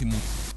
Azimuth.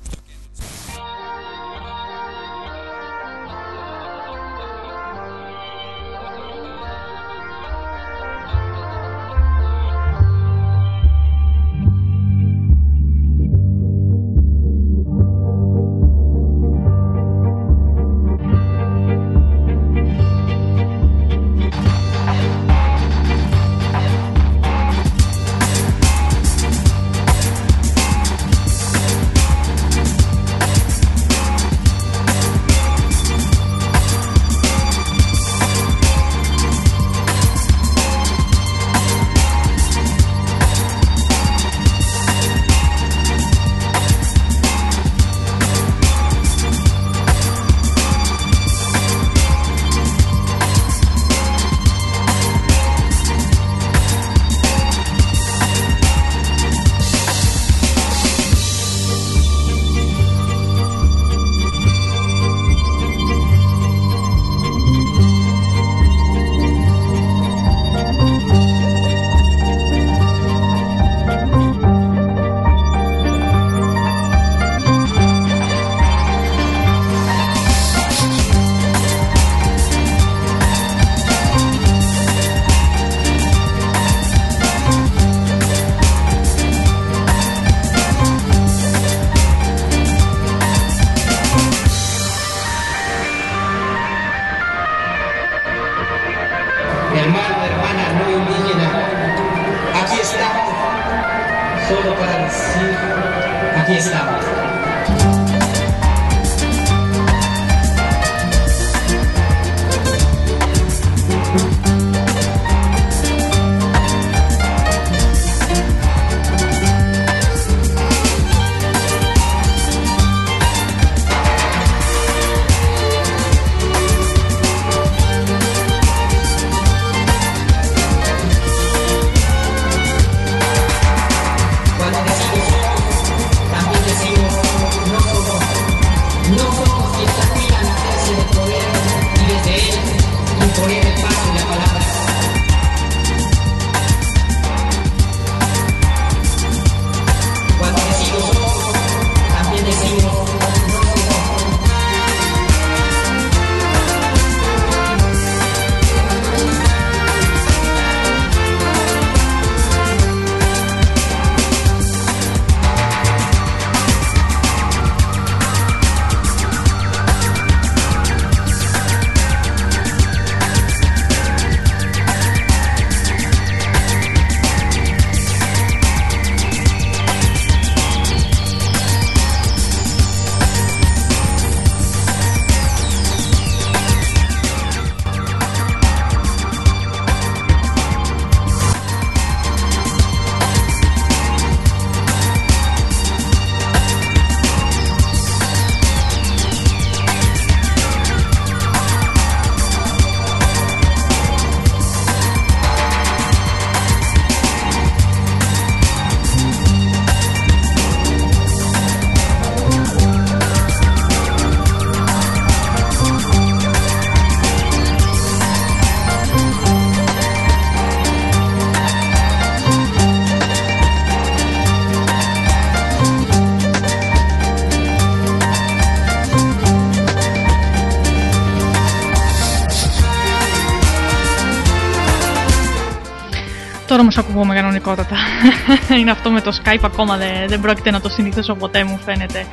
Όμως ακούμε κανονικότατα. Είναι αυτό με το Skype ακόμα δεν, δεν πρόκειται να το συνηθίσω ποτέ μου φαίνεται.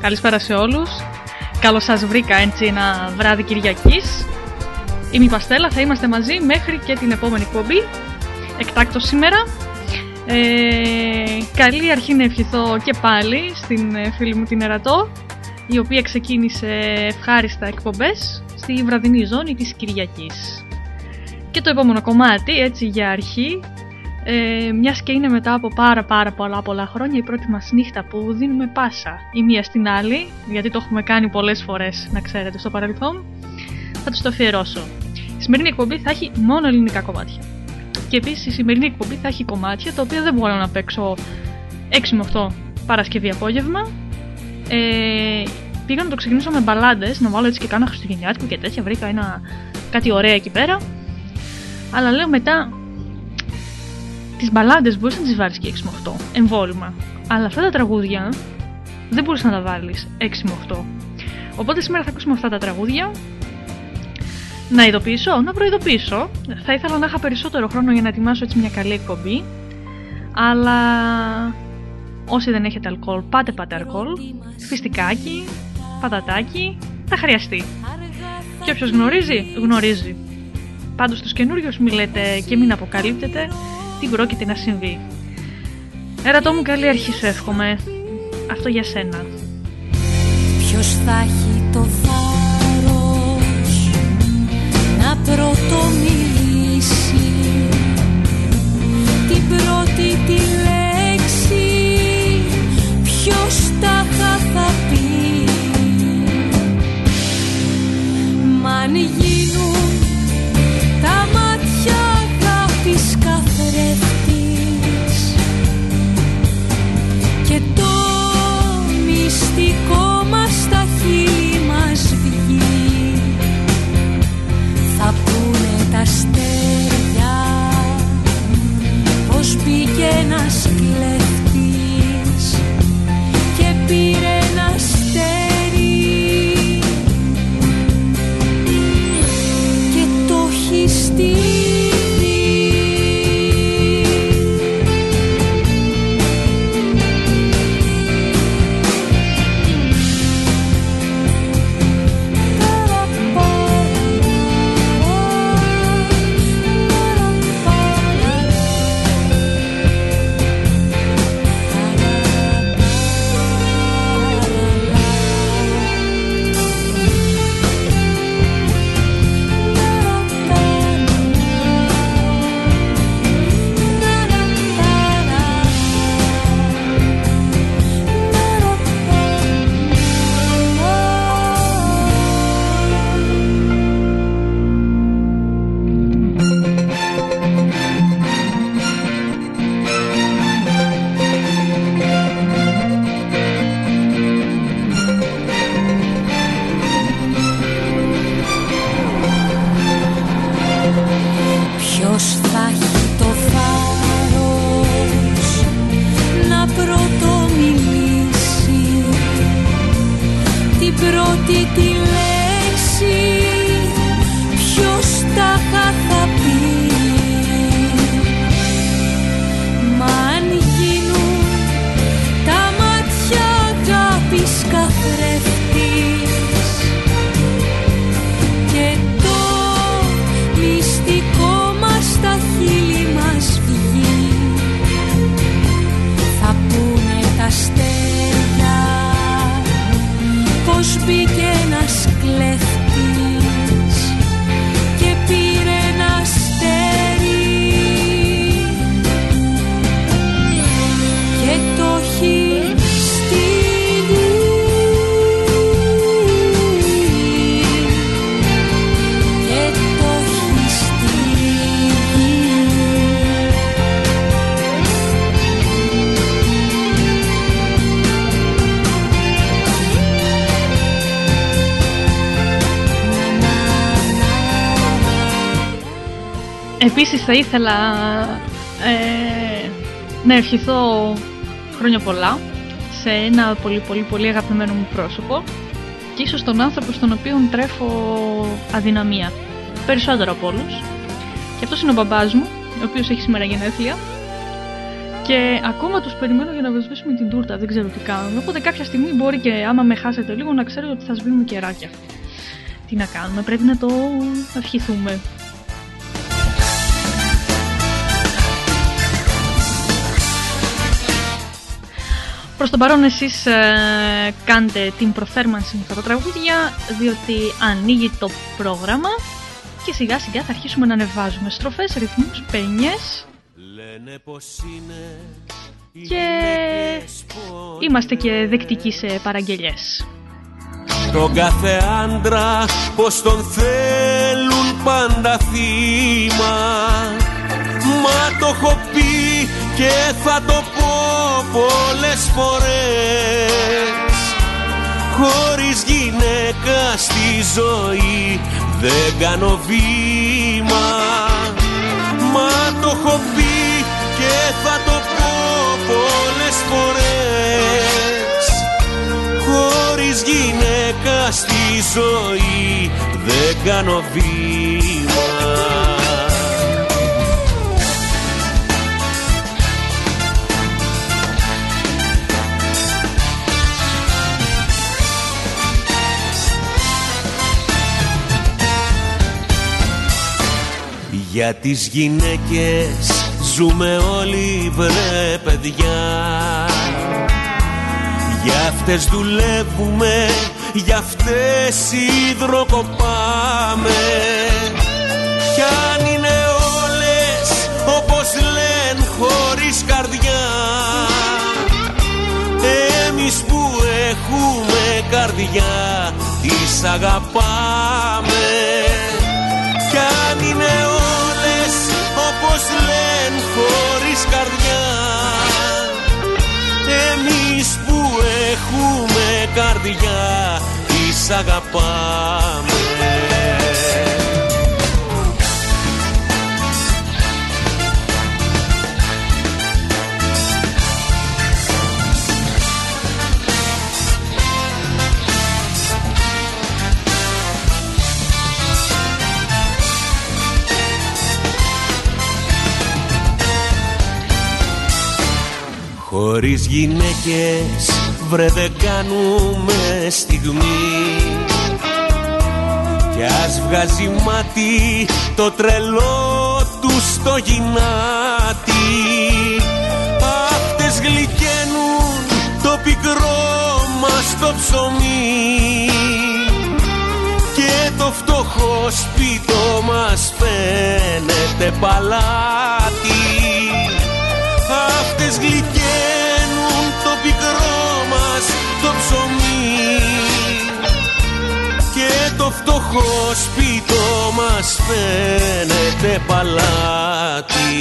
Καλησπέρα σε όλους. Καλώς σας βρήκα έτσι ένα βράδυ Κυριακής. Είμαι η Παστέλα, θα είμαστε μαζί μέχρι και την επόμενη εκπομπή. Εκτάκτο σήμερα. Ε, καλή αρχή να ευχηθώ και πάλι στην ε, φίλη μου την Ερατό η οποία ξεκίνησε ευχάριστα εκπομπές στη βραδινή ζώνη της Κυριακής. Και το επόμενο κομμάτι, έτσι για αρχή, ε, μιας και είναι μετά από πάρα πάρα πολλά πολλά χρόνια η πρώτη μας νύχτα που δίνουμε πάσα η μία στην άλλη, γιατί το έχουμε κάνει πολλές φορές να ξέρετε στο παρελθόν, θα τους το αφιερώσω. Η σημερινή εκπομπή θα έχει μόνο ελληνικά κομμάτια. Και επίσης η σημερινή εκπομπή θα έχει κομμάτια τα οποία δεν μπορώ να παίξω 6 με 8 Παρασκευή απόγευμα. Ε, πήγα να το ξεκινήσω με μπαλάντες, να βάλω έτσι και κάνα χριστουγεννιάτικο και τέτοια. Βρήκα ένα κάτι ωραία εκεί πέρα. Αλλά λέω μετά τις μπαλάντες μπορείς να τις βάλεις και 6 με 8 εμβόλυμα. Αλλά αυτά τα τραγούδια δεν μπορείς να τα βάλεις 6 με 8. Οπότε σήμερα θα ακούσουμε αυτά τα τραγούδια. Να ειδοποιήσω, να προειδοποιήσω. Θα ήθελα να είχα περισσότερο χρόνο για να ετοιμάσω έτσι μια καλή εκπομπή. Αλλά όσοι δεν έχετε αλκοόλ, πάτε πάτε αλκοόλ. Φιστικάκι, πατατάκι, θα χρειαστεί. Και όποιος γνωρίζει, γνωρίζει. Πάντως τους καινούριους μη λέτε και μην αποκαλύπτετε τι πρόκειται να συμβεί. Ερατό μου καλή αρχή σου εύχομαι. Αυτό για σένα. Ποιος θα έχει το θάρρος να πρωτομιλήσει Επίσης θα ήθελα ε, να ευχηθώ χρόνια πολλά σε ένα πολύ πολύ πολύ αγαπημένο μου πρόσωπο και ίσως τον άνθρωπο στον οποίο τρέφω αδυναμία. Περισσότερο από όλους. Και αυτός είναι ο μπαμπάς μου, ο οποίος έχει σήμερα γενέθλια. Και ακόμα τους περιμένω για να βεσβήσουμε την τούρτα, δεν ξέρω τι κάνουμε. Οπότε κάποια στιγμή μπορεί και άμα με χάσετε λίγο να ξέρετε ότι θα σβήνουμε κεράκια. Τι να κάνουμε, πρέπει να το ευχηθούμε. Προς τον παρόν εσείς ε, κάντε την προθέρμανση με αυτά τα τραγούδια διότι ανοίγει το πρόγραμμα και σιγά σιγά θα αρχίσουμε να ανεβάζουμε στροφές, ρυθμούς, πένιες και είμαστε και δεκτικοί σε παραγγελιές. Τον κάθε άντρα πως τον θέλουν πάντα θύμα Μα το έχω πει και θα το πω πολλές φορές. Χωρίς γυναίκα στη ζωή δεν κάνω βήμα. Μα το έχω πει και θα το πω πολλές φορές. Στη ζωή δεν κάνω βήμα Για τις γυναίκες ζούμε όλοι βρε παιδιά. Για αυτές δουλεύουμε, για αυτές υδροκοπάμε. Κι αν είναι όλες όπως λένε χωρίς καρδιά. Εμείς που έχουμε καρδιά τις αγαπάμε. Κι αν είναι όλες όπως λένε χωρίς καρδιά. Εμείς που έχουμε καρδιά τις αγαπάμε Χωρίς γυναίκες βρε δεν κάνουμε στιγμή. Κι ας βγάζει μάτι το τρελό του στο γυνάτι. Αυτές γλυκαίνουν το πικρό μας το ψωμί. Και το φτωχό σπίτο μας φαίνεται παλάτι. Αυτές γλυκαίνουν ψωμί. Και το φτωχό σπίτο μας φαίνεται παλάτι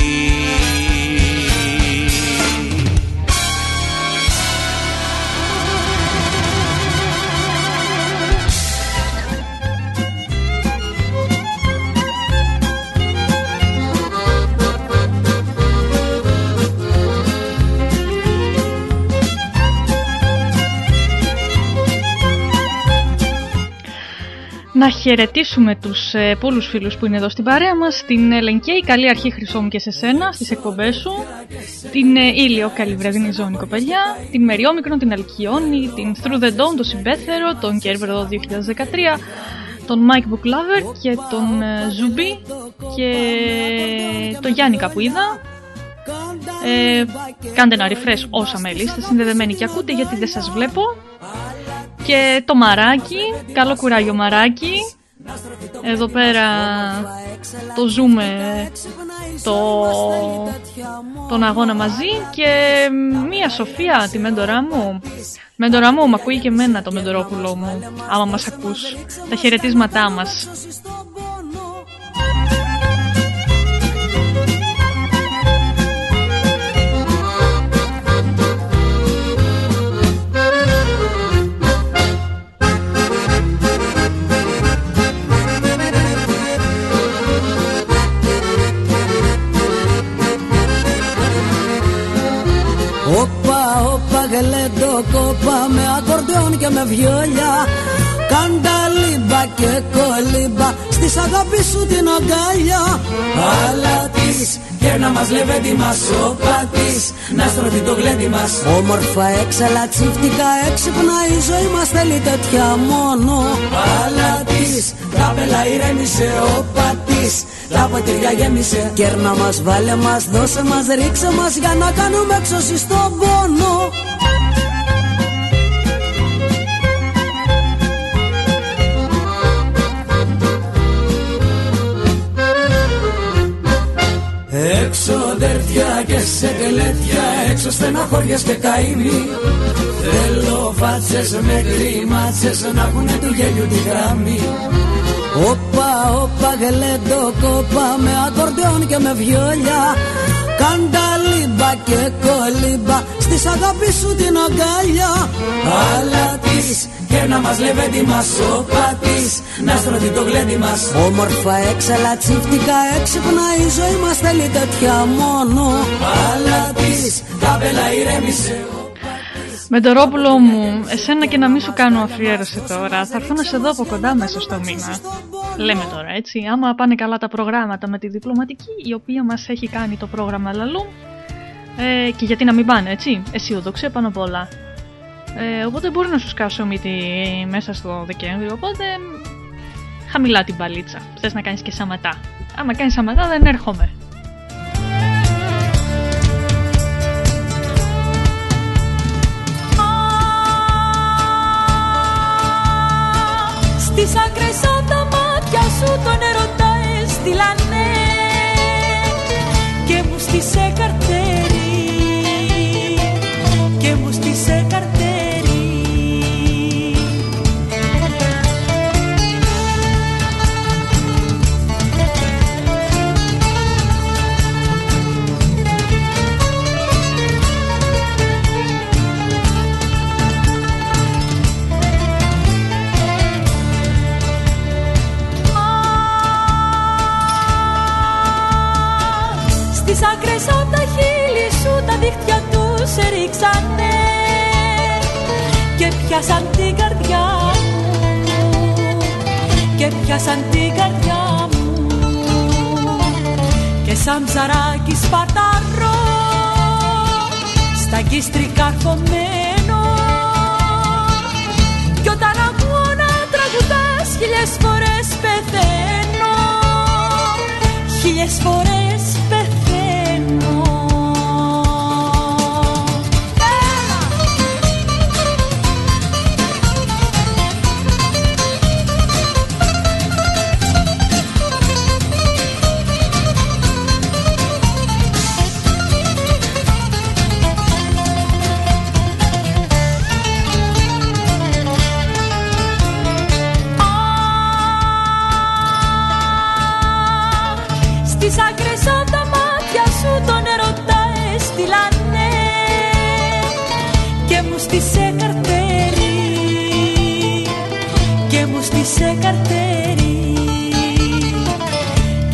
Να χαιρετήσουμε τους ε, πολλούς φίλους που είναι εδώ στην παρέα μας Την Ελενκέη, καλή αρχή χρυσό μου και σε σένα, στις εκπομπές σου. Την ε, Ήλιο, καλή βραδινή ζώνη κοπελιά Την Μεριόμικρον, την Αλκιόνη, την Through the Dawn, τον Συμπέθερο, τον Κέρβερο 2013 τον Mike Book Lover και τον ε, Ζουμπί και τον Γιάννη που είδα ε, κάντε ένα refresh όσα μέλη είστε συνδεδεμένοι και ακούτε γιατί δεν σας βλέπω και το μαράκι, καλό κουράγιο μαράκι. Εδώ πέρα το ζούμε το, τον αγώνα μαζί. Και μία Σοφία τη μέντορά μου. Μέντορά μου, μ' ακούει και εμένα το μεντορόπουλό μου άμα μας ακούς. Τα χαιρετίσματά μας Όπα, όπα, γλέντο κόπα με ακορντεόν και με βιόλια. Κανταλίμπα και κολύμπα Στη αγάπη σου την αγκάλια. Αλλά της και να μας λεβέντη μας όπα της Να στρωθεί το γλέντι μας. Όμορφα έξαλα τσίφτικα έξυπνα η ζωή μας θέλει τέτοια μόνο. Αλλά της κάπελα ηρέμησε όπα της Τα ποτήρια γέμισε. Κέρνα μας βάλε μας δώσε μας ρίξε μας Για να κάνουμε έξωση στον πόνο Έξω δέρτια και σε τελέτια Έξω στεναχώριες και καημοί. Θέλω φάτσες με κρυμάτσες Να έχουνε του γέλιου τη γραμμή. Όπα, όπα, γλέντο κόπα Με ακορντεόν και με βιόλια Κανταλίμπα και κολύμπα Στις αγάπης σου την αγκάλια Αλλά της και να μας λεβέντη μας όπα της Να στρωθεί το γλέντι μας. Όμορφα έξαλα τσίφτικα έξυπνα Η ζωή μας θέλει τέτοια μόνο. Αλλά της καπέλα ηρέμησε Μεντορόπουλο μου, εσένα και να μην σου κάνω αφιέρωση τώρα, θα έρθω να σε δω από κοντά μέσα στο μήνα. Λέμε τώρα έτσι, άμα πάνε καλά τα προγράμματα με τη διπλωματική, η οποία μας έχει κάνει το πρόγραμμα Λαλού, ε, και γιατί να μην πάνε, έτσι, αισιοδοξία πάνω απ' όλα. Ε, οπότε μπορεί να σου σκάσω μύτη μέσα στο Δεκέμβριο, οπότε χαμηλά την παλίτσα. Θες να κάνεις και σαματά. Άμα κάνεις σαματά δεν έρχομαι. Στις άκρες από τα μάτια σου τον ερωτά έστειλανε πιάσαν την καρδιά μου Και πιάσαν την καρδιά μου. Και σαν ψαράκι σπαρταρό Στα γκίστρικα καρφωμένο Κι όταν ακούω να τραγουδάς χίλιες φορές πεθαίνω. Χίλιες φορές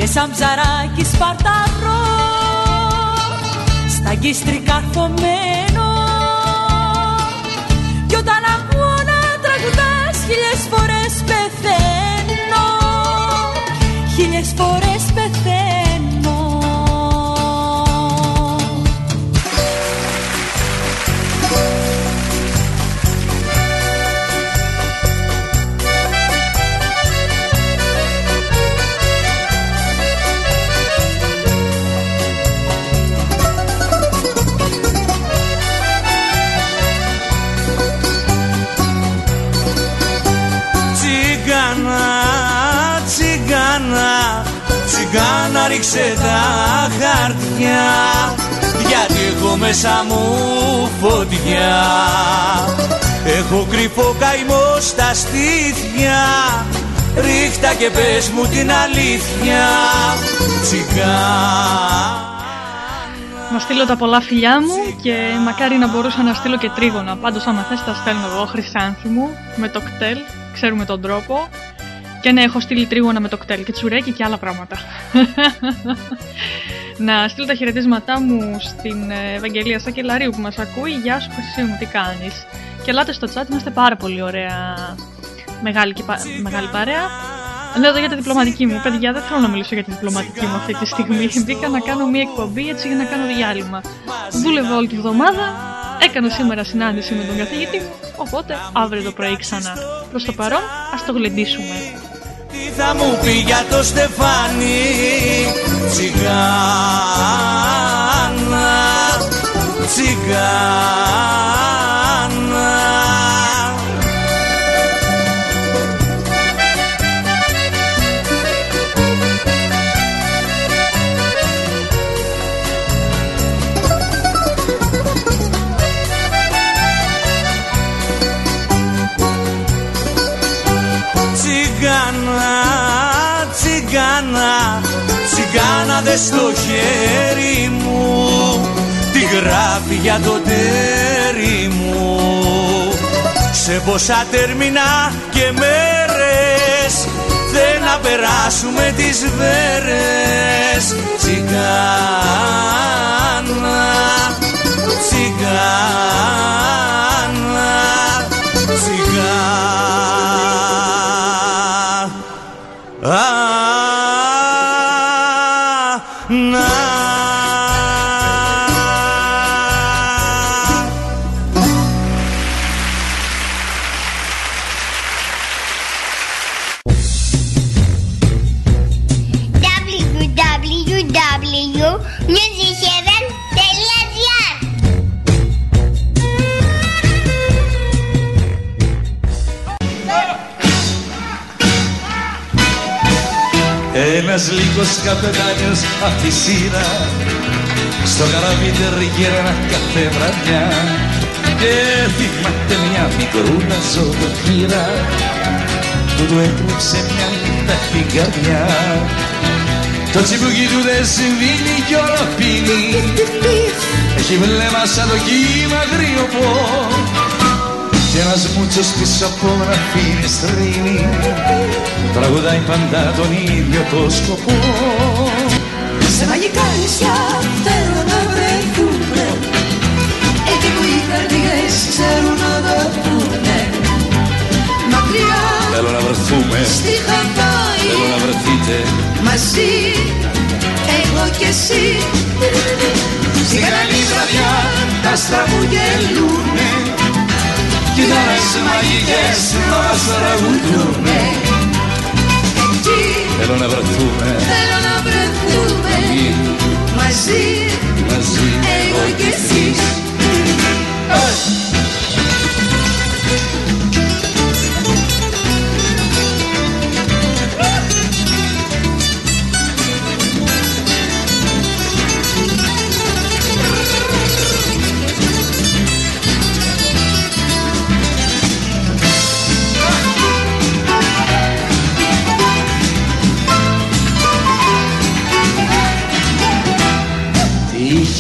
Και σαν ψαράκι σπαρταρό Στα γκίστρικα καρφωμένο τσιγκάνα ρίξε τα χαρτιά. Γιατί έχω μέσα μου φωτιά. Έχω κρυφό καημό στα στήθια. Ρίχτα και πες μου την αλήθεια. Τσιγκάνα Να στείλω τα πολλά φιλιά μου και μακάρι να μπορούσα να στείλω και τρίγωνα. Πάντως άμα θες τα στέλνω εγώ, Χρυσάνθη μου, με το κτέλ, ξέρουμε τον τρόπο. Και ναι, έχω στείλει τρίγωνα με το κτέλ και τσουρέκι και άλλα πράγματα. να στείλω τα χαιρετίσματά μου στην ε, Ευαγγελία Σακελαρίου που μας ακούει. Γεια σου Χρυσή μου, τι κάνεις; Και ελάτε στο chat, είμαστε πάρα πολύ ωραία μεγάλη, και πα- μεγάλη παρέα. Λέω εδώ για τη διπλωματική μου. Παιδιά, δεν θέλω να μιλήσω για τη διπλωματική μου αυτή τη στιγμή. Μπήκα να κάνω μία εκπομπή έτσι για να κάνω διάλειμμα. Δούλευα όλη τη βδομάδα. Έκανα σήμερα συνάντηση με τον καθηγητή μου. Οπότε αύριο το πρωί ξανά. Προς το παρόν, ας το γλεντήσουμε. Τι θα μου πει για το Στεφάνι. Τσιγκάνα Τσιγκάνα στο χέρι μου Τι γράφει για το τέρι μου. Σε πόσα τερμινά και μέρες Θε να περάσουμε τις βέρες. Τσιγκάνα, Ένας λίγος καπετάνιος απ' τη σειρά. Στο καράβι τεργέρα κάθε βραδιά. Και θυμάται μια μικρούνα ζωδοκύρα Που του έτρεψε μια νύχτα την καρδιά. Το τσιμπούκι του δεν συμβίνει κι όλο πίνει. Έχει βλέμμα σαν το κύμα γρήγορο κι ένας μούτσος πίσω από γραφή στρίνει. Τραγουδάει παντά τον ίδιο το σκοπό. Σε μαγικά νησιά θέλω να βρεθούμε εκεί που οι καρδιές ξέρουν να δοθούνε. Μακριά Θέλω να βρεθούμε. στη Χαβάη Θέλω να βρεθείτε. Μαζί εγώ κι εσύ. Στην καλή βραδιά τα άστρα που γελούνε κιθάρες μαγικές μας τραγουδούνε Θέλω να βρεθούμε. Θέλω να βρεθούμε. Μαζί, μαζί. Εγώ κι εσύ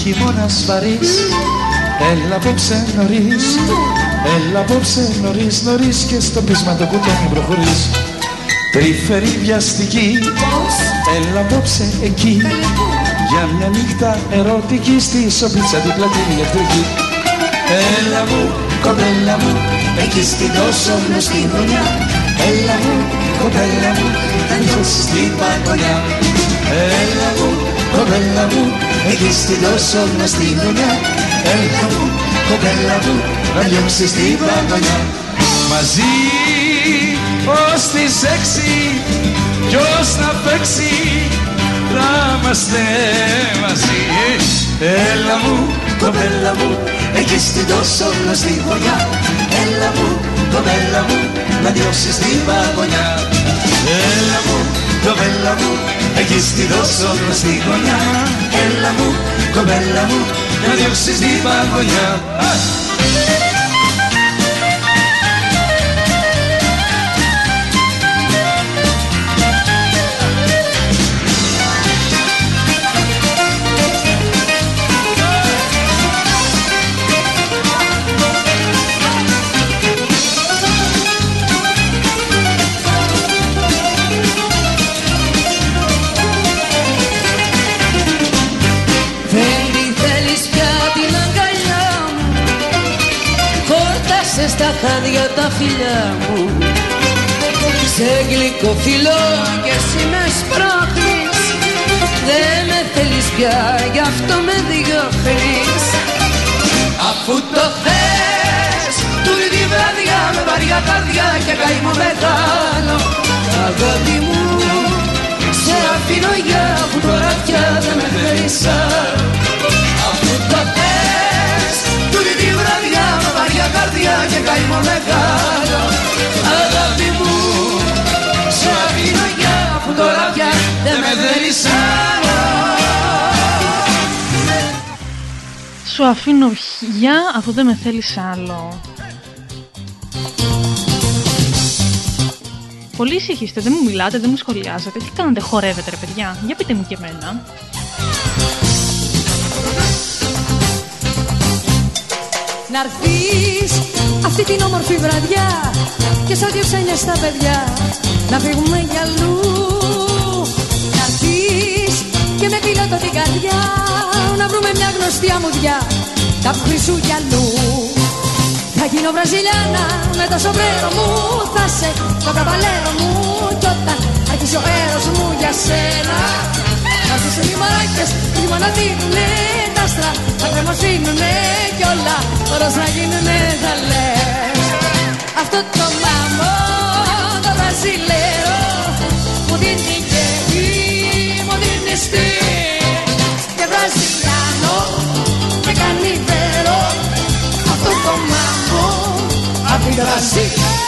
χειμώνας βαρύς. Έλα απόψε νωρίς Έλα απόψε νωρίς νωρίς Και στο πείσμα το κουτόνι προχωρείς. Τρυφερή βιαστική Έλα απόψε εκεί. Για μια νύχτα ερωτική Στη σοπίτσα την πλατή ηλεκτρική. Έλα μου, κοπέλα μου Εκεί στην τόσο γνωστή γωνιά. Έλα μου, κοπέλα μου Θα νιώσεις την παγωνιά. Έλα μου, κοπέλα μου εκεί στην τόσο γνωστή γωνιά. Έλα μου, κοπέλα μου, να λιώσεις την παγωνιά Μαζί ως τις έξι Ποιος να παίξει να είμαστε μαζί. Έλα μου, κοπέλα μου, εκεί στην τόσο γνωστή γωνιά. Έλα μου, κοπέλα μου, να διώξεις την παγωνιά Έλα μου, κοπέλα μου, εκεί στη δώσω γνωστή γωνιά. Έλα μου, κοπέλα μου, να διώξεις την παγωνιά στα χάδια τα φιλιά μου. Σε γλυκό φιλό και εσύ με σπρώχνεις. Δεν με θέλεις πια γι' αυτό με διώχνεις. Αφού το θες τούτη τη βραδιά με βαριά καρδιά και καημό μεγάλο. Αγάπη μου σε αφήνω για που τώρα πια δεν με θέλεις Αφού το καρδιά και καημό μεγάλο Αγάπη μου σε αφήνω για που τώρα πια δεν με θέλεις άλλο Σου αφήνω γεια αφού δεν με θέλεις άλλο. Πολύ ησυχήστε, δεν μου μιλάτε, δεν μου σχολιάζετε. Τι κάνετε, χορεύετε ρε παιδιά. Για πείτε μου και εμένα. Να'ρθείς αυτή την όμορφη βραδιά και σαν δύο ξένια στα παιδιά να φύγουμε για αλλού. Να'ρθείς και με πιλότο την καρδιά να βρούμε μια γνωστή αμμουδιά τα χρυσού γυαλού. Θα γίνω Βραζιλιάνα με το σοβρέρο μου Θα σε το καβαλέρο μου κι όταν αρχίσει ο έρος μου για σένα. Θα ζήσω οι μαράκες, λίγο να δίνουνε τα άστρα Θα κρεμοσύνουνε κι όλα τώρα να γίνουνε θα λες Αυτό το μάμο το Βραζιλέρο μου δίνει γεύη, μου δίνει στυλ και Βραζιλιάνο με κάνει βέρο αυτό το μάμο απ' την Βραζιλία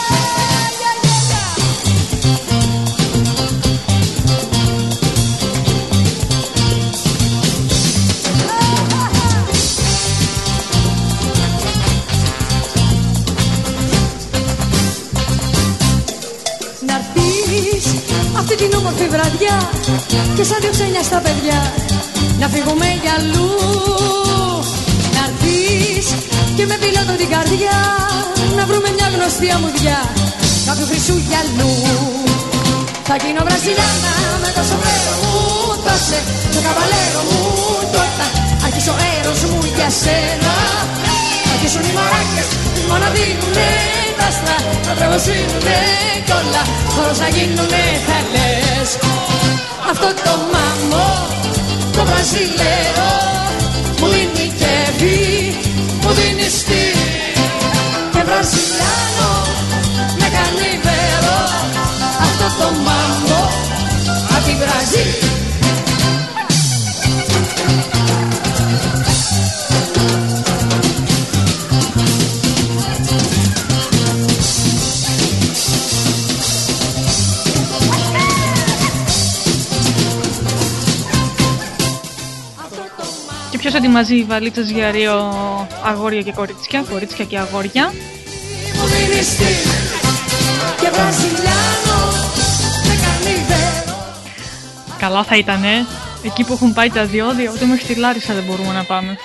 την όμορφη βραδιά και σαν δυο ξένια στα παιδιά να φύγουμε για αλλού. Να έρθεις και με πιλότο την καρδιά να βρούμε μια γνωστή αμμουδιά κάποιου χρυσού γυαλού θα γίνω Βραζιλιάνα με το σοβρέρο μου δώσε το καβαλέρο μου τότε αρχίσει ο έρος μου για σένα. Αρχίσουν οι μαράκες μόνο δίνουνε τα άστρα θα τρεβοσύνουνε κι όλα χώρος να γίνουνε θα λες αυτό το μάμο το βραζιλέρο μου δίνει κέφι μου δίνει στυλ. Και βραζιλιάνο με κάνει βέρο αυτό το μάμο απ' τη Βραζίλ ποιος ετοιμάζει βαλίτσες για ρίο αγόρια και κορίτσια, κορίτσια και αγόρια; μου δίνει στυλ και βραζιλιάνο με κάνει βέρο Καλά θα ήτανε. Εκεί που έχουν πάει τα διόδια, ούτε μέχρι τη Λάρισα δεν μπορούμε να πάμε.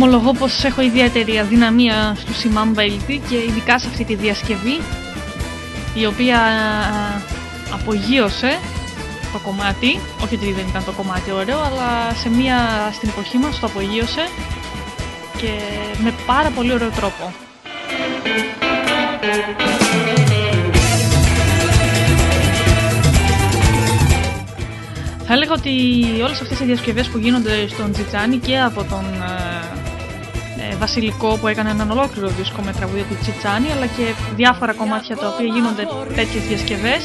Ομολογώ πως έχω ιδιαίτερη αδυναμία στο Simamba LT και ειδικά σε αυτή τη διασκευή η οποία απογείωσε το κομμάτι, όχι ότι δεν ήταν το κομμάτι ωραίο, αλλά σε μία, στην εποχή μας το απογείωσε και με πάρα πολύ ωραίο τρόπο. Θα έλεγα ότι όλες αυτές οι διασκευές που γίνονται στον Τζιτζάνι και από τον Βασιλικό που έκανε έναν ολόκληρο δίσκο με τραγούδια του Τσιτσάνι αλλά και διάφορα κομμάτια τα οποία γίνονται τέτοιες διασκευές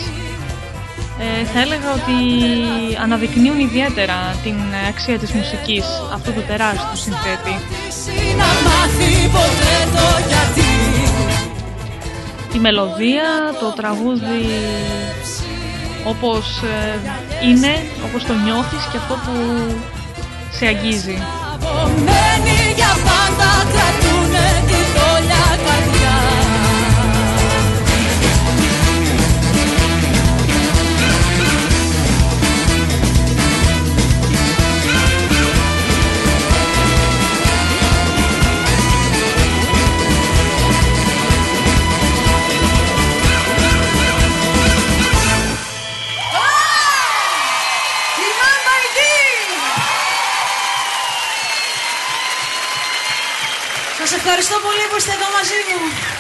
ε, θα έλεγα ότι αναδεικνύουν ιδιαίτερα την αξία της μουσικής αυτού του τεράστιου συνθέτη. Η μελωδία, το τραγούδι όπως ε, είναι, όπως το νιώθεις και αυτό που σε αγγίζει. Ευχαριστώ πολύ που είστε εδώ μαζί μου.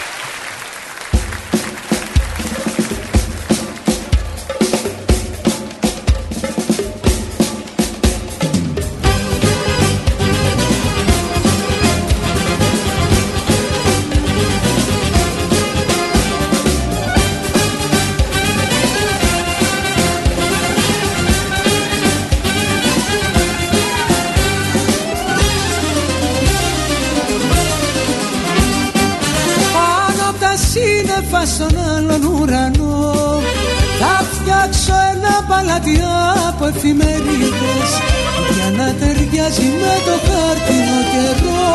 Στον άλλον ουρανό Θα φτιάξω ένα παλάτι από εφημερίδες Για να ταιριάζει με το χάρτινο καιρό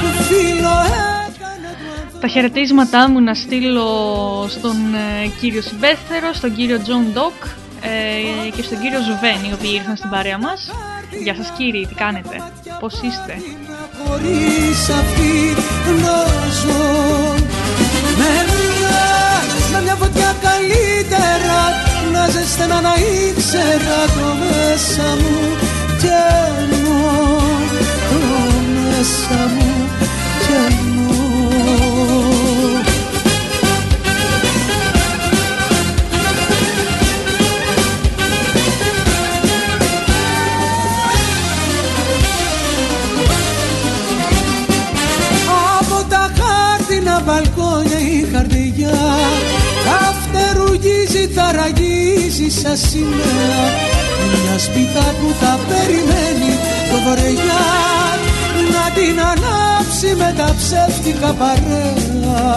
Που φίλο έκανε τα χαιρετίσματά μου να στείλω στον ε, κύριο Συμπέθερο, στον κύριο Τζον Ντοκ ε, και στον κύριο Ζουβέν οι οποίοι ήρθαν στην παρέα μας. Γεια σας κύριοι, τι κάνετε, πώς είστε; Καλύτερα να ζεσταίνα να ήξερα το μέσα μου κενό το μέσα μου κενό Από τα χάρτινα μπαλκόνια η καρδιά Καυτερουργίζει, θα ραγίζει σαν σημαία Μια σπίτα που θα περιμένει το βορειά Να την ανάψει με τα ψεύτικα παρέα.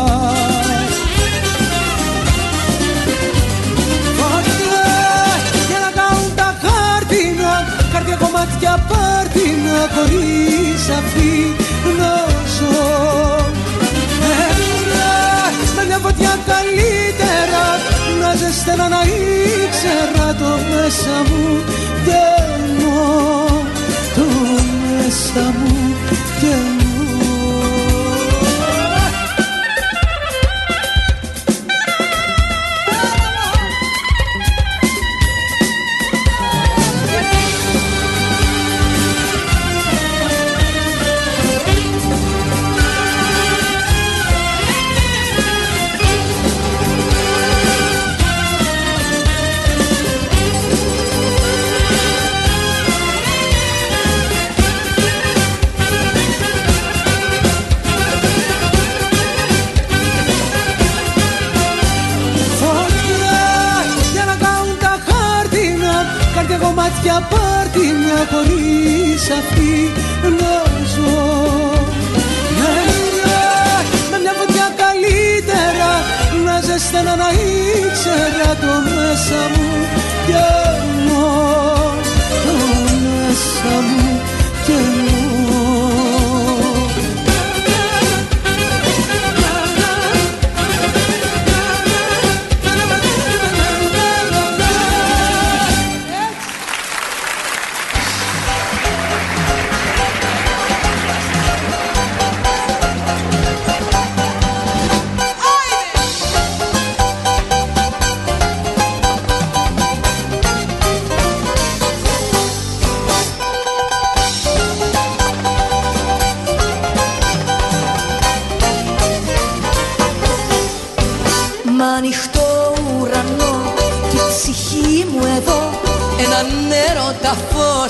Για να κάνουν τα χάρτινα Καρδιά κομμάτια πάρτινα χωρίς αυτή να ζω μια φωτιά καλύτερα να ζεσταίνα να ήξερα το μέσα μου. Κενό το μέσα μου κενό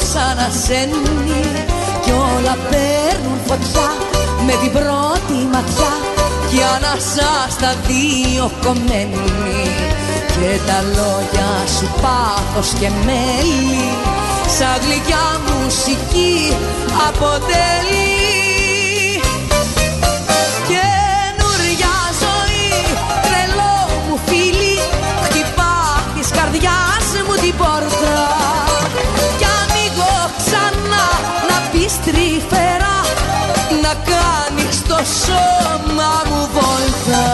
φως ανασένει Κι όλα παίρνουν φωτιά με την πρώτη ματιά Κι ανάσα στα δύο κομμένη Και τα λόγια σου πάθος και μέλη Σαν γλυκιά μουσική αποτελεί Να κάνεις το σώμα μου βόλτα.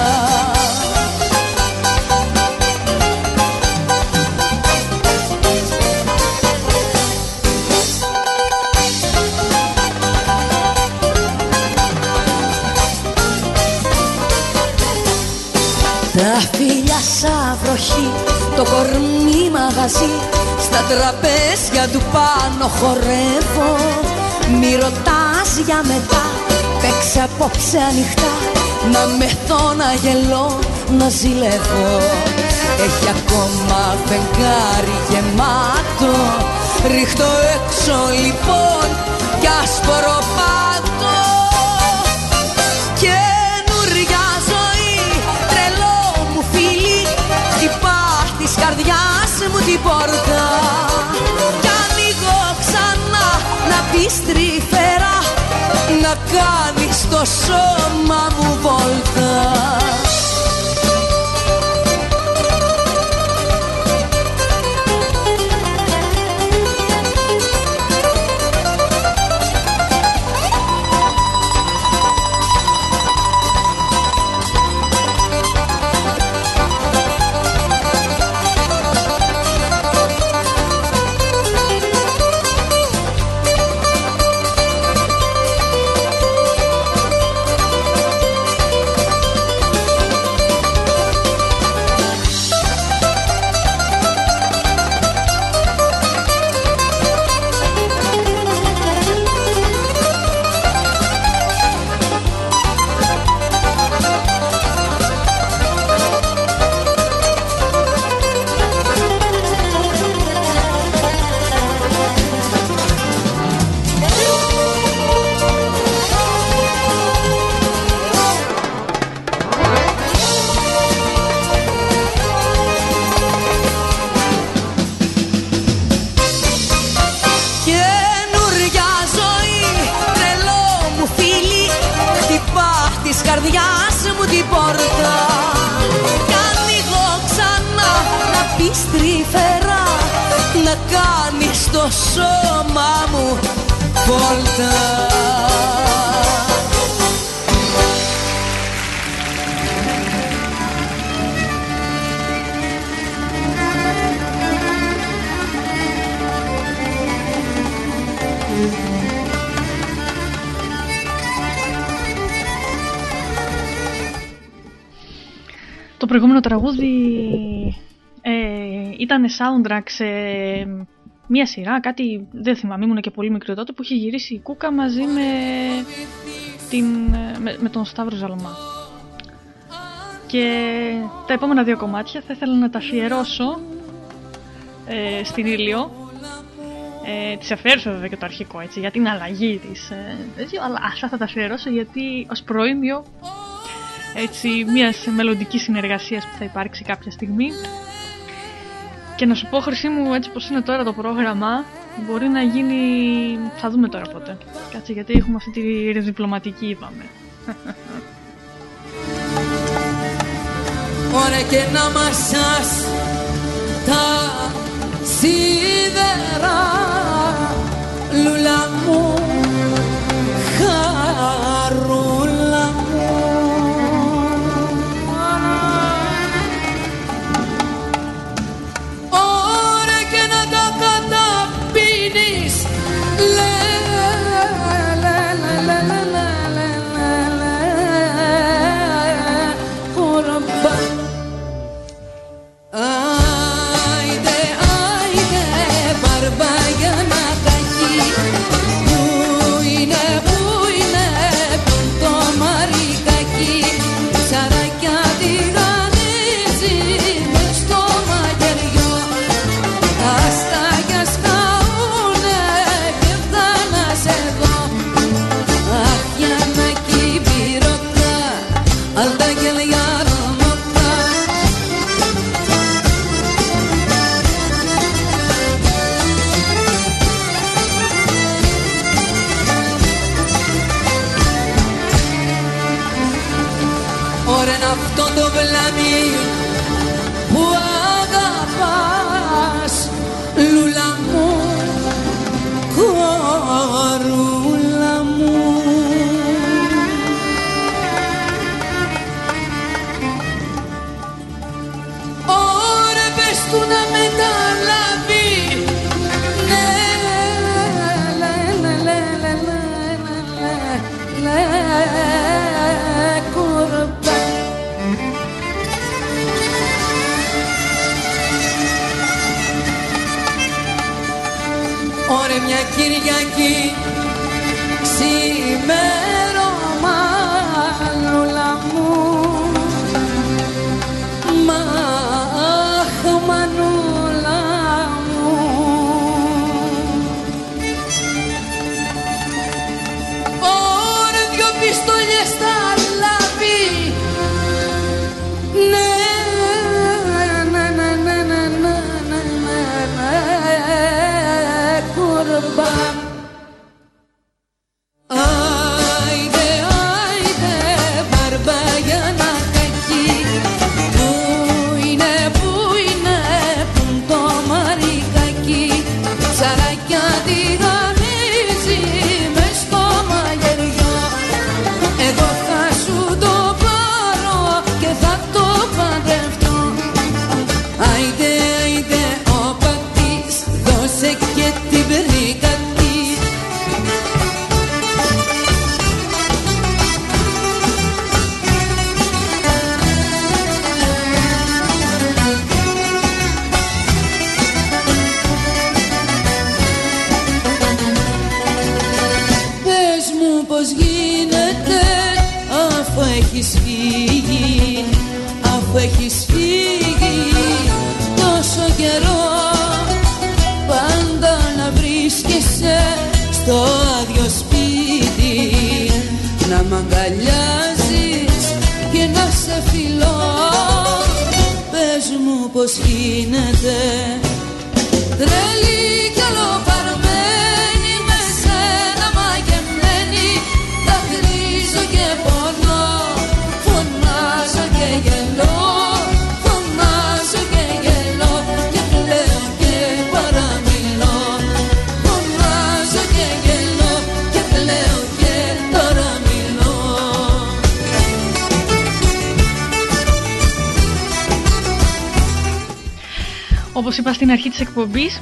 Τα φιλιά σαν βροχή, το κορμί μαγαζί Στα τραπέζια του πάνω χορεύω. Μη ρωτάς για μετά, παίξε απόψε ανοιχτά. Να μεθώ να γελώ, να ζηλεύω. Έχει ακόμα φεγγάρι γεμάτο. Ρίχτω έξω λοιπόν κι άσπορο πάτο. Καινούρια ζωή, τρελό μου φίλη. Χτυπά της καρδιάς μου την πόρτα. Κι ανοίγω ξανά να πεις τρυφερά Να κάνεις το σώμα μου βόλτα soundtrack σε μία σειρά, κάτι δεν θυμάμαι, ήμουν και πολύ μικρό τότε, που είχε γυρίσει η Κούκα μαζί με, την, με, με τον Σταύρο Ζαλμά. Και τα επόμενα δύο κομμάτια θα ήθελα να τα αφιερώσω ε, στην Ήλιο. Ε, της αφιέρωσα βέβαια και το αρχικό έτσι, για την αλλαγή της, ε, έτσι, αλλά αυτά θα τα αφιερώσω γιατί ως προήμιο έτσι, μιας μελλοντικής συνεργασίας που θα υπάρξει κάποια στιγμή. Και να σου πω, Χρυσή μου, έτσι πως είναι τώρα το πρόγραμμα, μπορεί να γίνει... θα δούμε τώρα πότε. Κάτσε, γιατί έχουμε αυτή τη διπλωματική, είπαμε. Ωραία και να μασάς τα σίδερα Λούλα μου, χαρούλα Κυριακή. Ξημέρα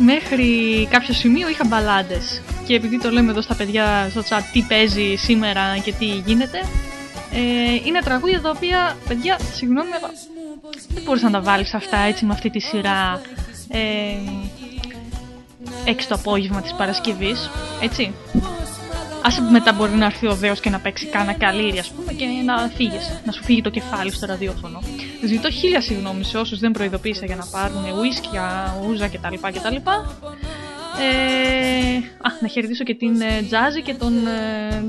μέχρι κάποιο σημείο είχα μπαλάντες. Και επειδή το λέμε εδώ στα παιδιά στο chat τι παίζει σήμερα και τι γίνεται, ε, είναι τραγούδια τα οποία, παιδιά, συγγνώμη, αλλά δεν μπορείς να τα βάλεις αυτά έτσι με αυτή τη σειρά ε, έξι το απόγευμα της Παρασκευής, έτσι. Άσε που μετά μπορεί να έρθει ο Δέος και να παίξει κάνα καλύρι, ας πούμε, και να φύγεις, να σου φύγει το κεφάλι στο ραδιόφωνο. Ζητώ χίλια συγγνώμη σε όσους δεν προειδοποίησα για να πάρουν ουίσκια, ούζα κτλ. κτλ. Ε, α, να χαιρετήσω και την ε, Τζάζη και τον, ε,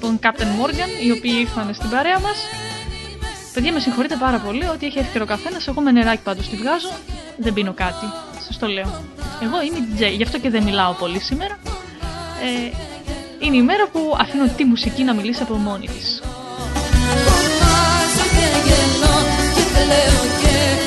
τον Captain Morgan, οι οποίοι ήρθαν στην παρέα μας. Παιδιά, με συγχωρείτε πάρα πολύ ότι έχει έρθει και ο καθένας. Εγώ με νεράκι πάντως τη βγάζω. Δεν πίνω κάτι. Σας το λέω. Εγώ είμαι DJ, γι' αυτό και δεν μιλάω πολύ σήμερα. Ε, είναι η μέρα που αφήνω τη μουσική να μιλήσει από μόνη της. λέω και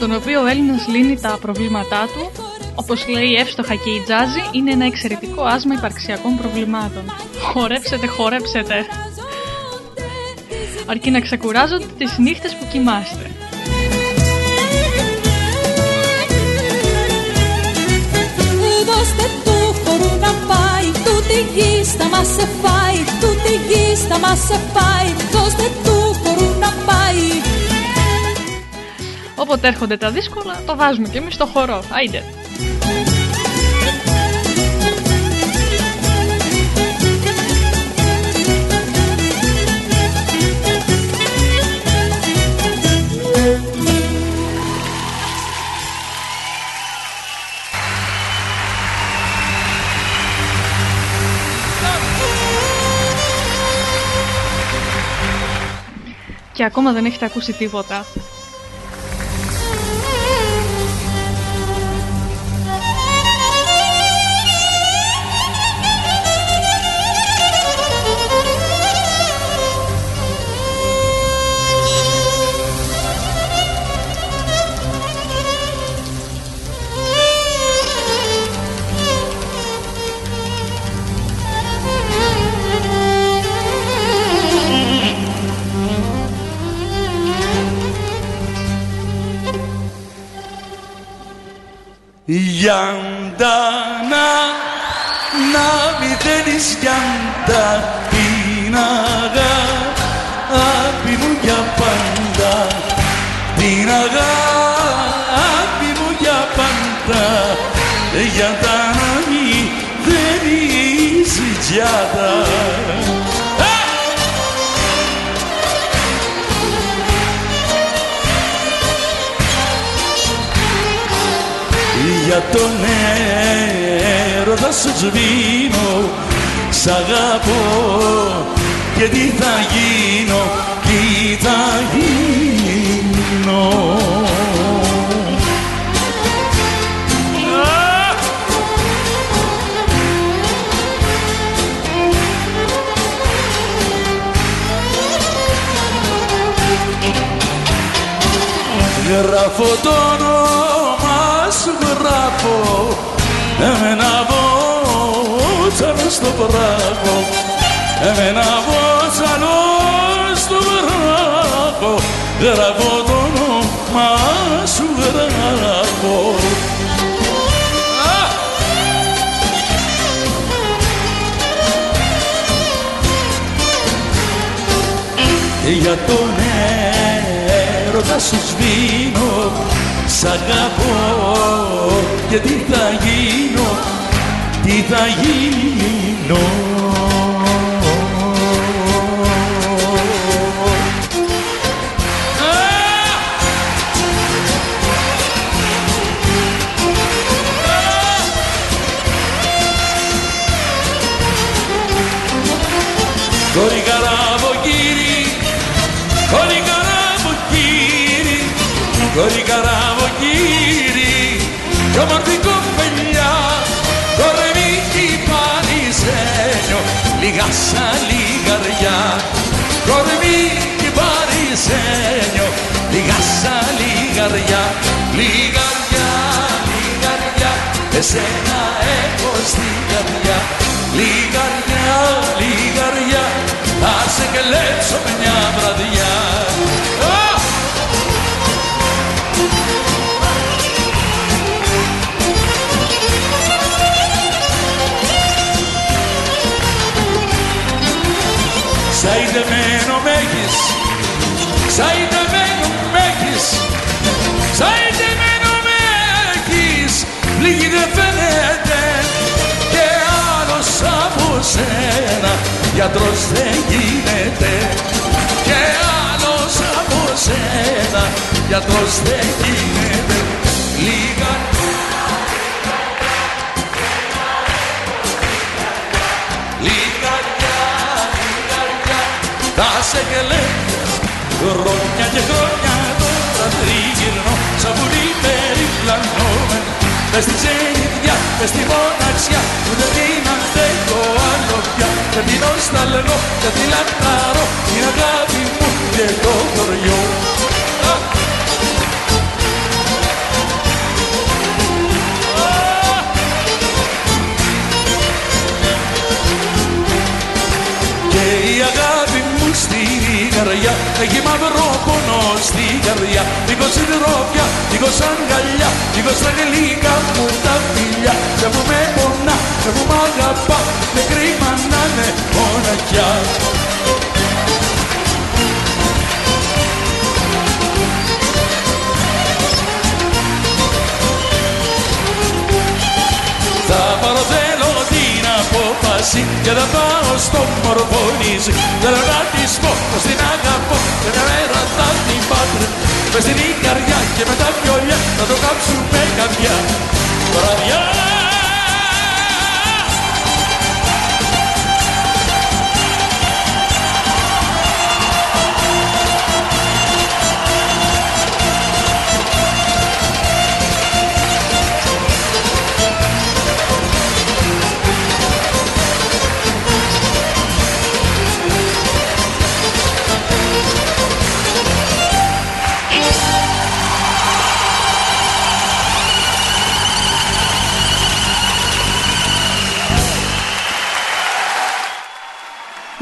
τον οποίο ο Έλληνας λύνει τα προβλήματά του. Όπως λέει εύστοχα και η Τζάζη, είναι ένα εξαιρετικό άσμα υπαρξιακών προβλημάτων. Χορέψετε, χορέψετε. Αρκεί να ξεκουράζονται τις νύχτες που κοιμάστε. Δώστε του χορού να πάει Τούτη γη στα μας σε φάει Τούτη γη στα μας σε φάει Δώστε του Όποτε έρχονται τα δύσκολα, το βάζουμε και εμείς στο χορό. Άιντε. Και ακόμα δεν έχετε ακούσει τίποτα. Μηδένεις γιάντα την αγάπη μου για πάντα την αγάπη μου για πάντα γιάντα να μηδένεις γιάντα για τον έρωτα σου σβήνω Σ' αγαπώ. Και τι θα γίνω, τι θα γίνω. Γράφω το όνομα σου γράφω. Εμένα βότσαλο στο βράχο. Εμένα βότσαλο στο βράχο. Γράφω το όνομα σου γράφω. Για τον έρωτα σου σβήνω Σ' αγαπώ. Και τι θα γίνω, τι θα γίνω Κόρη καραβοκύρι, κόρη καραβοκύρι, κόρη καραβοκύρι, κι λίγα σαν λιγαριά, κορμί κι παρισένιο, λίγα σαν λιγαριά, λιγαριά, λιγαριά, εσένα έχω στην καρδιά, λιγαριά, λιγαριά, θα σε κλέψω μια βραδιά. Α! Σαϊδεμένο με έχεις, σαϊδεμένο με έχεις, σαϊδεμένο με έχεις, λίγη δεν φαίνεται και άλλος από σένα. Γιατρός δεν γίνεται και άλλος από σένα. Γιατρός δεν γίνεται σε γελέφια Χρόνια και χρόνια τώρα τριγυρνώ. Σαν πουλί περιπλανόμενο Μες στη ξενιδιά, μες στη μοναξιά. Που δεν την αντέχω άλλο πια Δεν την νοσταλγώ, δεν την λατάρω Την αγάπη μου και το χωριό καρδιά έχει μαύρο πόνο στη καρδιά. Λίγο συντροφιά, λίγο αγκαλιά λίγο στα γλυκά μου τα φιλιά. Και που με πονά, και που μ' αγαπά με κρίμα να είναι μοναχιά Θα πάρω θέλω την απόφαση και θα πάω στο μορφωνίζι Θέλω να της πω πως την αγαπώ. Και μια μέρα θα την πάτρε Μες στην καρδιά και με τα βιολιά θα το κάψουμε καρδιά Βραδιά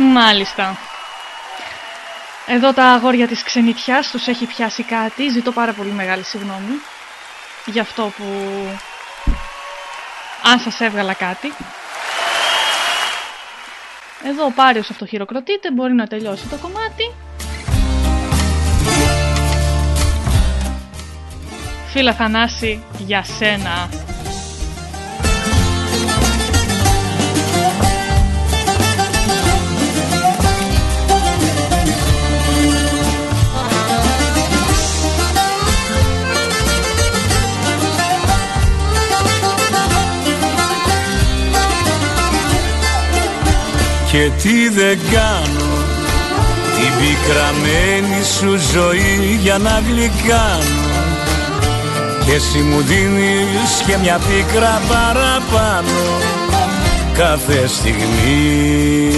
Μάλιστα. Εδώ τα αγόρια της ξενιτιάς τους έχει πιάσει κάτι. Ζητώ πάρα πολύ μεγάλη συγγνώμη για αυτό που... Αν σας έβγαλα κάτι. Εδώ ο Πάριος αυτοχειροκροτείται, μπορεί να τελειώσει το κομμάτι. Φίλα Θανάση, για σένα. Και τι δεν κάνω την πικραμένη σου ζωή για να γλυκάνω. Και εσύ μου δίνεις και μια πίκρα παραπάνω κάθε στιγμή.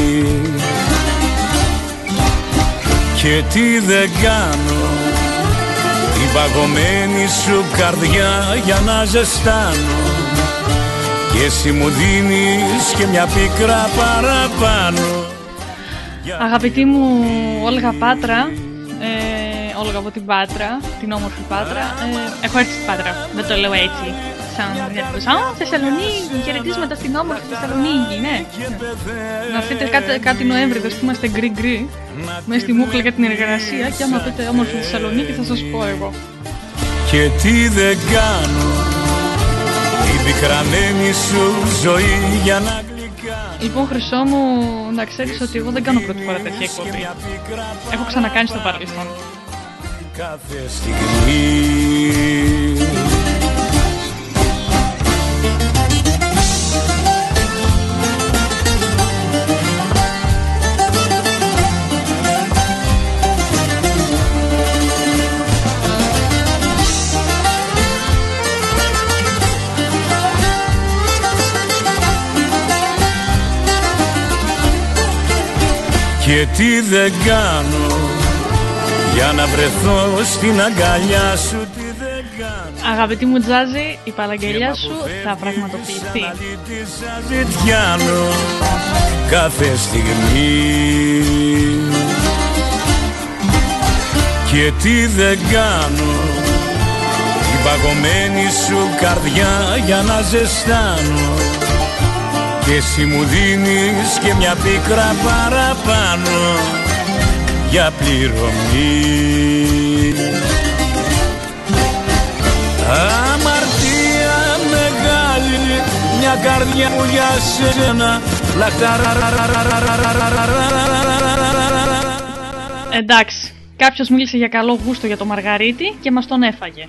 Και τι δεν κάνω την παγωμένη σου καρδιά για να ζεστάνω και εσύ μου δίνεις και μια πίκρα παραπάνω Αγαπητή μου Όλγα Πάτρα, ε, Όλγα από την Πάτρα, την όμορφη Πάτρα, ε, έχω έρθει στην Πάτρα, δεν το λέω έτσι. Σαν, σαν Θεσσαλονίκη, χαιρετίσματα στην όμορφη Θεσσαλονίκη, ναι. Να έρθετε κάτι, κάτι Νοέμβρη, που είμαστε γκρι γκρι, μέσα στη μούχλα για την εργασία και άμα πείτε όμορφη Θεσσαλονίκη θα σας πω εγώ. Και τι δεν κάνω την πικραμένη σου ζωή για να γλυκάνω Λοιπόν, Χρυσό μου, να ξέρεις ότι εγώ δεν κάνω πρώτη φορά τέτοια εκπομπή. Έχω ξανακάνει στο παρελθόν. κάθε στιγμή Και τι δεν κάνω για να βρεθώ στην αγκαλιά σου Τι δεν κάνω. Αγαπητή μου Τζάζη, η παραγγελιά σου θα πραγματοποιηθεί. Σαν ζητιάνω κάθε στιγμή. Και τι δεν κάνω την παγωμένη σου καρδιά για να ζεστάνω και εσύ μου δίνεις και μια πίκρα παραπάνω για πληρωμή Αμαρτία μεγάλη μια καρδιά μου για σένα Εντάξει, κάποιος μίλησε για καλό γούστο για το Μαργαρίτη και μας τον έφαγε.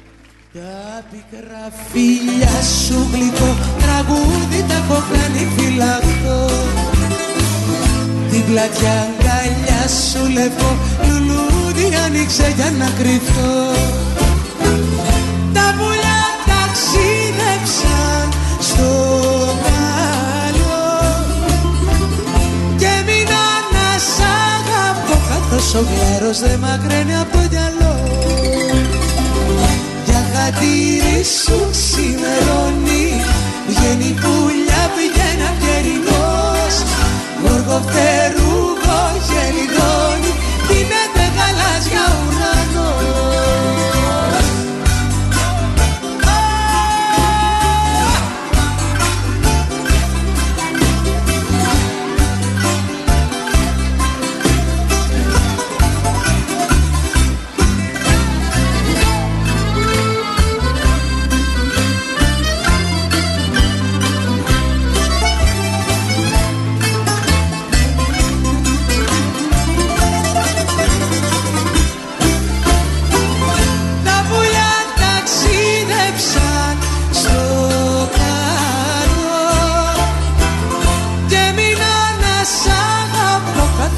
Τα πικρά φίλια σου γλυκό τραγούδι τα έχω κάνει φυλακτό Την πλατιά αγκαλιά σου λεπτό λουλούδι άνοιξε για να κρυφτώ. Τα πουλιά ταξίδεψαν στο καλό. Και μείνα να σ' αγαπώ καθώς ο γέρος δεν μακραίνει από το γυαλό. για χατήρι σου ξημερώνει Βγαίνει πουλιά, πηγαίνει αυγερινός. Γοργοφτερούγο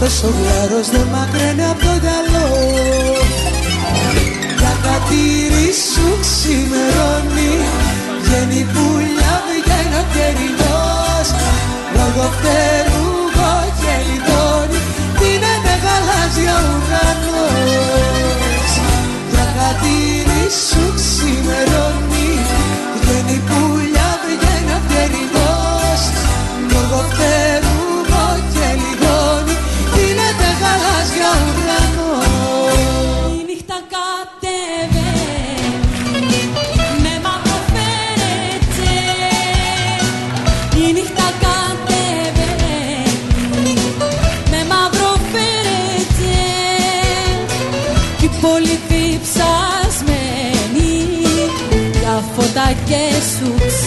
ο γλάρος δεν μακραίνει από το γυαλό Για κατήρι σου ξημερώνει Βγαίνει πουλιά, βγαίνει ο κερινός Λογοφτερούγο και λιτώνει Δίνεται γαλάζια ουρανός. Για κατήρι σου ξημερώνει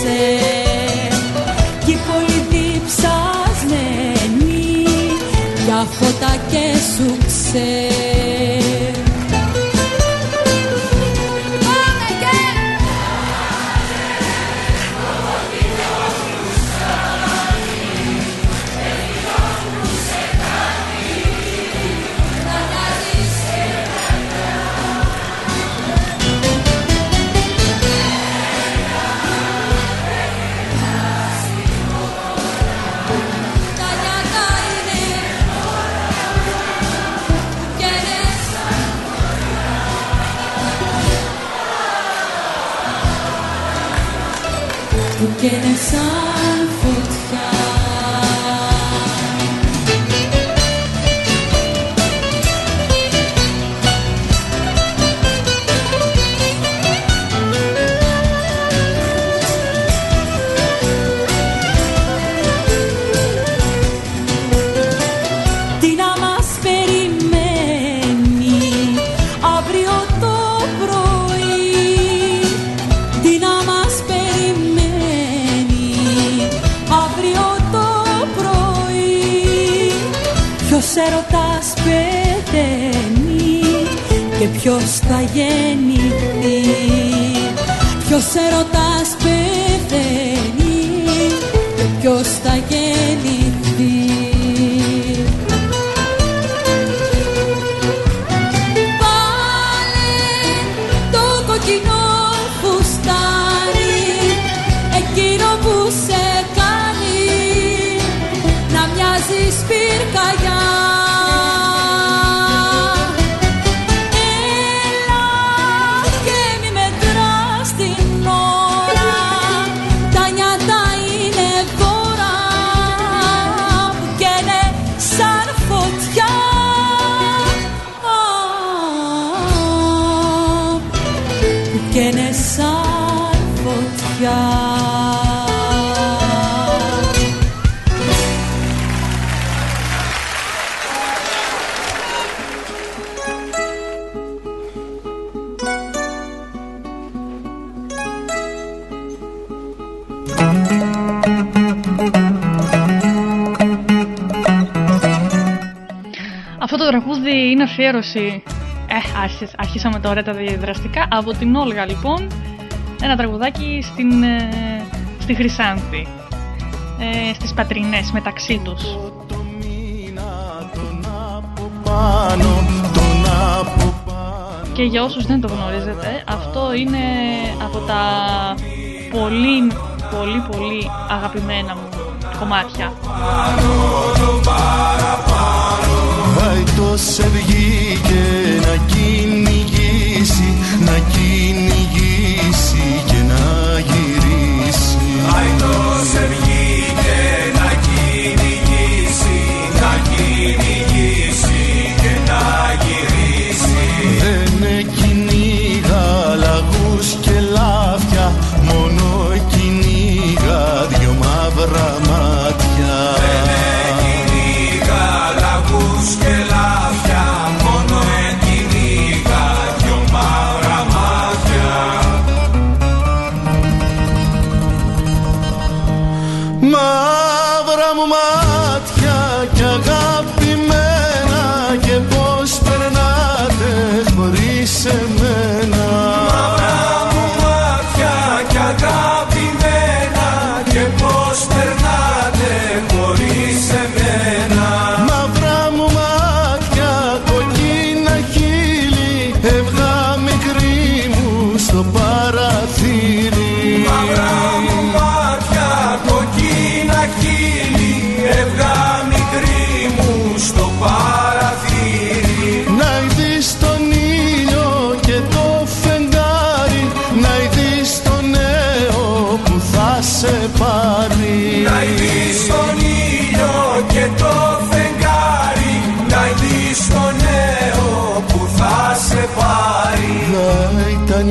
σου Κι η πόλη διψασμένη για φώτα και σου Πάμε τραγούδι είναι αφιέρωση. Ε, άρχισ- αρχίσαμε τώρα τα διαδραστικά. Από την Όλγα, λοιπόν. Ένα τραγουδάκι στην, ε, στη Χρυσάνθη. Ε, στις πατρινές μεταξύ τους. Πάνω τον από πάνω Και για όσους δεν το γνωρίζετε, αυτό είναι από τα πολύ, πολύ, πολύ αγαπημένα μου κομμάτια. Άιτο σε βγήκε να κυνηγήσει,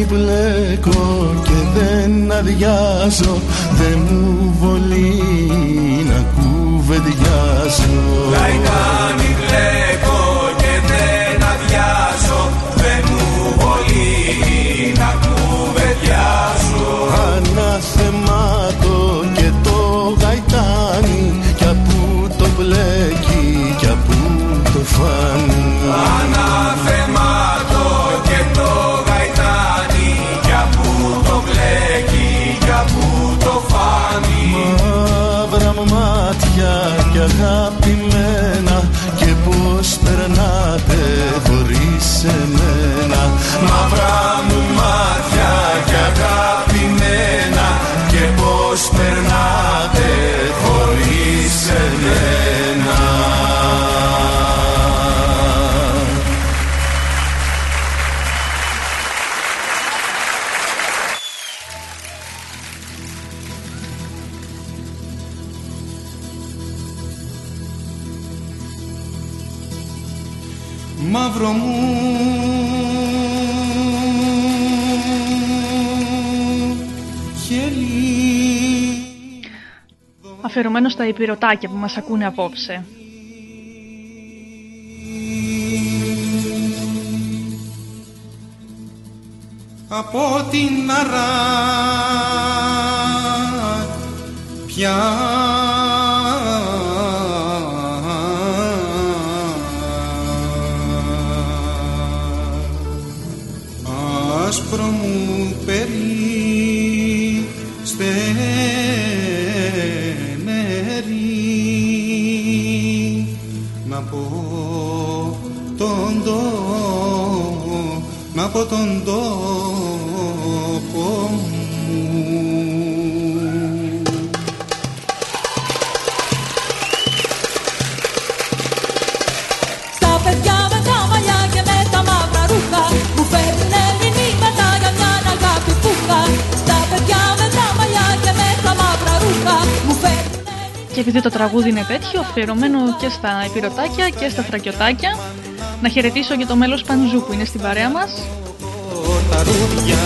μπλέκω και δεν αδειάζω Δεν μου βολεί να κουβεντιάζω. Λαϊτάνι μπλέκω και δεν αδειάζω Δεν μου βολεί να κουβεντιάζω Αφιερωμένο στα υπηρωτάκια που μας ακούνε απόψε. από την αρά πια να πω τον τόπο μου. Στα παιδιά με τα μαλλιά και με τα μαύρα ρούχα Μου φέρνουνε μηνύματα για μια αγάπη που είχα Στα παιδιά με τα μαλλιά και με τα μαύρα ρούχα Μου φέρνουνε Και επειδή το τραγούδι είναι τέτοιο, αφιερωμένο και στα υπηρωτάκια και στα θρακιωτάκια, να χαιρετήσω και το μέλος Πανζού που είναι στην παρέα μας. τα ρούδια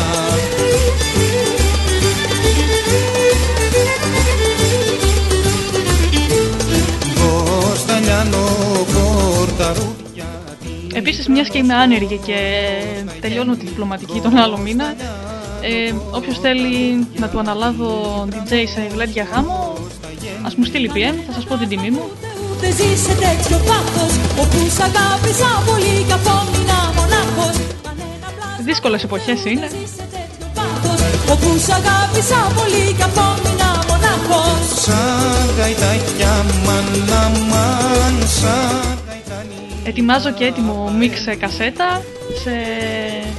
Δώσ' τα λιάνο κορταρούδια Επίσης, μιας και είμαι άνεργη και τελειώνω τη διπλωματική τον άλλο μήνα, ε, όποιος θέλει να του αναλάβω DJ σε γλέντια γάμο, ας μου στείλει PM, θα σας πω την τιμή μου. Ούτε ζεις σε τέτοιο πάθος Όπου σ' αγάπησα πολύ κι απόμεινα μονάχος Κανένα πλάσμα Δύσκολες εποχές είναι. ζεις σε τέτοιο πάθος Όπου σ' αγάπησα πολύ κι απόμεινα μονάχος Σαν γαϊτάκια μάνα μάν σαν γαϊτάνι Ετοιμάζω και έτοιμο μίξ σε κασέτα σε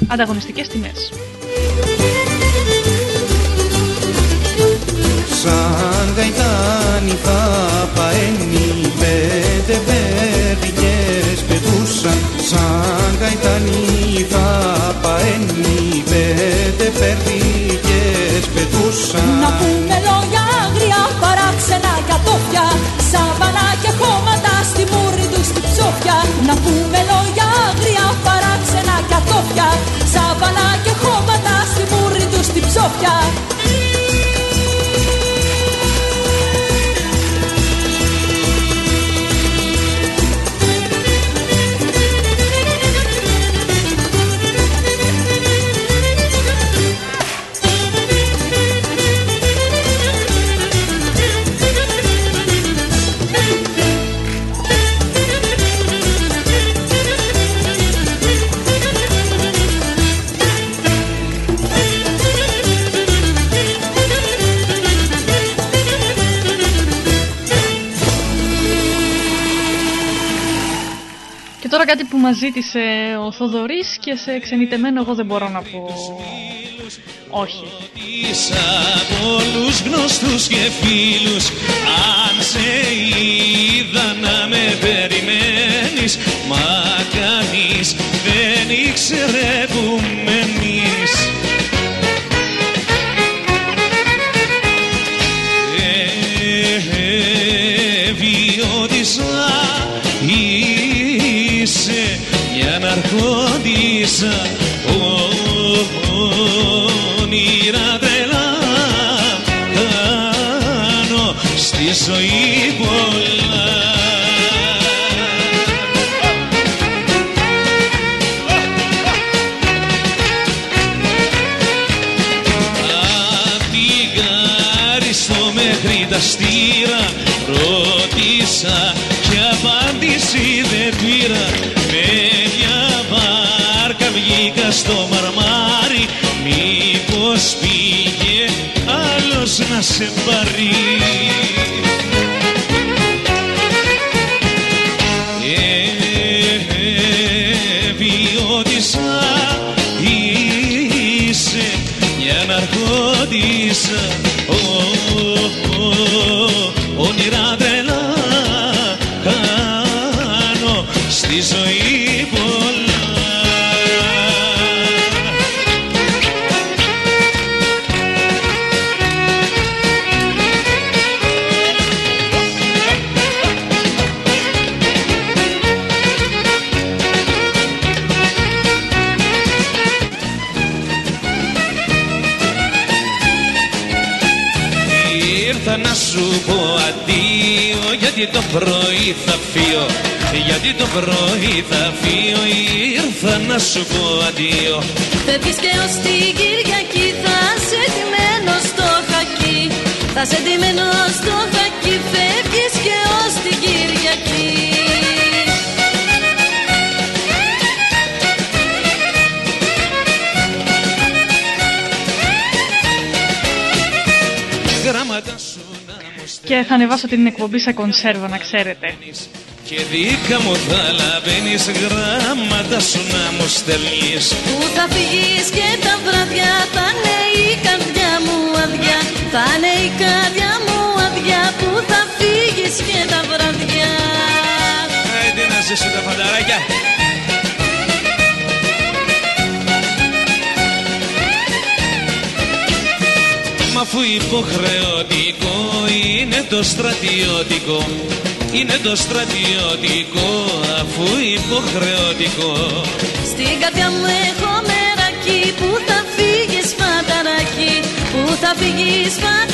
ανταγωνιστικές τιμές. Σαν γαϊτάνι θα παένει πέντε πέδικες πετούσαν. Σαν γαϊτάνι θα παένει πέντε πέδικες πετούσαν. Να πούμε λόγια άγρια, παράξενα για τόφια Σαβανά και χώματα στη μούρη τους στη ψόφια. Να πούμε λόγια άγρια, παράξενα για τόφια Σαβανά και χώματα στη μούρη τους στη ψόφια μας ζήτησε ο Θοδωρής και σε ξενιτεμένο εγώ δεν μπορώ να πω όχι. από όλους γνωστούς και φίλους αν σε είδα να με περιμένεις μα κανείς δεν ήξερε που μένεις ναρκώτησα όνειρα τρελά κάνω στη ζωή πολλά. Απηγάριστο μέχρι τα στήρα ρώτησα άλλος να γιατί το πρωί θα φύω γιατί το πρωί θα φύω ήρθα να σου πω αντίο. Φεύγεις και ως την Κυριακή θα σε ντυμένο στο χακί. Θα σε ντυμένο στο χακί φεύγεις και ως την Κυριακή Και θα ανεβάσω την εκπομπή σε κονσέρβα να ξέρετε. Και δίκα μου θα λαβαίνεις γράμματα σου να μου στέλνεις. Πού θα φύγεις και τα βραδιά θα είναι η καρδιά μου αδειά Θα είναι η καρδιά μου αδειά Πού θα φύγεις και τα βραδιά. Άιντε να ζήσω τα φανταράκια αφού υποχρεωτικό είναι το στρατιωτικό Είναι το στρατιωτικό αφού υποχρεωτικό. Στην καρδιά μου έχω μεράκι Πού θα φύγεις φανταράκι Πού θα φύγεις φανταράκι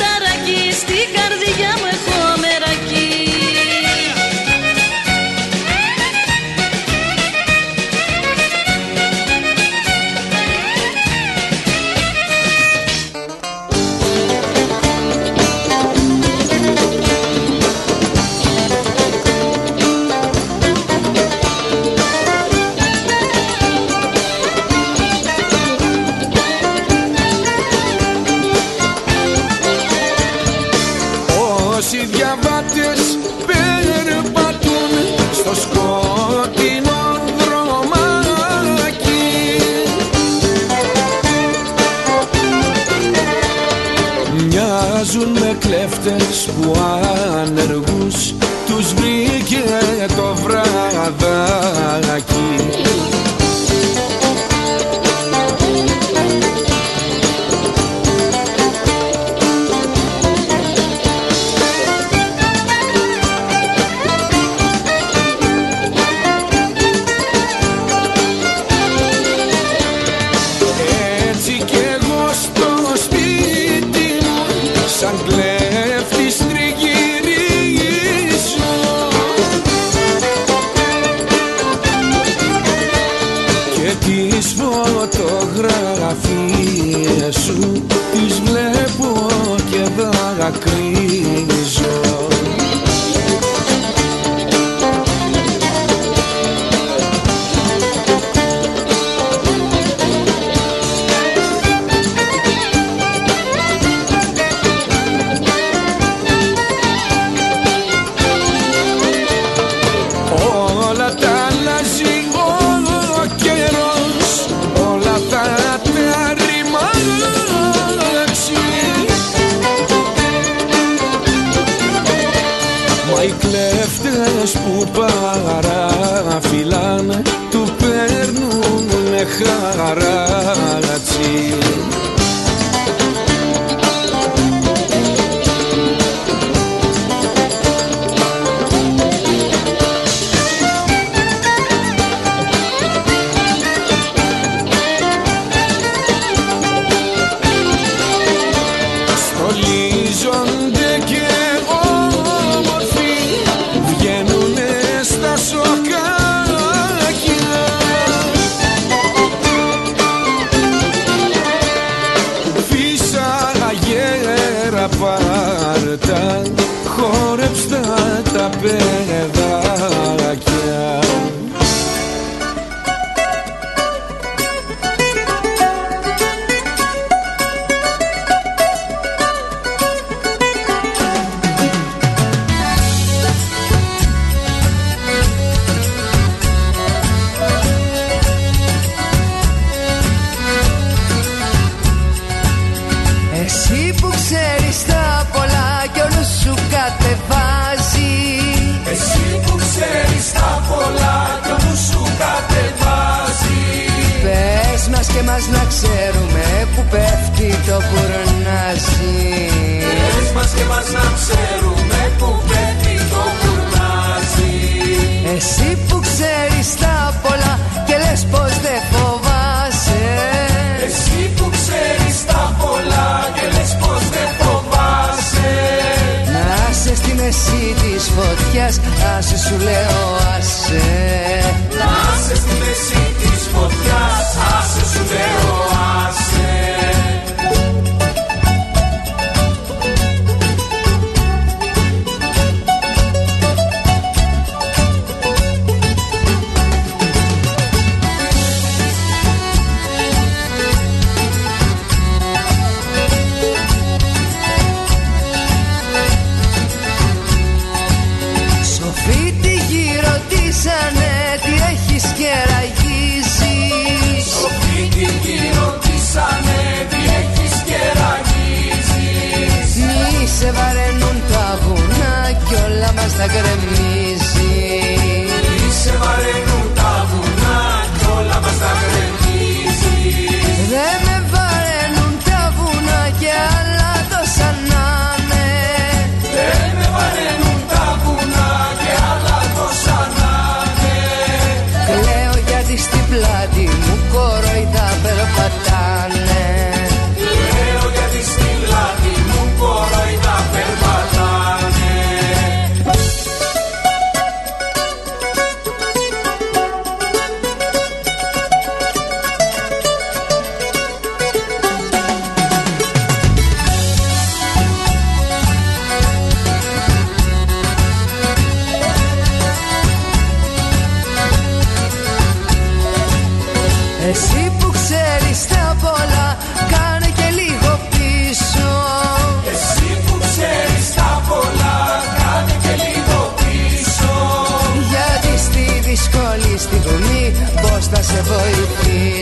Thank you.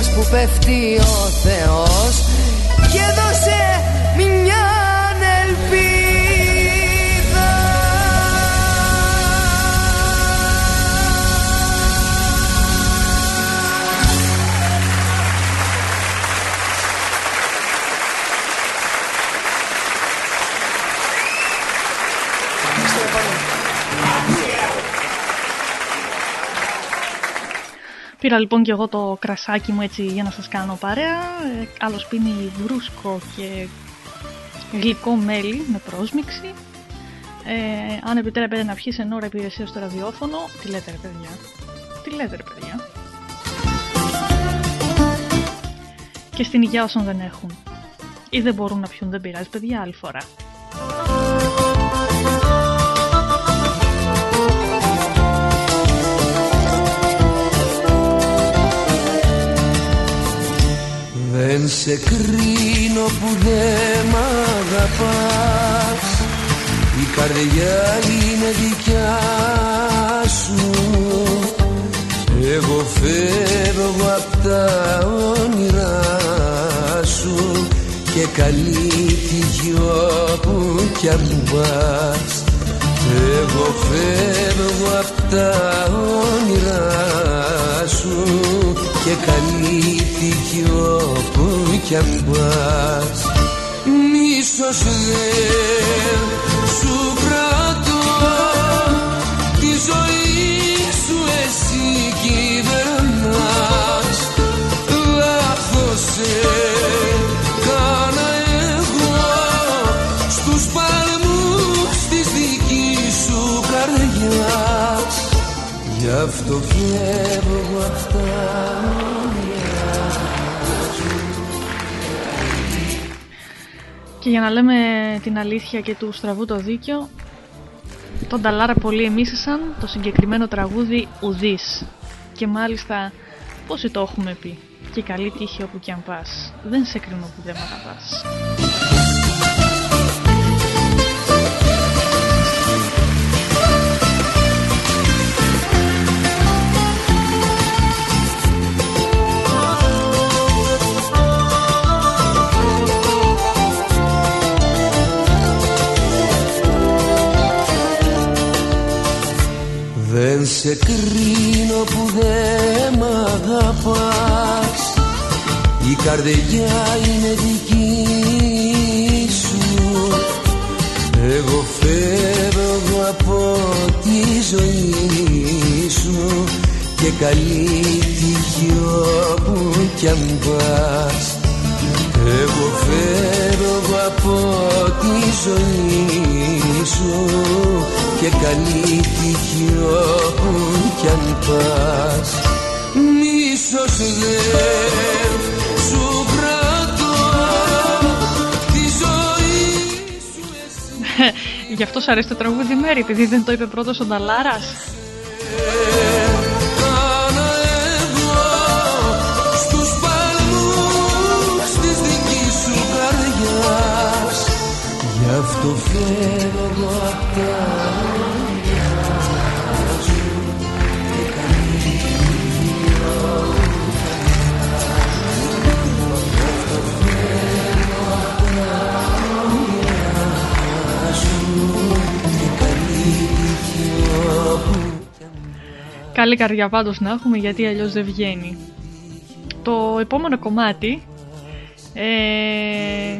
που πέφτει ο Θεός. Και δώσε Πήρα λοιπόν και εγώ το κρασάκι μου έτσι για να σας κάνω παρέα. Ε, άλλος πίνει βρούσκο και γλυκό μέλι με πρόσμιξη. Ε, αν επιτρέπετε να πιεις εν ώρα υπηρεσία στο ραδιόφωνο, τι λέτε παιδιά; Τι λέτε παιδιά; Και στην υγεία όσων δεν έχουν. Ή δεν μπορούν να πιούν, δεν πειράζει παιδιά άλλη φορά. Δεν σε κρίνω που δεν μ' αγαπάς. Η καρδιά είναι δικιά σου. Εγώ φεύγω απ' τα όνειρά σου Και καλή τύχη όπου κι αν πας. Εγώ φεύγω απ' τα όνειρά σου Και καλή τύχη όπου κι αν πας. Μίσος δεν σου κρατώ Τη ζωή σου εσύ αυτό φεύγω απ' τα Και για να λέμε την αλήθεια και του στραβού το δίκιο, τον Ταλάρα πολλοί εμίσησαν το συγκεκριμένο τραγούδι Ουδής. Και μάλιστα πόσοι το έχουμε πει. Και καλή τύχη όπου κι αν πας. Δεν σε κρίνω που δεν μ' αγαπάς. Δεν σε κρίνω που δεν μ' αγαπάς. Η καρδιά είναι δική σου. Εγώ φεύγω από τη ζωή σου Και καλή τύχη όπου κι αν πας. Εγώ φεύγω από τη ζωή σου και καλή τύχη όπου κι αν πας. Μίσος δεν σου κρατώ τη ζωή Γι' αυτό σ' αρέσει το τραγούδι Μέρη, επειδή δεν το είπε πρώτος ο Νταλάρας. Κάνα εγώ στους παλμούς της δικής σου καρδιάς. Γι' αυτό φεύγω απ' τα Καλή καρδιά πάντως να έχουμε γιατί αλλιώς δεν βγαίνει. Το επόμενο κομμάτι ε,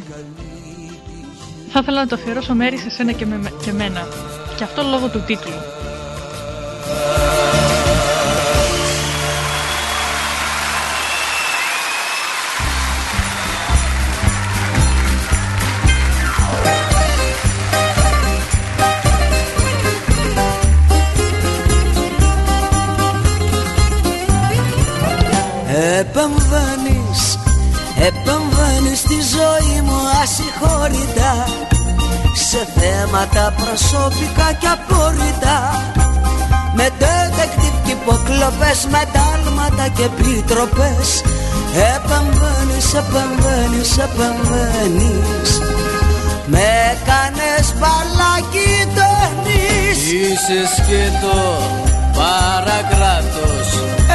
θα ήθελα να το αφιερώσω μέρη σε σένα και, με, και μένα. Και αυτό λόγω του τίτλου. Επεμβαίνεις, επεμβαίνεις στη ζωή μου ασυγχώρητα Σε θέματα προσωπικά και απόρριτα. Με detective και υποκλοπές, με τάλματα και επιτροπές. Επεμβαίνεις, επεμβαίνεις, επεμβαίνεις. Με κάνες μπαλάκι ταινείς Είσαι σκέτο παρακράτος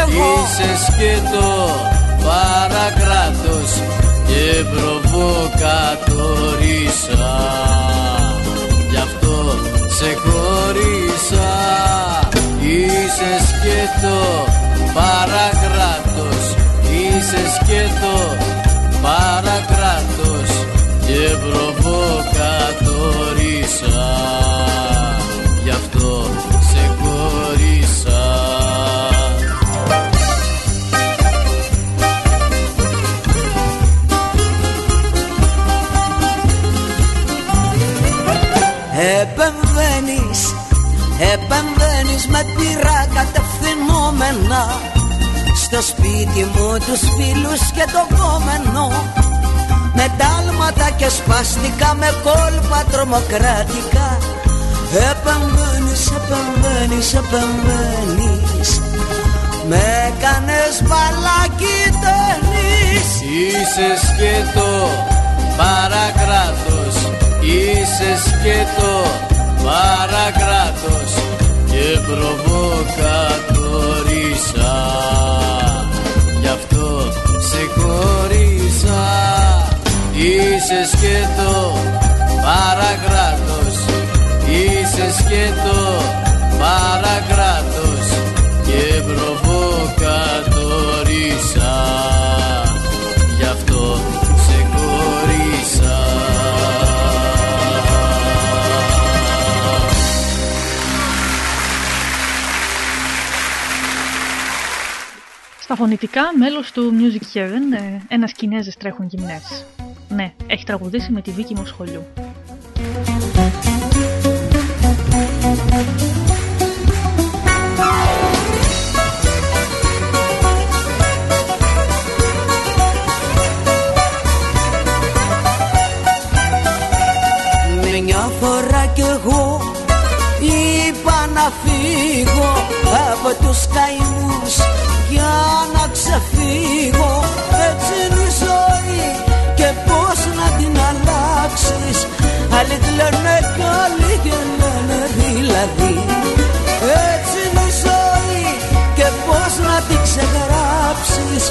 Εγώ. Είσαι σκέτο παρακράτος Και προβοκατορίσα Γι' αυτό σε χωρίσα. Είσαι σκέτο παρακράτος. Είσαι σκέτο παρακράτος Και προβοκατορίσα κατευθυνόμενα Στο σπίτι μου τους φίλους και το κόμενο. Με τάλματα και σπαστικά, με κόλπα τρομοκρατικά. Επεμβαίνεις, επεμβαίνεις, επεμβαίνεις. Με κάνες μπαλάκι ταινείς Είσαι σκέτο παρακράτος. Είσαι σκέτο παρακράτος. Και προβοκατορίσα Γι' αυτό σε χωρίσα Είσαι σκέτο παρακράτος. Είσαι σκέτο παρακράτος. Και προβοκατορίσα Γι' αυτό Στα φωνητικά, μέλος του Music Heaven, ε, ένας Κινέζες τρέχουν γυμνές. Ναι, έχει τραγουδήσει με τη Βίκη Μοσχολιού. Μια φορά κι εγώ είπα να φύγω από τους καημούς για να ξεφύγω. Έτσι είναι η ζωή και πώς να την αλλάξεις. Άλλοι λένε καλή και λένε δηλαδή. Έτσι είναι η ζωή και πώς να την ξεγράψεις.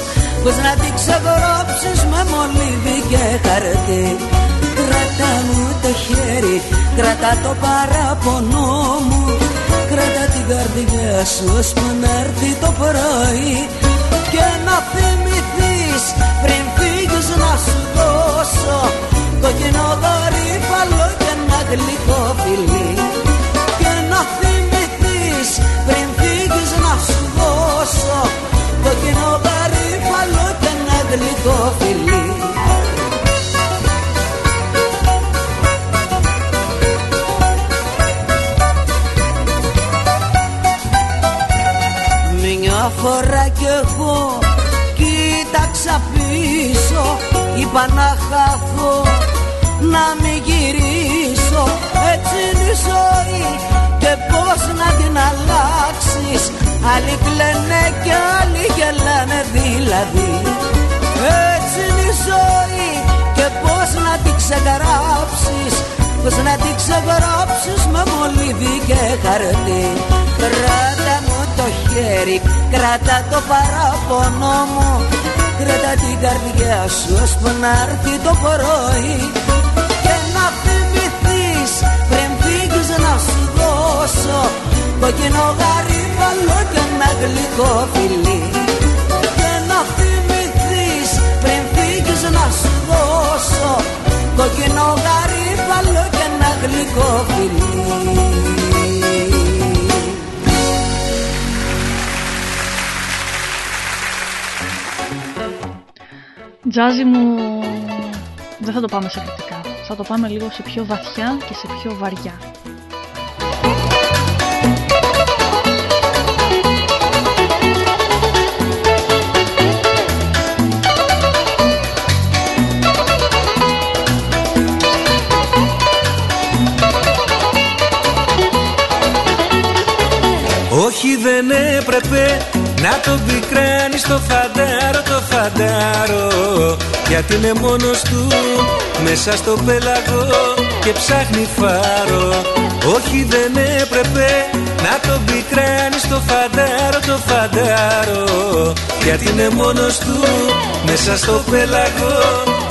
Πως να την ξεγράψεις με μολύβι και χαρτί Κράτα μου το χέρι, κράτα το παράπονο μου Κράτα την καρδιά σου ώσπου να έρθει το πρωί. Και να θυμηθείς πριν φύγεις να σου δώσω Κοκκινό γαρίφαλο και ένα γλυκό φιλί. Και να θυμηθείς πριν φύγεις να σου δώσω Κοκκινό γαρίφαλο και ένα γλυκό φιλί φορά κι εγώ κοίταξα πίσω Είπα να χαθώ, να μην γυρίσω. Έτσι είναι η ζωή και πώς να την αλλάξεις. Άλλοι κλαίνε και άλλοι γελάνε δηλαδή. Έτσι είναι η ζωή και πώς να την ξεγράψεις. Πώς να την ξεγράψεις με μολύβι και χαρτί. Κράτα μου το χέρι, κράτα το παράπονο μου. Κράτα την καρδιά σου ώσπου να έρθει το πρωί Και να θυμηθείς πριν φύγεις να σου δώσω Κοκκινό γαρίφαλο και ένα γλυκό φιλί. Και να θυμηθείς πριν φύγεις να σου δώσω Κοκκινό γαρίφαλο και ένα γλυκό φιλί Τζάζι μου δεν θα το πάμε σε κριτικά. Θα το πάμε λίγο σε πιο βαθιά και σε πιο βαριά. Όχι δεν έπρεπε να τον πικράνεις το φαντάρο, το φαντάρο. Γιατί είναι μόνος του μέσα στο πέλαγο και ψάχνει φάρο. Όχι δεν έπρεπε να τον πικράνεις το φαντάρο, το φαντάρο. Γιατί είναι μόνος του μέσα στο πέλαγο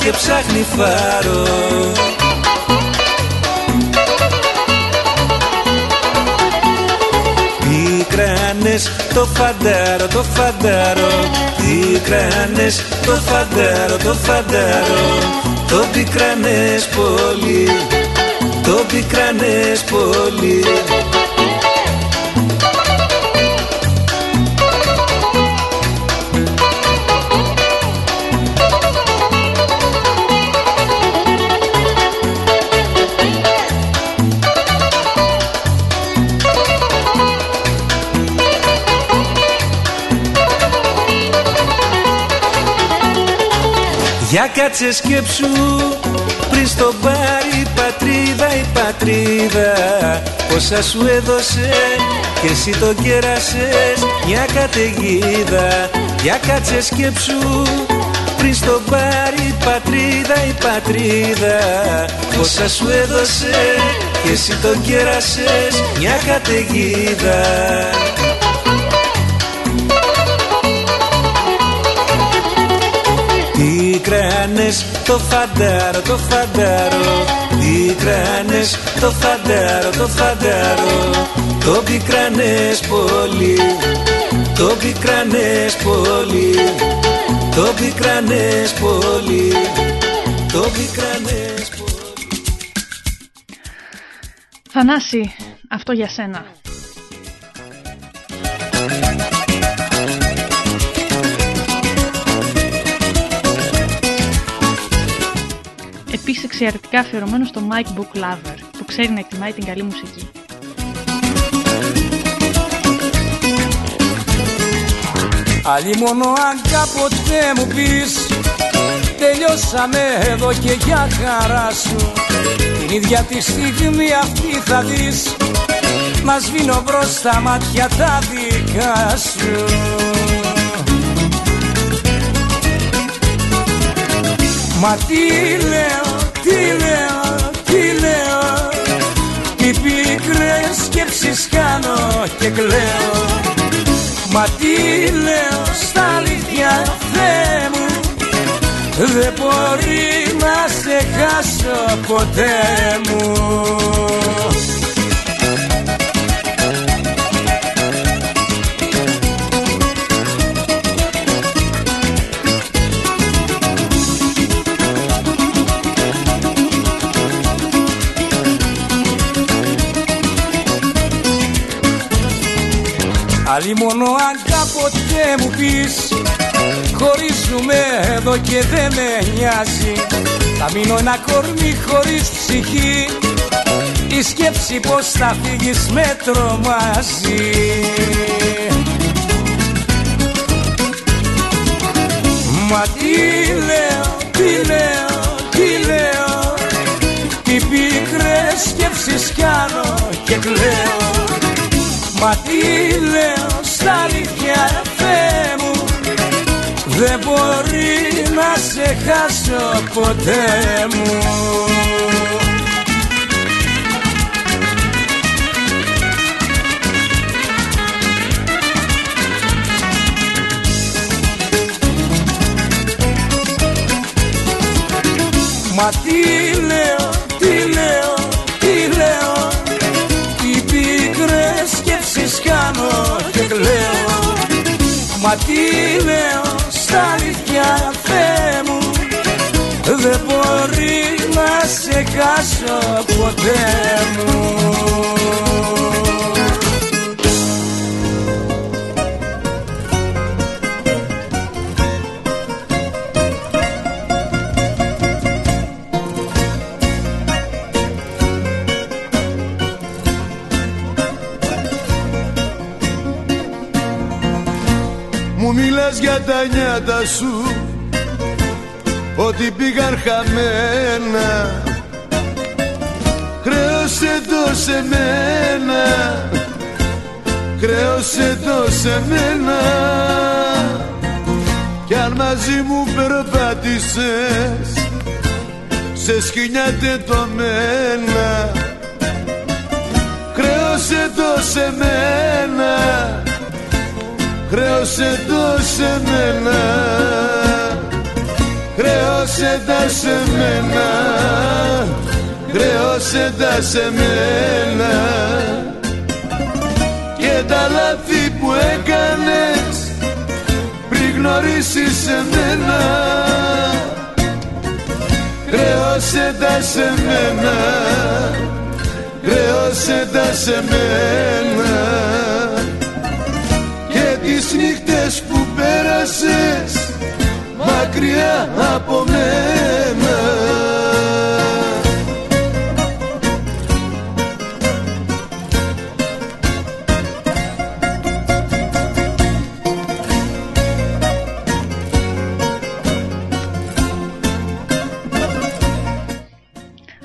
και ψάχνει φάρο κράνες το φαντάρο, το φαντάρο Τι κράνες το φαντάρο, το φαντάρο Το πικράνες πολύ, το πικράνες πολύ Για κάτσε σκέψου πριν στο πάρει η πατρίδα η πατρίδα. Πόσα σου έδωσε και εσύ το κέρασες μια καταιγίδα. Για κάτσε σκέψου πριν στο μπάρι η πατρίδα η πατρίδα. Πόσα σου έδωσε και εσύ το κέρασες μια καταιγίδα κράνες το φαντάρο, το φαντάρο. Τι κράνες το φαντάρο, το φαντάρο. Το πικράνες πολύ, το πικράνες πολύ. Το πικράνες πολύ, το πικράνες πολύ. Θανάση, αυτό για σένα. Εξαιρετικά αφιερωμένο στο Mike Book Lover, που ξέρει να εκτιμάει την καλή μουσική. Άλλη μόνο αν κάποτε μου πεις Τελειώσαμε εδώ και για χαρά σου Την ίδια τη στιγμή αυτή θα δεις Μας σβήνω μπρος τα μάτια τα δικά σου Μα τι λέω, τι λέω, τι λέω. Τι πικρές σκέψεις κάνω και κλαίω. Μα τι λέω στα αλήθεια Θεέ μου. Δεν μπορεί να σε χάσω ποτέ μου Άλλη μόνο αν κάποτε μου πεις Χωρίζουμε εδώ και δεν με νοιάζει Θα μείνω ένα κορμί χωρίς ψυχή Η σκέψη πως θα φύγεις με τρομάζει. Μα τι λέω, τι λέω, τι λέω Τι πικρές σκέψεις κάνω και κλαίω. Μα τι λέω στα αλήθεια Θεέ μου. Δεν μπορεί να σε χάσω ποτέ μου. Μα τι λέω, Μα τι λέω στα αλήθεια Θεέ μου Δεν μπορεί να σε χάσω ποτέ μου Μου μιλάς για τα νιάτα σου Ότι πήγαν χαμένα. Χρέωσε το σε μένα Χρέωσε το σε μένα. Κι αν μαζί μου περπάτησες Σε σκηνιά τετωμένα Χρέωσε το σε μένα Χρέωσε το σε μένα. Χρέωσε τα σε μένα. Χρέωσε τα σε μένα. Και τα λάθη που έκανες Πριν γνωρίσεις εμένα. Χρέωσε τα σε μένα. Χρέωσε τα σε μένα μακριά από μένα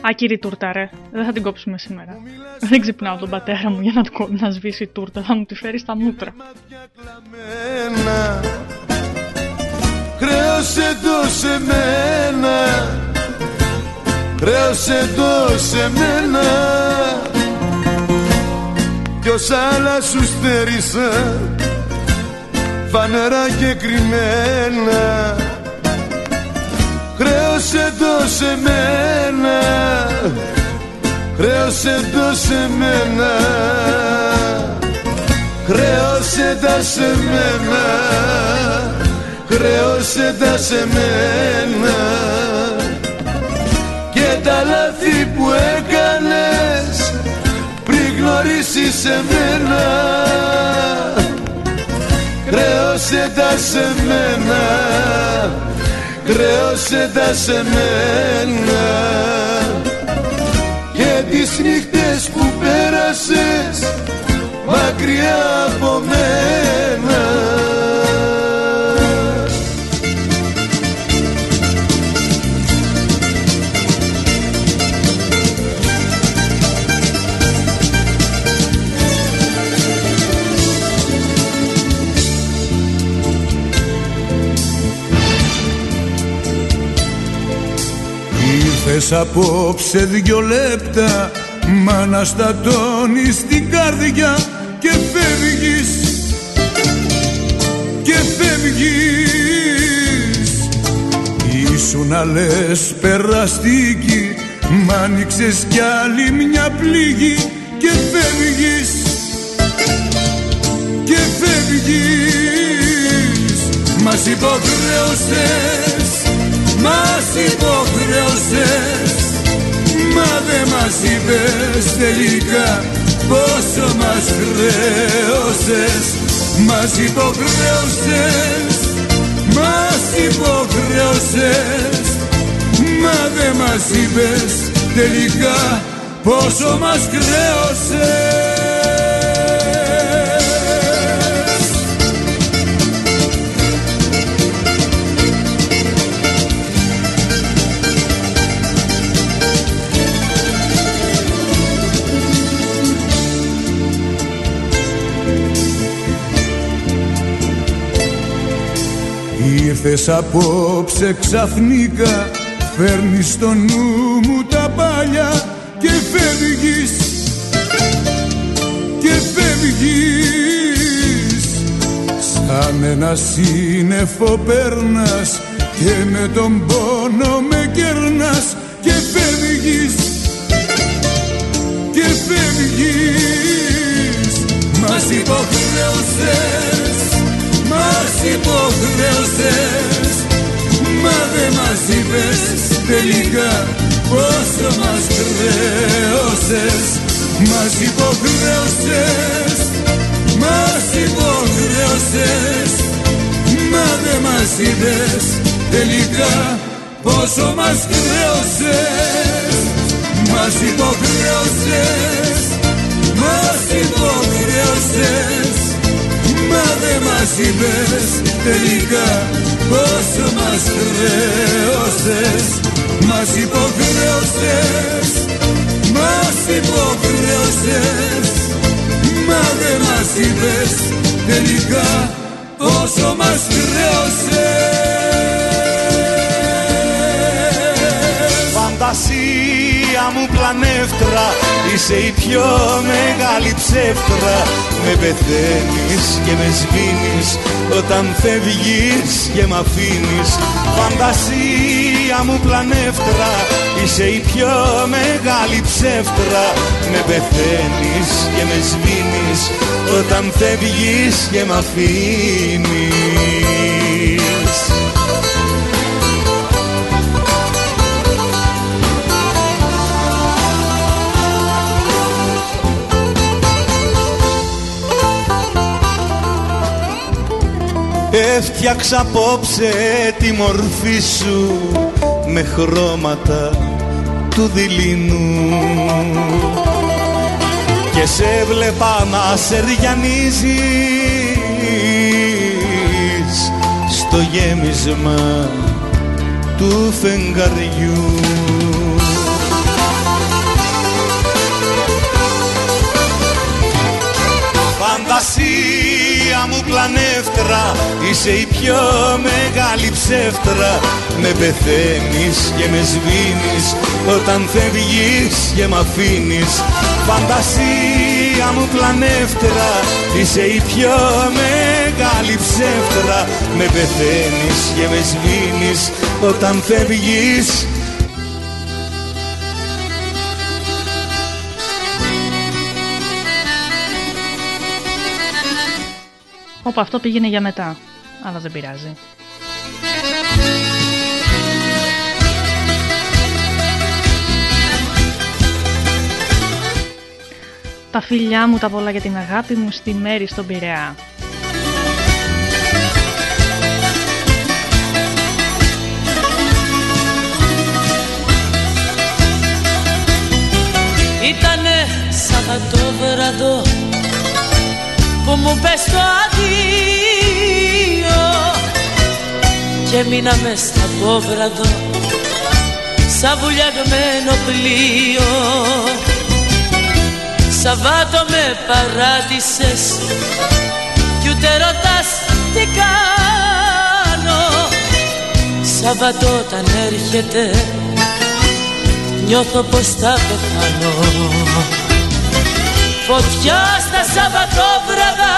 Άκυρη τούρτα, ρε. Δεν θα την κόψουμε σήμερα. Δεν ξυπνάω τον πατέρα μου για να, του, κο- να σβήσει τούρτα. Θα μου τη φέρει στα μούτρα. Μένα Χρέωσε το σε μένα. Χρέωσε το σε μένα. Ποιος άλλα σου στέρισα Φανερά και κρυμμένα. Χρέωσε το σε μένα. Χρέωσε το σε μένα. Χρέωσε τα σε μένα Χρέωσε τα σε μένα Και τα λάθη που έκανες Πριν γνωρίσεις εμένα. Χρέωσε τα σε μένα Χρέωσε τα σε μένα. Και τις νύχτες που πέρασες μακριά από μένα απόψε δυο λεπτά. Μ' αναστατώνεις την καρδιά και φεύγεις. Και φεύγεις. Ήσου να λες περαστική. Μ' άνοιξες κι άλλη μια πληγή. Και φεύγεις. Και φεύγεις. Μας υποχρέωσες, μας υποχρέωσες Μα δε μας είπες τελικά πόσο μας χρέωσες Μας υποχρέωσες, μας υποχρέωσες Μα δε μας είπες τελικά πόσο μας χρέωσες Ήρθες απόψε ξαφνικά Φέρνεις στο νου μου τα πάλια Και φεύγεις. Και φεύγεις. Σαν ένα σύννεφο περνάς Και με τον πόνο με κερνάς Και φεύγεις. Και φεύγεις. Μας υποχρέωσες μας υποχρέωσες Μα δε μας είπες τελικά πόσο μας χρέωσες Μας υποχρέωσες, μας υποχρέωσες Μα δε μας είπες τελικά πόσο μας χρέωσες Μας υποχρέωσες, μας υποχρέωσες Μα δε μας είπες τελικά πόσο μας χρέωσες Μας υποχρέωσες, μας υποχρέωσες Μα δε μας είπες τελικά πόσο μας χρέωσες Φαντασία μου πλανεύτρα Είσαι η πιο μεγάλη ψεύτρα. Με πεθαίνεις και με σβήνεις Όταν φεύγεις και μ' αφήνεις. Φαντασία μου πλανεύτρα Είσαι η πιο μεγάλη ψεύτρα. Με πεθαίνεις και με σβήνεις Όταν φεύγεις και μ' αφήνεις Έφτιαξα απόψε τη μορφή σου με χρώματα του δειλινού. Και σε βλέπα να σεριανίζεις στο γέμισμα του φεγγαριού Φαντασία μου πλανεύτρα Είσαι η πιο μεγάλη ψεύτρα. Με πεθαίνεις και με σβήνεις Όταν φεύγεις και μ' αφήνεις. Φαντασία μου πλανεύτρα Είσαι η πιο μεγάλη ψεύτρα. Με πεθαίνεις και με σβήνεις Όταν φεύγεις Όπου αυτό πήγαινε για μετά. Αλλά δεν πειράζει. Τα φιλιά μου τα πολλά για την αγάπη μου στη μέρη στον Πειραιά. Ήτανε Σαββατόβραδο που μου πες το αδείο. Και μείνα μες στα πόβραδο σαν βουλιαγμένο πλοίο. Σαββάτο με παράτησες κι ούτε ρωτάς τι κάνω. Σαββατό όταν έρχεται νιώθω πως θα πεθάνω Φωτιά στα Σαββατόβραδα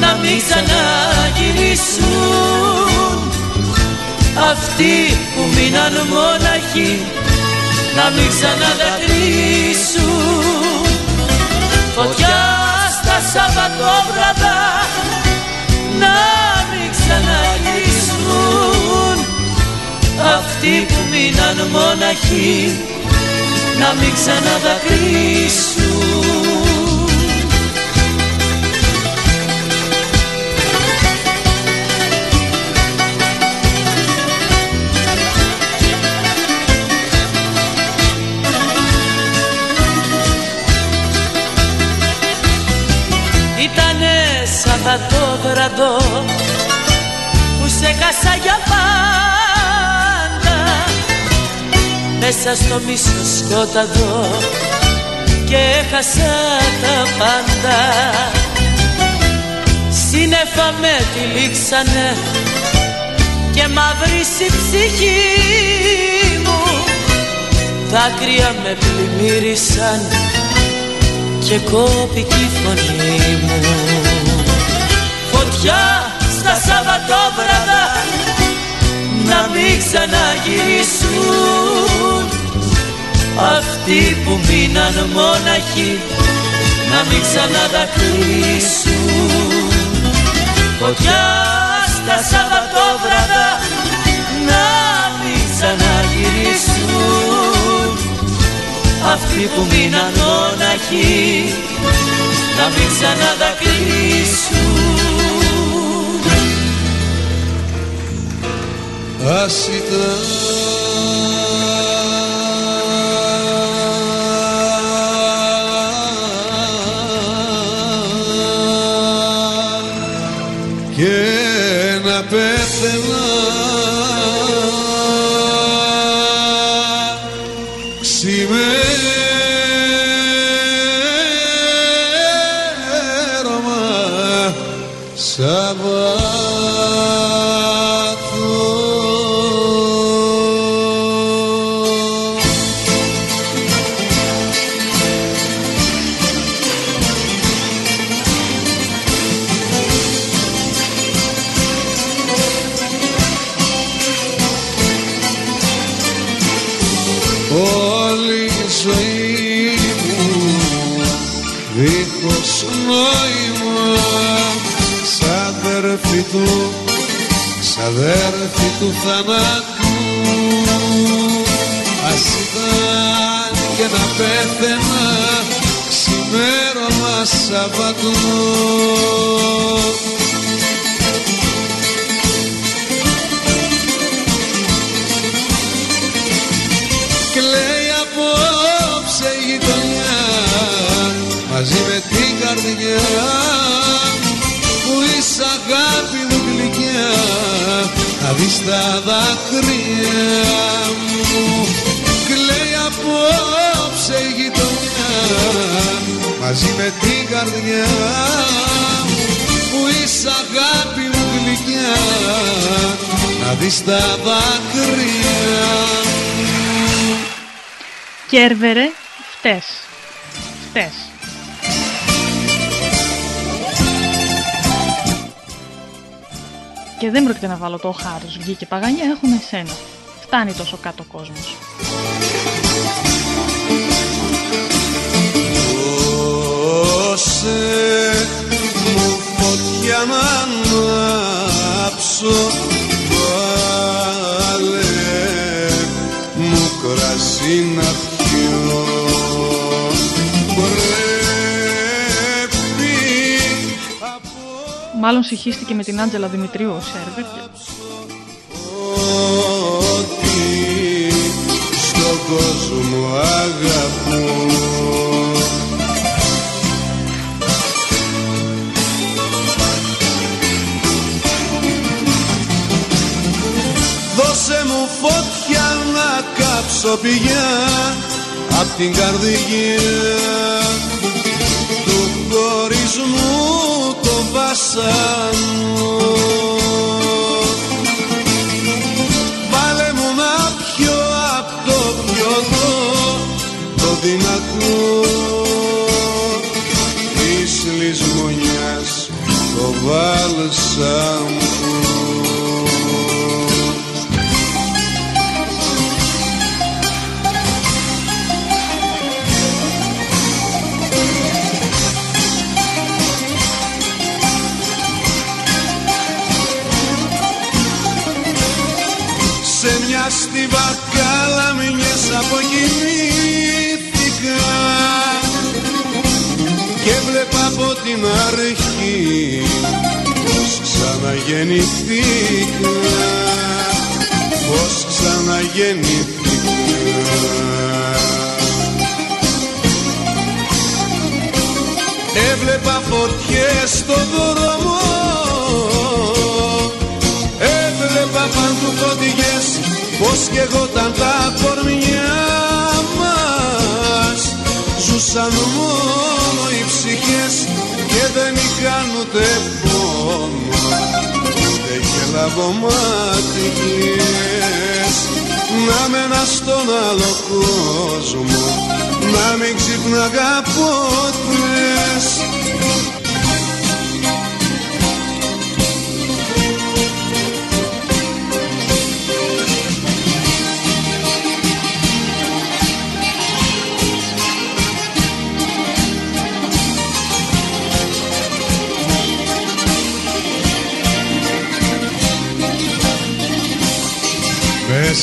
να μην ξαναγυρίσουν. Αυτοί που μείναν μόναχοι να μην ξαναδακρύσουν Φωτιά στα Σαββατόβραδα να μην ξαναγυρίσουν. Αυτοί που μείναν μόναχοι να μην ξαναδακρύσουν Σαββατόβραδο που σε χάσα για πάντα. Μέσα στο μίσο σκόταδο και έχασα τα πάντα. Σύννεφα με τυλίξανε και μαύρισε η ψυχή μου. Δάκρυα με πλημμύρισαν και κόπηκε η φωνή μου Φωτιά στα Σαββατόβραδα να μην ξαναγυρίσουν. Αυτοί που μείναν μόναχοι να μην ξαναδακρύσουν Φωτιά στα Σαββατόβραδα να μην ξαναγυρίσουν. Αυτοί που μείναν μόναχοι να μην ξαναδακρύσουν Ας ήταν θανάτου. Ας ήταν και να πέθαινα ξημέρωμα Σαββατού να δεις τα δάκρυα μου Κλαίει απόψε η γειτονιά μαζί με την καρδιά που είσαι αγάπη μου γλυκιά να δεις τα δάκρυα μου Κέρβερε, φταίς. Φταίς. Και δεν πρόκειται να βάλω το χάρος, βγήκε παγανιά, έχουμε εσένα. Φτάνει τόσο κάτω ο κόσμος. Δώσε μου φωτιά να ανάψω Βάλε μου κρασί να Μάλλον συγχύστηκε με την Άντζελα Δημητρίου ο Σέρβερ. και- ότι στον κόσμο αγαπώ Δώσε μου φωτιά να κάψω πηγιά απ' την καρδιά του χωρισμού το βασανό Βάλε μου να πιω απ' το πιωτό το δυνατό της λησμονιάς το βάλσαμο αποκοιμήθηκα και βλέπα από την αρχή πως ξαναγεννηθήκα πως ξαναγεννηθήκα Έβλεπα φωτιές στον δρόμο Έβλεπα παντού φωτιές Πως και εγώ τα κορμιά μας Ζούσαν μόνο οι ψυχές Και δεν είχαν ούτε πόνο Ούτε γελαβομάτικες Να μένα στον άλλο κόσμο Να μην ξυπνάγα ποτές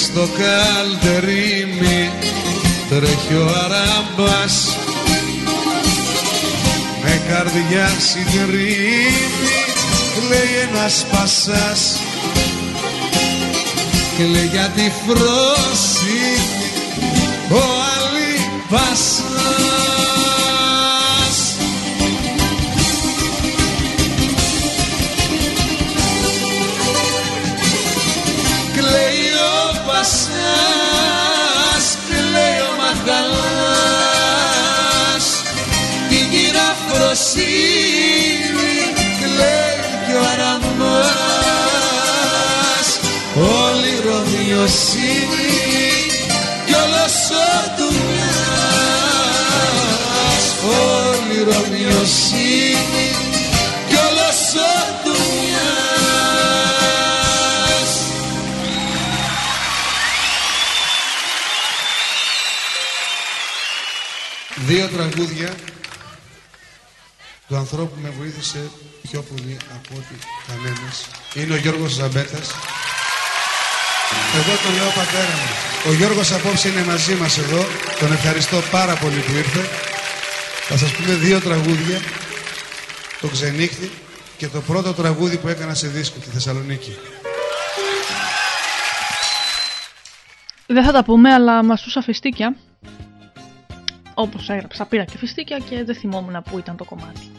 στο καλτερίμι τρέχει ο αράμπας με καρδιά συντρίμη λέει ένας πασάς. Και λέει για τη φρόση ο άλλη πασάς Ρωμιοσύνη κι όλος ο Τουνιάς Όλη η Ρωμιοσύνη κι όλος ο Τουνιάς Δύο τραγούδια του ανθρώπου που με βοήθησε πιο πολύ από ό,τι κανένας. Είναι ο Γιώργος Ζαμπέτας. Εγώ τον λέω πατέρα μου. Ο Γιώργος απόψε είναι μαζί μας εδώ. Τον ευχαριστώ πάρα πολύ που ήρθε. Θα σας πούμε δύο τραγούδια. Το ξενύχτη και το πρώτο τραγούδι που έκανα σε δίσκο στη Θεσσαλονίκη. Δεν θα τα πούμε, αλλά μασούσα φιστίκια. Όπως έγραψα, πήρα και φιστίκια και δεν θυμόμουν πού ήταν το κομμάτι.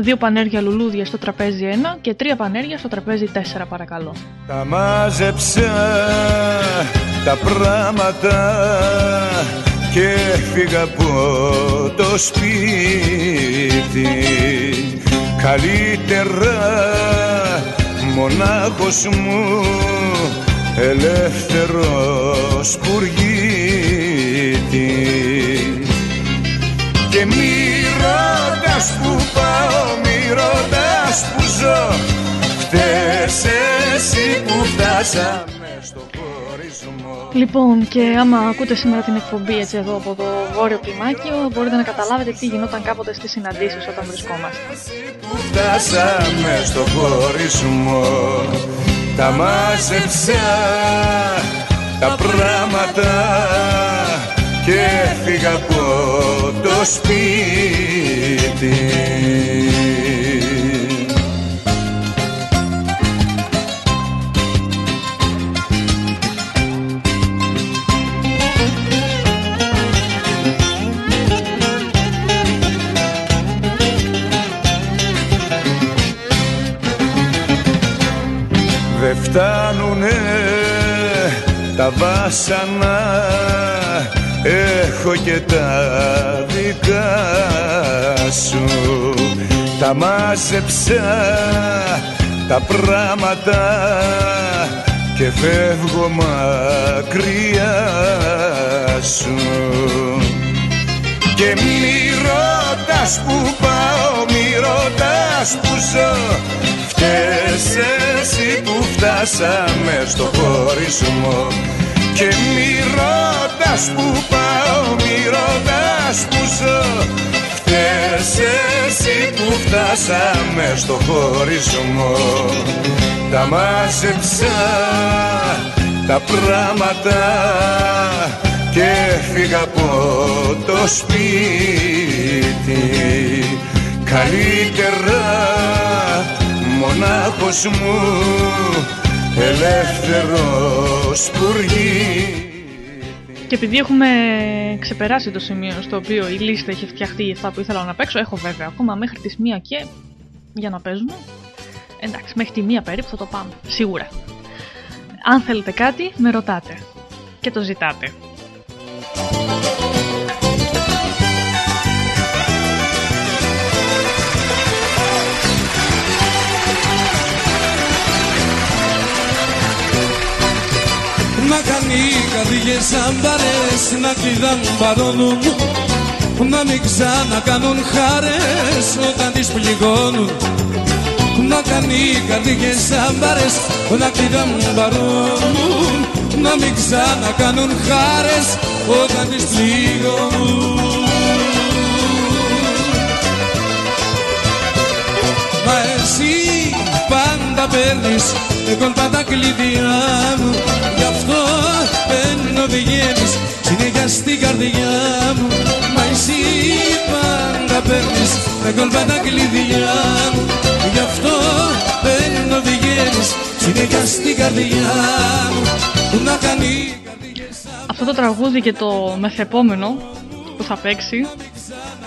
Δύο πανέρια λουλούδια στο τραπέζι 1 και τρία πανέρια στο τραπέζι 4 παρακαλώ. Τα μάζεψα τα πράγματα και φύγα από το σπίτι καλύτερα μονάχος μου ελεύθερος πουργίτη και μη ρωτάς που πάω, μη ρωτάς που ζω. Φταίς εσύ που φτάσαμε στο χωρισμό. Λοιπόν, και άμα ακούτε σήμερα την εκπομπή έτσι εδώ από το Βόρειο Κλιμάκιο, μπορείτε να καταλάβετε τι γινόταν κάποτε στις συναντήσεις όταν βρισκόμαστε. που φτάσαμε στο χωρισμό τα μάζεψα τα πράγματα και φύγα από το σπίτι. Δε φτάνουνε τα βάσανα Έχω και τα δικά σου. Τα μάζεψα τα πράγματα Και φεύγω μακριά σου. Και μη ρωτάς που πάω, μη ρωτάς που ζω. Φταίς εσύ που φτάσαμε στο χωρισμό Και μη ρωτάς που πάω, μη ρωτάς που ζω. Φταίς εσύ που φτάσαμε στο χωρισμό. Τα μάζεψα τα πράγματα και φύγα από το σπίτι. Καλύτερα μονάχος μου ελεύθερος πουργή Και επειδή έχουμε ξεπεράσει το σημείο στο οποίο η λίστα είχε φτιαχτεί αυτά που ήθελα να παίξω, έχω βέβαια ακόμα μέχρι τις μία και για να παίζουμε. Εντάξει, μέχρι τη μία περίπου θα το πάμε, σίγουρα. Αν θέλετε κάτι, με ρωτάτε και το ζητάτε. Κάνει καρδιές αμπαρές να κλειδάνουν παρώνουν να μην ξανακάνουν χάρες όταν τις πληγώνουν. Να κάνει καρδιές αμπαρές να κλειδάνουν παρώνουν να μην ξανακάνουν χάρες όταν τις πληγώνουν. Μα εσύ πάντα παίρνεις εγώ πάντα κλειδιά μου. Γι' αυτό δεν βγαίνεις συνέχεια στην καρδιά μου. Μα εσύ πάντα παίρνεις εγώ πάντα κλειδιά μου. Γι' αυτό δεν βγαίνεις συνέχεια στην καρδιά μου. Να κάνει Αυτό το τραγούδι και το μεθεπόμενο που θα παίξει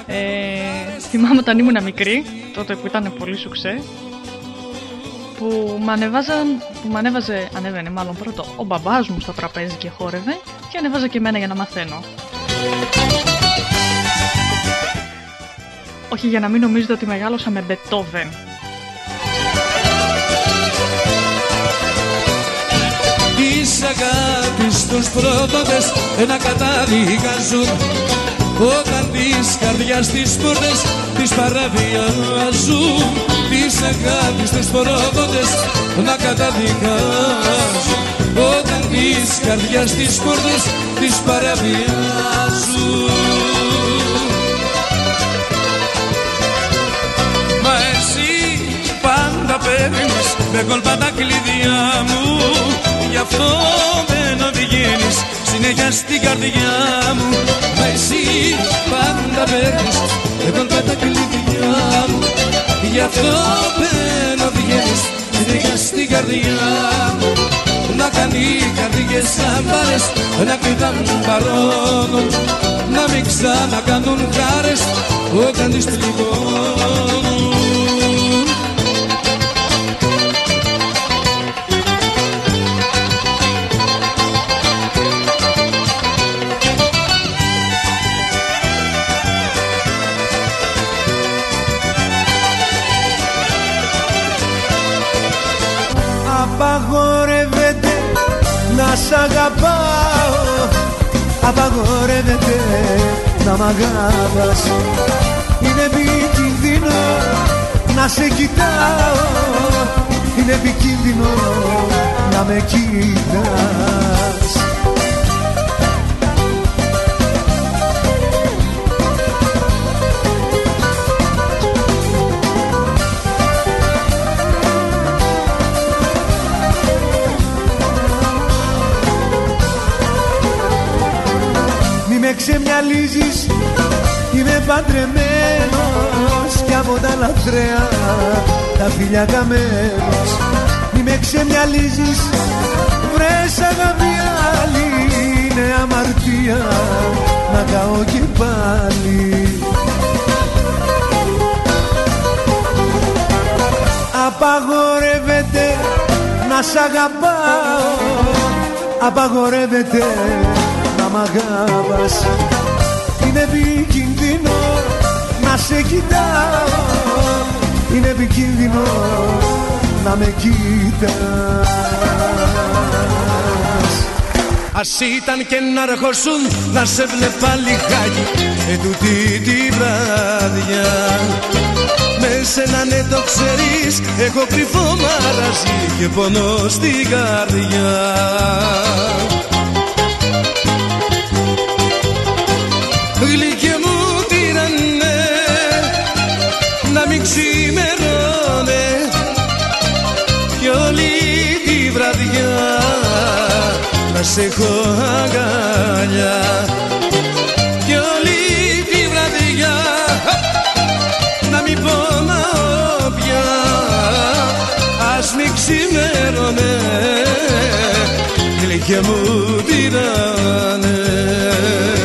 ε, θυμάμαι όταν ήμουν μικρή, τότε που ήταν πολύ σουξέ που με, ανεβάζαν, που με ανέβαζε, ανέβαινε μάλλον πρώτο ο μπαμπάς μου στο τραπέζι και χόρευε και ανέβαζε και εμένα για να μαθαίνω. Όχι για να μην νομίζετε ότι μεγάλωσα με Μπετόβεν. Της αγάπης τους πρόδοτες ένα καταδικάζουν όταν της καρδιάς τις πόρτες τις παραβιάζουν της αγάπης τους πρόδοτες να καταδικάζουν. Όταν της καρδιάς τις πόρτες τις παραβιάζουν. Μα εσύ πάντα παίρνεις με κόλπα τα κλειδιά μου. Γι' αυτό δεν οδηγαίνεις συνέχεια στην καρδιά μου. Μα εσύ πάντα παίρνεις με κόλπα τα κλειδιά μου Γι' αυτό δεν οδηγαίνεις συνέχεια στην καρδιά μου. Να κάνει καρδιές αμπάρες να κλειδάνουν παρόνων να μην ξανακάνουν χάρες όταν τις πληγώνουν σ' αγαπάω Απαγορεύεται να μ' αγάπας Είναι επικίνδυνο να σε κοιτάω. Είναι επικίνδυνο να με κοιτάς ξεμυαλίζεις. Είμαι παντρεμένος Κι από τα λαθρέα Τα φιλιά καμένος. Μη με ξεμυαλίζεις. Βρες αγάπη άλλη Είναι αμαρτία. Να καώ και πάλι. Απαγορεύεται να σ' αγαπάω. Απαγορεύεται. να μ' αγάπας Είναι επικίνδυνο να σε κοιτάω Είναι επικίνδυνο να με κοιτάς. Ας ήταν και να αρχόσουν να σε βλέπα λιγάκι ετούτη τη βράδια με σένα ναι το ξέρεις έχω κρυφό μαραζί και πονώ στην καρδιά σε έχω αγκαλιά. Κι όλη τη βραδιά να μην πονάω πια ας μην ξημέρωνε. Γλυκιά μου τυραννέ Ο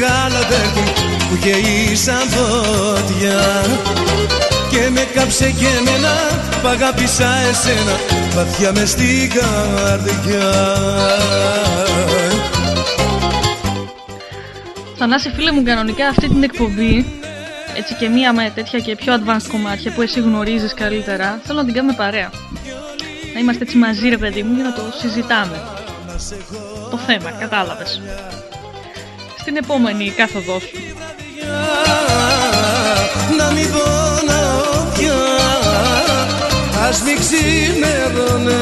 αγάπης είναι μεγάλο παιδί που καίει σαν φωτιά. Και με κάψε και εμένα που αγάπησα εσένα βαθιά μες στην καρδιά. Θανάση φίλε μου κανονικά αυτή την εκπομπή έτσι και μία με τέτοια και πιο advanced κομμάτια που εσύ γνωρίζεις καλύτερα θέλω να την κάνουμε παρέα. Να είμαστε έτσι μαζί ρε παιδί μου για να το συζητάμε. Το θέμα, κατάλαβες στην επόμενη κάθοδό σου να μην πονάω πια ας μην ξημέρωνε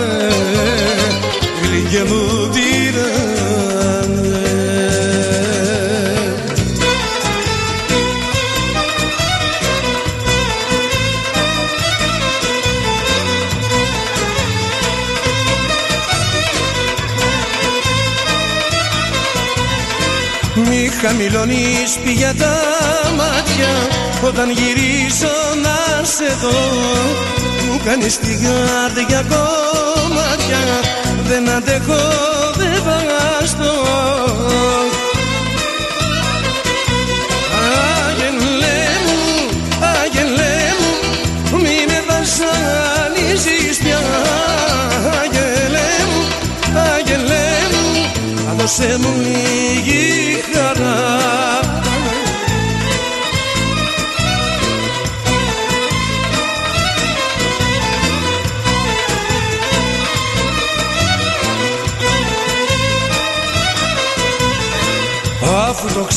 γλυκιά μου τυραννέ χαμηλώνεις πια τα μάτια. Όταν γυρίσω να σε δω Μου κάνεις την καρδιά κομμάτια. Δεν αντέχω, δεν βαστώ Άγγελέ μου, άγγελέ μου Μη με βασανίζεις πια. Άγγελέ μου, άγγελέ μου Δώσε μου λίγη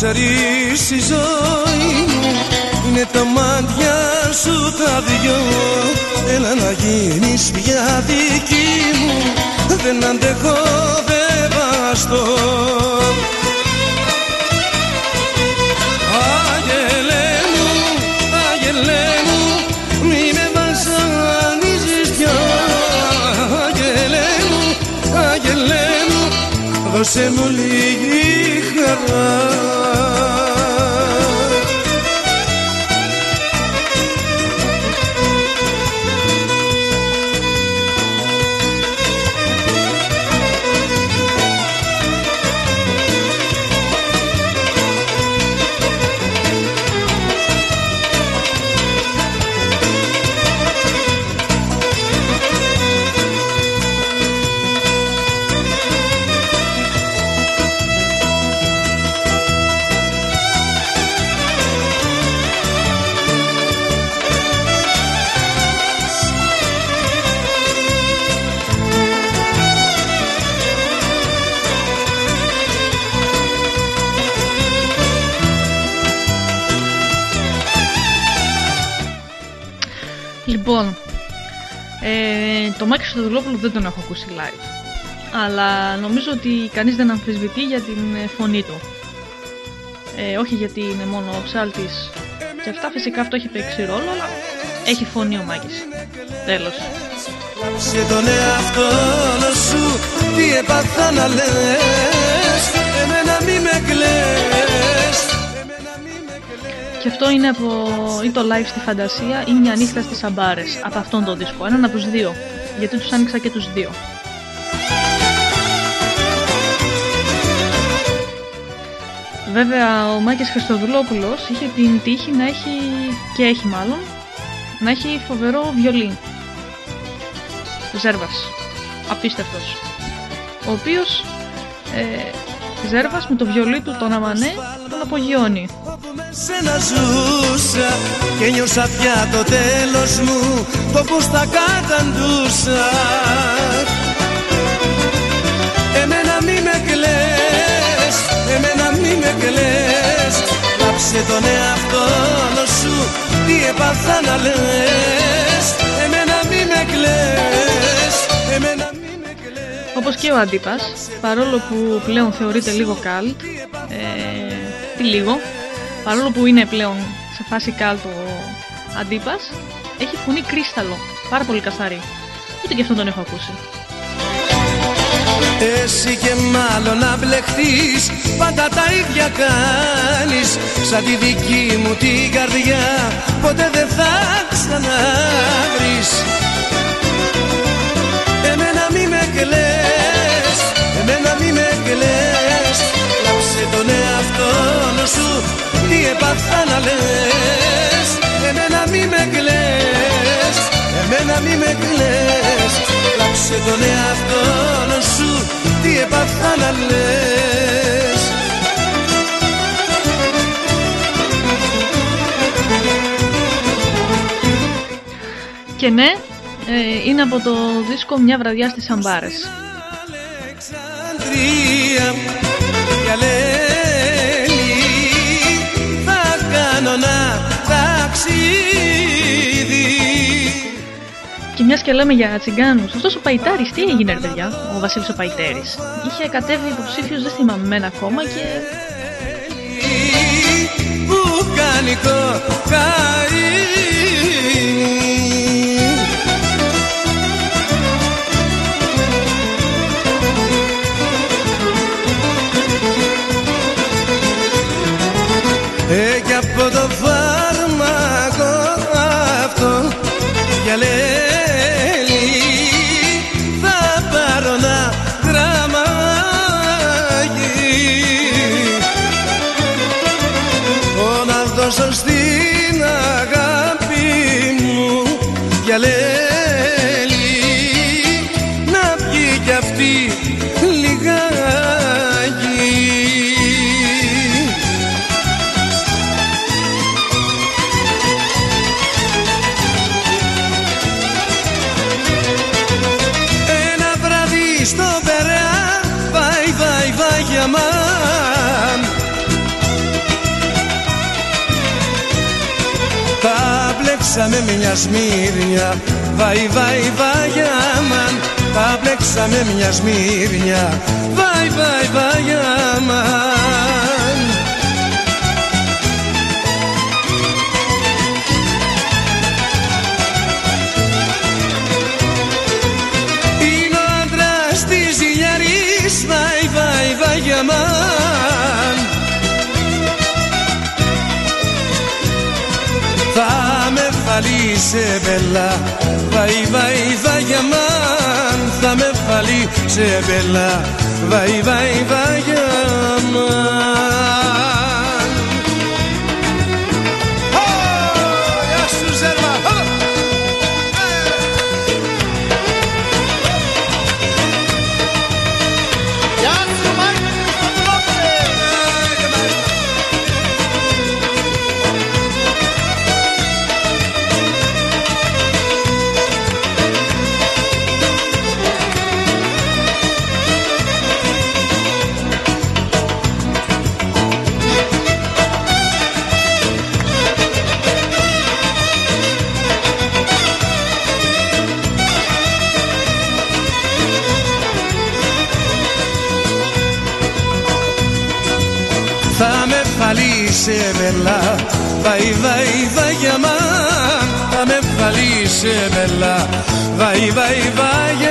ξέρεις η ζωή μου. Είναι τα μάτια σου τα δυο. Έλα να γίνεις πια δική μου. Δεν αντέχω, δεν βαστώ. Άγγελέ μου, άγγελέ μου Μη με βασανίζεις πια. Άγγελέ μου, άγγελέ μου Δώσε μου λίγη χαρά ε, το Μάκη Χρυστοδουλόπουλο δεν τον έχω ακούσει live. Αλλά νομίζω ότι κανείς δεν αμφισβητεί για την ε, φωνή του. Ε, όχι γιατί είναι μόνο ο ψάλτης και αυτά φυσικά αυτό έχει παίξει ρόλο, αλλά έχει φωνή ο Μάκης. Τέλος. Σε τον εαυτό σου τι έπαθα να λες Εμένα μη με κλαις Και αυτό είναι από ή το live στη φαντασία ή μια νύχτα στις αμπάρες από αυτόν τον δίσκο. Έναν από τους δύο. Γιατί τους άνοιξα και τους δύο. Βέβαια ο Μάκης Χριστοδουλόπουλος είχε την τύχη να έχει, και έχει μάλλον, να έχει φοβερό βιολί. Ζέρβας. Απίστευτος. Ο οποίος ε, Ζέρβας με το βιολί του τον Αμανέ τον απογειώνει. Σε να ζούσα και νιώσα πια το τέλος μου το πως θα καταντούσα. Εμένα μη με κλαις, εμένα μη με κλαις. Κλάψε τον εαυτό σου, τι έπαθα να λες. Εμένα μη με κλαις, εμένα μη με κλαις Όπως και ο Αντίπας, παρόλο που πλέον θεωρείται λίγο καλτ, ε, τι λίγο, παρόλο που είναι πλέον σε φάση καλτ ο Αντίπας, έχει φωνή κρίσταλο, πάρα πολύ καθαρή. Ούτε και αυτόν τον έχω ακούσει. Εσύ και μάλλον να μπλεχτείς Πάντα τα ίδια κάνεις Σαν τη δική μου την καρδιά Ποτέ δεν θα ξαναβρεις Λάψε τον εαυτό σου Τι έπαθα να λες. Εμένα μη με κλαις Εμένα μη με κλαις. Κλάψε τον εαυτό σου Τι έπαθα να λες. Και ναι, ε, είναι από το δίσκο «Μια βραδιά στις Αμπάρες». Αλεξανδρία για Λέλη θα κάνω ένα ταξίδι Και μιας και λέμε για τσιγκάνους, αυτός ο Παϊτάρης τι έγινε, ρε παιδιά, ο Βασίλης ο Παϊτέρης; Είχε κατέβει υποψήφιος, δεν θυμάμαι μένα ακόμα και. βουλκανικό καΐνι Ε, και μπλέξαμε μια σμύρνια. Βαϊ, βαϊ, βαϊ για μαν. Τα μπλέξαμε μια σμύρνια. Βαϊ, βαϊ, βαϊ σε μπελά Βαϊ, βαϊ, βαϊ για μαν Θα με βάλει σε μπελά Βαϊ, βαϊ, βαϊ σε βελά Βαϊ βαϊ βαγιαμάν Θα με βάλει σε βελά Βαϊ βαϊ βαγιαμάν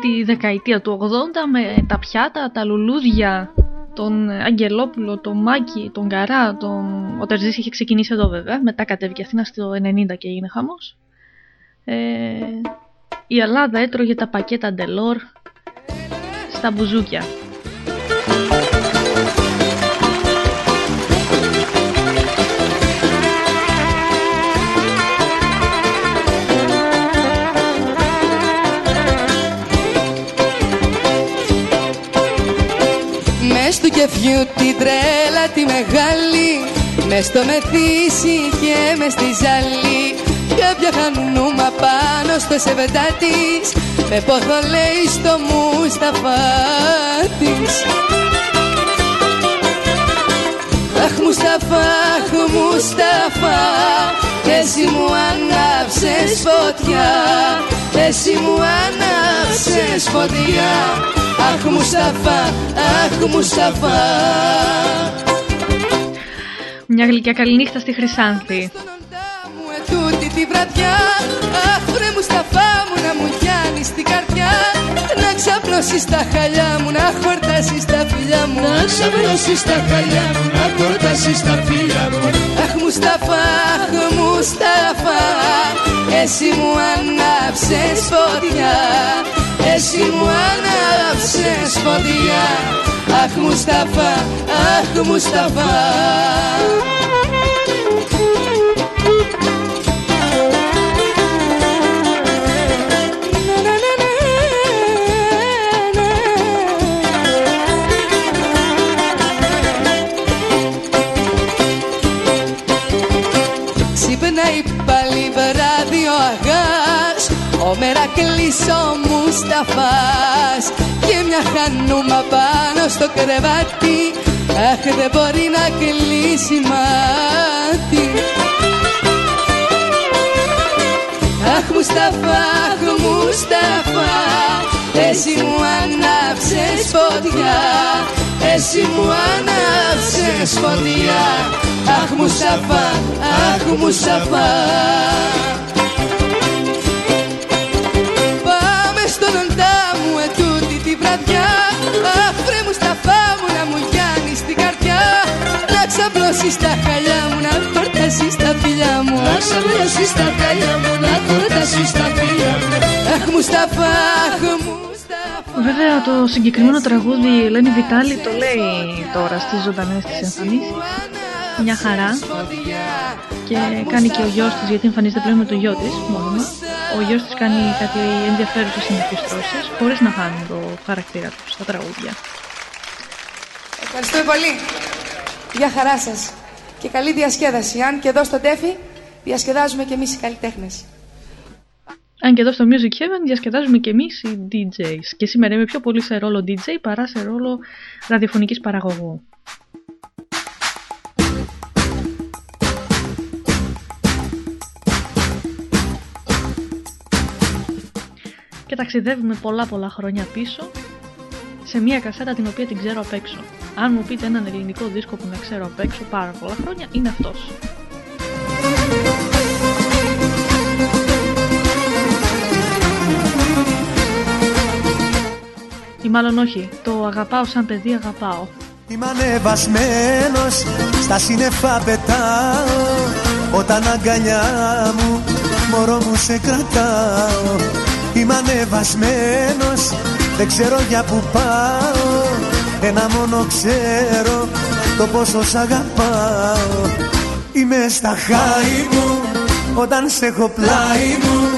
τη δεκαετία του 80 με τα πιάτα, τα λουλούδια, τον Αγγελόπουλο, τον Μάκη, τον Καρά, τον... ο Τερζής είχε ξεκινήσει εδώ βέβαια, μετά κατέβηκε Αθήνα στο 90 και έγινε χαμός. Ε, η Ελλάδα έτρωγε τα πακέτα Ντελόρ στα μπουζούκια. Μες του κεφιού την τρέλα τη μεγάλη. Μες στο μεθύσι και μες στη ζαλή Κάποια χανούμα πάνω στο σεβεντά της. Με πόθο λέει στο Μουσταφά της. Αχ Μουσταφά, αχ Μουσταφά Εσύ μου ανάψες φωτιά. Εσύ μου ανάψες φωτιά Αχ Μουσταφά, αχ Μουσταφά. Μια γλυκιά καληνύχτα στη Χρυσάνθη. μου ετούτη τη βραδιά. Αχ βρε Μουσταφά μου να μου πιάνεις την καρδιά. Να ξαπλώσεις τα χαλιά μου, να χορτάσεις τα φιλιά μου. Να ξαπλώσεις τα χαλιά μου, να χορτάσεις τα φιλιά μου. Αχ Μουσταφά, αχ Μουσταφά Εσύ μου ανάψες φωτιά. Εσύ μου ανάψες φωτιά. Αχ Μουσταφά, αχ Μουσταφά Ο Μερακλής ο Μουσταφάς Και μια χανούμα πάνω στο κρεβάτι. Αχ δεν μπορεί να κλείσει μάτι. Αχ Μουσταφά, αχ Μουσταφά Εσύ μου ανάψες φωτιά. Εσύ μου ανάψες φωτιά. Αχ Μουσταφά, αχ Μουσταφά ξαπλώσεις τα χαλιά μου, να χορτάσεις τα φιλιά μου Να ξαπλώσεις τα χαλιά μου, να χορτάσεις τα φιλιά μου Αχ Μουσταφά, αχ Μουσταφά Βέβαια το συγκεκριμένο τραγούδι η Ελένη Βιτάλη το λέει τώρα στις ζωντανές της εμφανίσεις. Μια χαρά. Και κάνει και ο γιος της, γιατί εμφανίζεται πλέον με το γιο της μόνιμα. Ο γιος της κάνει κάτι ενδιαφέρουσες συνεχιστρώσεις, χωρίς να χάνει το χαρακτήρα τους στα τραγούδια. Ευχαριστούμε πολύ. Γεια χαρά σας. Και καλή διασκέδαση. Αν και εδώ στο Τέφι διασκεδάζουμε και εμείς οι καλλιτέχνες. Αν και εδώ στο Music Heaven διασκεδάζουμε και εμείς οι DJs. Και σήμερα είμαι πιο πολύ σε ρόλο DJ παρά σε ρόλο ραδιοφωνικής παραγωγού. Και ταξιδεύουμε πολλά πολλά χρόνια πίσω σε μια κασέτα την οποία την ξέρω απ' έξω. Αν μου πείτε έναν ελληνικό δίσκο που να ξέρω απ' έξω πάρα πολλά χρόνια, είναι αυτός. Ή μάλλον όχι, το αγαπάω σαν παιδί αγαπάω. Είμαι ανεβασμένος, στα σύννεφα πετάω Όταν αγκαλιά μου, μωρό μου σε κρατάω Είμαι ανεβασμένος Δεν ξέρω για που πάω Ένα μόνο ξέρω Το πόσο σ' αγαπάω. Είμαι στα χάη μου Όταν σε έχω πλάι μου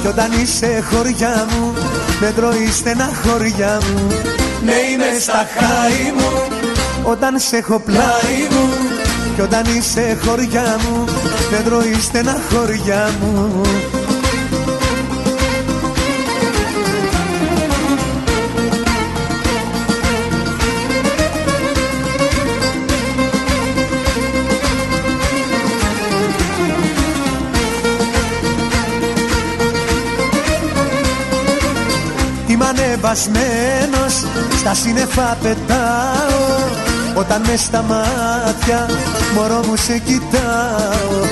Κι όταν είσαι χωριά μου Με τρώει στενά χωριά μου. Ναι είμαι στα χάη μου Όταν σε έχω πλάι μου Κι όταν είσαι χωριά μου Με τρώει στενά χωριά μου Είμαι ανεβασμένος Στα σύννεφα πετάω Όταν μες στα μάτια Μωρό μου σε κοιτάω.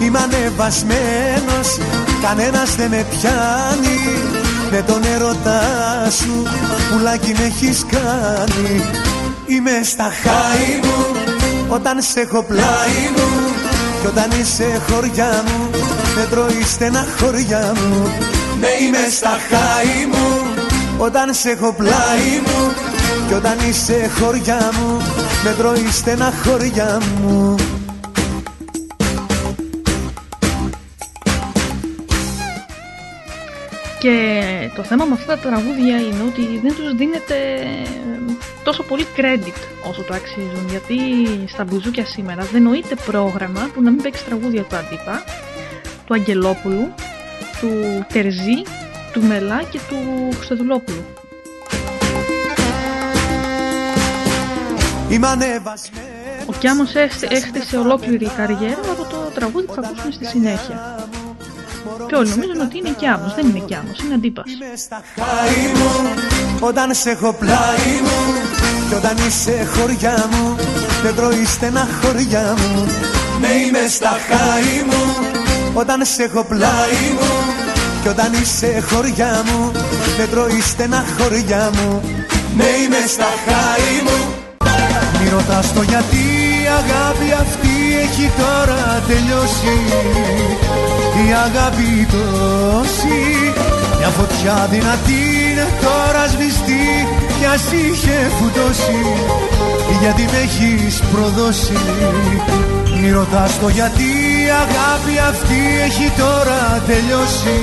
Είμαι ανεβασμένος Κανένας δεν με πιάνει Με τον ερωτά σου Πουλάκι με έχεις κάνει. Είμαι στα χάη μου Όταν σε έχω πλάι μου Κι όταν είσαι χωριά μου Με τρώει στενά χωριά μου. Ναι είμαι στα χάη μου όταν σε έχω πλάι μου Κι όταν είσαι χωριά μου Με τρώει στενά χωριά μου. Και το θέμα με αυτά τα τραγούδια είναι ότι δεν τους δίνεται τόσο πολύ credit όσο το αξίζουν γιατί στα μπουζούκια σήμερα δεν νοείται πρόγραμμα που να μην παίξει τραγούδια του Αντίπα, του Αγγελόπουλου, του Τερζή, του Μελά και του Χρυστοδουλόπουλου. Ο Κιάμος έχτισε ολόκληρη καριέρα από το τραγούδι που θα ακούσουμε στη συνέχεια. Και όλοι νομίζουν ότι είναι Κιάμος, δεν είναι Κιάμος, είναι αντίπας. Όταν σε έχω πλάι μου Κι όταν είσαι χωριά μου Δεν τρώει στενά χωριά μου Ναι είμαι στα χάη μου Όταν σε έχω πλάι μου Κι όταν είσαι χωριά μου Δεν τρώει στενά χωριά μου Ναι είμαι στα χάη μου. Μη ρωτάς το γιατί η αγάπη αυτή έχει τώρα τελειώσει. Η αγάπη τόση Μια φωτιά δυνατή είναι τώρα σβηστή Κι ας είχε φουτώσει Γιατί με έχεις προδώσει. Μη ρωτάς το γιατί η αγάπη αυτή έχει τώρα τελειώσει.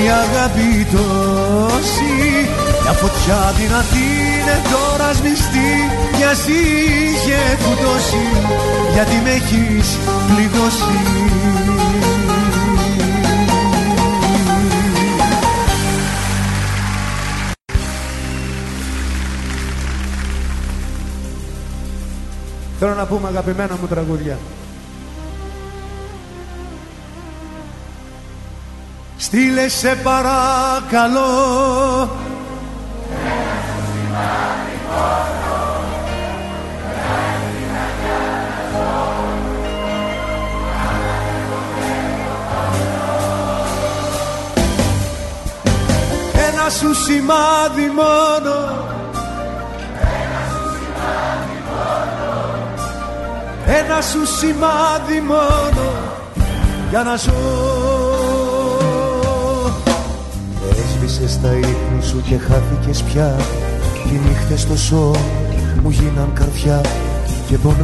Η αγάπη τόση Μια φωτιά δυνατή είναι τώρα σβηστή Κι ας είχε φουτώσει Γιατί με έχεις πληγώσει. Θέλω να πούμε αγαπημένα μου τραγούδια. Στείλε σε παρακαλώ. Ένα σου σημάδι μόνο. Ένα σου σημάδι μόνο. Για να ζω Έσβησες τα ίχνη σου και χάθηκες πια. Και οι νύχτες στο σώμα μου γίναν καρδιά και πονάνε.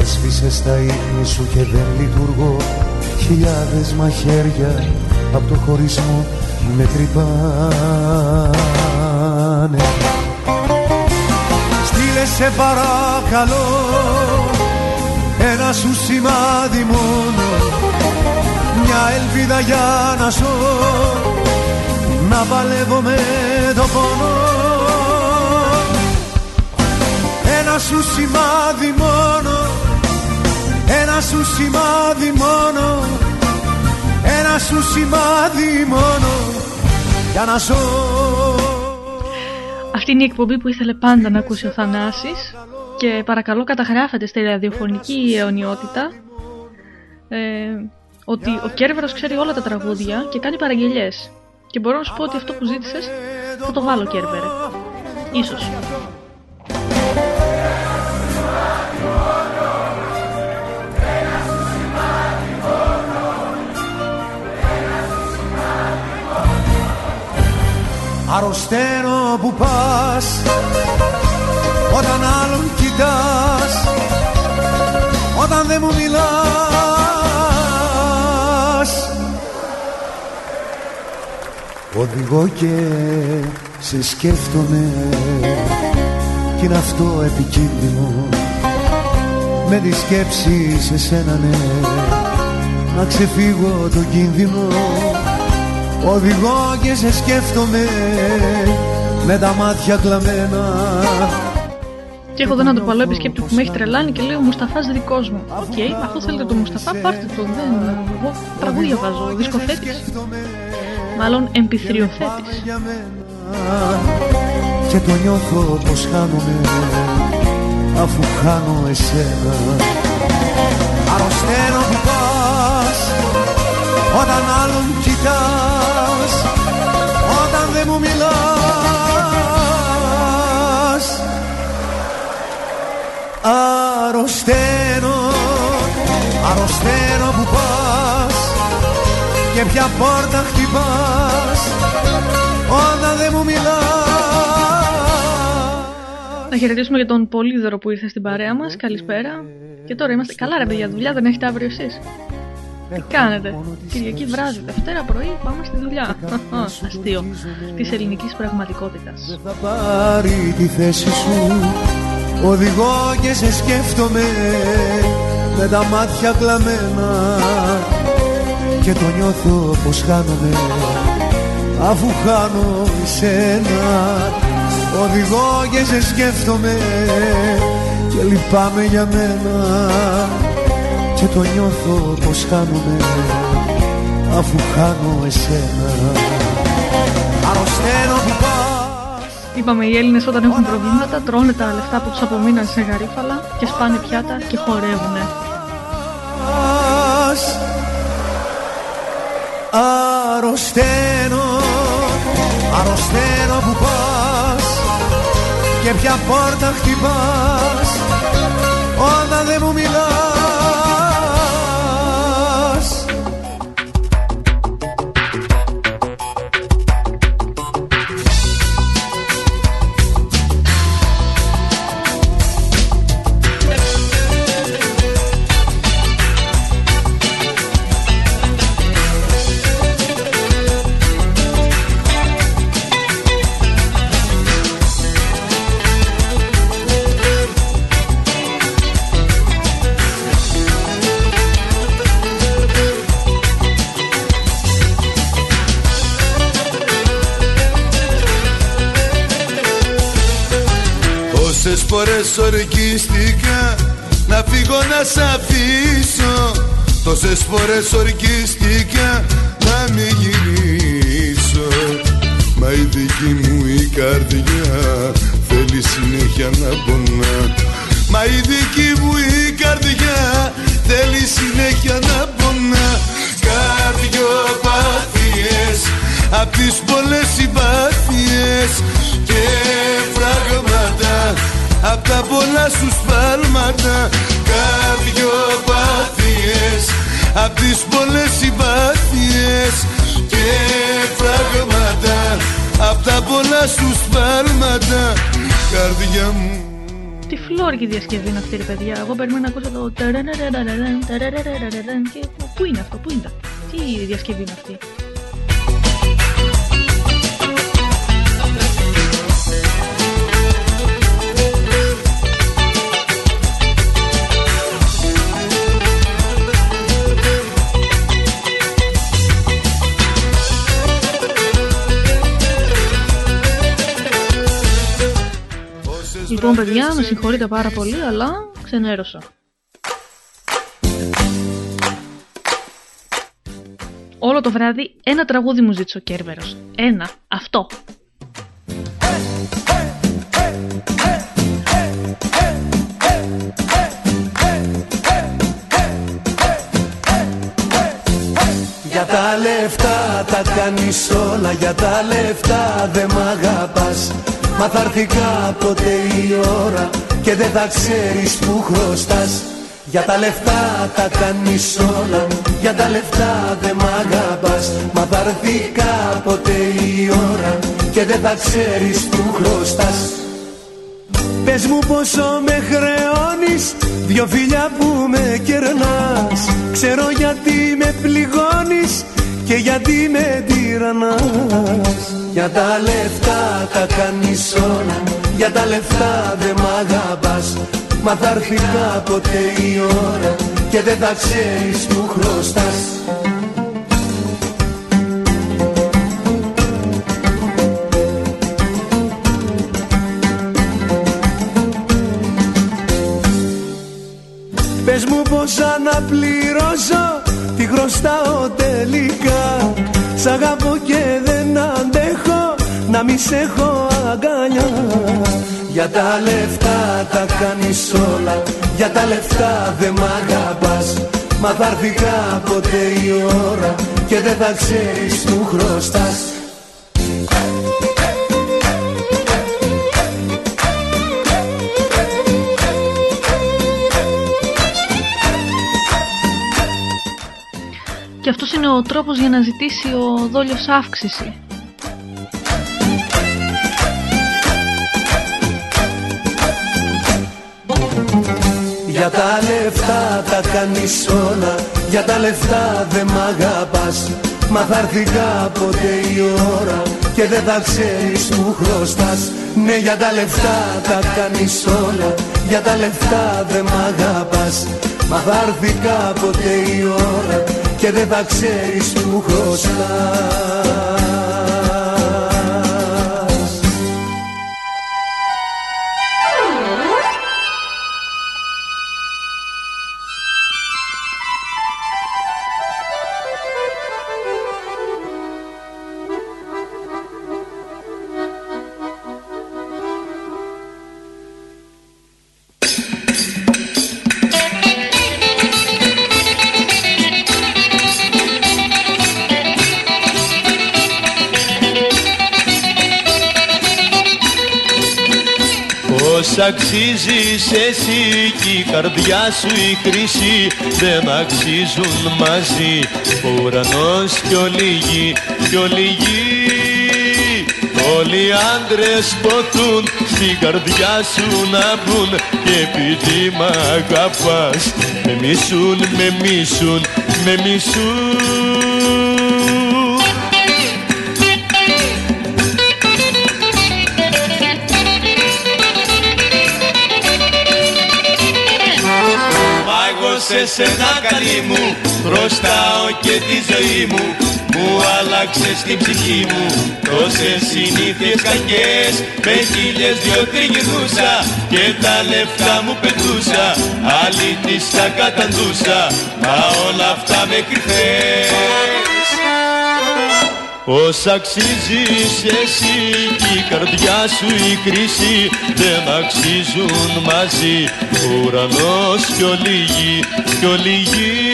Έσβησες τα ίχνη σου και δεν λειτουργώ. Χιλιάδες μαχαίρια από το χωρισμό με τρυπάνε. Στείλε σε παρακαλώ ένα σου σημάδι μόνο. Μια ελπίδα για να ζω να παλεύω με το πόνο. Ένα σου σημάδι μόνο ένα σου σημάδι μόνο. Ένα σου σημάδι μόνο για να ζω. Αυτή είναι η εκπομπή που ήθελε πάντα να ακούσει ο Θανάσης και παρακαλώ καταγράφετε στη ραδιοφωνική αιωνιότητα ε, ότι ο Κέρβερος ξέρει όλα τα τραγούδια και κάνει παραγγελιές. Και μπορώ να σου πω ότι αυτό που ζήτησες θα το βάλω Κέρβερε. Ίσως. Αρρωσταίνω που πας όταν άλλον κοιτάς Όταν δεν μου μιλάς. Οδηγώ και σε σκέφτομαι Κι είναι αυτό επικίνδυνο. Με τη σκέψη σε σένα ναι Να ξεφύγω το κίνδυνο. Οδηγώ και σε σκέφτομαι με τα μάτια κλαμμένα Και έχω εδώ ένα ντροπαλό επισκέπτη που με έχει τρελάνει και λέει ο Μουσταφάς δικός μου. OK, okay, αυτό θέλετε το Μουσταφά, πάρτε το. Δεν. Εγώ τραγούδια βάζω. Δισκοθέτης. Μάλλον mp3 οθέτη. Και το νιώθω πως χάνομαι αφού χάνω εσένα Αρρωσταίνω που πας όταν άλλον κοιτάς όταν δεν μου μιλάς Αρρωσταίνω, αρρωσταίνω που πας και ποια πόρτα χτυπάς όταν δεν μου μιλάς Να χαιρετήσουμε για τον Πολύδωρο που ήρθε στην παρέα μας. Καλησπέρα. Και τώρα είμαστε καλά ρε παιδιά, δουλειά δεν έχετε αύριο εσείς; Τι κάνετε, Κυριακή βράδυ, Δευτέρα πρωί πάμε στη δουλειά. Αστείο της ελληνικής πραγματικότητας. Θα πάρει τη θέση σου Οδηγώ και σε σκέφτομαι Με τα μάτια κλαμμένα Και το νιώθω πως χάνομαι Αφού χάνω εσένα. Οδηγώ και σε σκέφτομαι Και λυπάμαι για μένα και το νιώθω πως χάνομαι αφού χάνω εσένα. Αρρωσταίνω που πας Είπαμε οι Έλληνες όταν έχουν προβλήματα τρώνε τα λεφτά που τους απομείναν σε γαρίφαλα και σπάνε πιάτα και χορεύουνε. Αρρωσταίνω, αρρωσταίνω που πας και ποια πόρτα χτυπάς όταν δεν μου μιλάς ορκίστηκα να φύγω να σ' αφήσω. Τόσες φορές ορκίστηκα να μην γυρίσω. Μα η δική μου η καρδιά θέλει συνέχεια να πονά. Μα η δική μου η καρδιά θέλει συνέχεια να πονά. Καρδιοπάθειες απ' τις πολλές συμπάθειες και φράγματα απ' τα πολλά σου σφάλματα καρδιοπάθειες απ' τις πολλές συμπάθειες και φράγματα απ' τα πολλά σου σφάλματα καρδιά μου Τι φλόρικη διασκευή είναι αυτή, ρε παιδιά. Εγώ περιμένω να ακούσω το. τερερερερερεν, τερερερερερεν Και πού είναι αυτό, πού είναι αυτό. Τι διασκευή είναι αυτή; Λοιπόν, παιδιά, με συγχωρείτε πάρα πολύ, αλλά ξενέρωσα. Όλο το βράδυ ένα τραγούδι μου ζήτησε ο Κέρβερος. Ένα. Αυτό. Για τα λεφτά τα κάνεις όλα Για τα λεφτά δεν μ' αγαπάς Μα θα έρθει κάποτε η ώρα Και δεν θα ξέρεις που χρωστάς. Για τα λεφτά τα κάνεις όλα Για τα λεφτά δεν μ' αγαπάς. Μα θα έρθει κάποτε η ώρα Και δεν θα ξέρεις που χρωστάς Πες μου πόσο με χρεώνεις Δυο φιλιά που με κερνάς. Ξέρω γιατί με πληγώνεις Και γιατί με τυραννάς. Για τα λεφτά τα κάνεις όλα Για τα λεφτά δεν μ' αγαπάς. Μα θα έρθει κάποτε η ώρα Και δεν θα ξέρεις που χρωστάς Πες μου πως αναπληρώσω Τι χρωστάω τελικά. Σ' αγαπώ και δεν αντέχω Να μη σε έχω αγκαλιά. Για τα λεφτά τα κάνεις όλα Για τα λεφτά δεν μ' αγαπάς. Μα θα έρθει κάποτε η ώρα Και δεν θα ξέρεις που χρωστάς Και αυτός είναι ο τρόπος για να ζητήσει ο δόλιος αύξηση. Για τα λεφτά τα κάνεις όλα Για τα λεφτά δεν μ' αγαπάς. Μα θα έρθει κάποτε η ώρα Και δεν θα ξέρεις που χρωστάς. Ναι για τα λεφτά τα κάνεις όλα Για τα λεφτά δεν μ' αγαπάς. Μα θα έρθει κάποτε η ώρα Και δεν θα ξέρεις που χρωστάς αξίζεις εσύ και η καρδιά σου η χρυσή. Δεν αξίζουν μαζί. Ο ουρανός κι όλη η γη κι όλη η γη. Όλοι οι άντρες ποθούν στην καρδιά σου να μπουν Και επειδή μ' αγαπάς με μισούν, με μισούν, με μισούν σε σένα καλή μου. Χρωστάω και τη ζωή μου. Μου άλλαξες την ψυχή μου. Τόσες συνήθειες κακές Με χίλιες δυο τριγυρνούσα. Και τα λεφτά μου πετούσα. Άλλη τις τα καταντούσα. Μα όλα αυτά με κρυφές Όσα αξίζεις εσύ και η καρδιά σου η κρίση δεν αξίζουν μαζί. Ο ουρανός κι όλη η γη κι όλη η γη.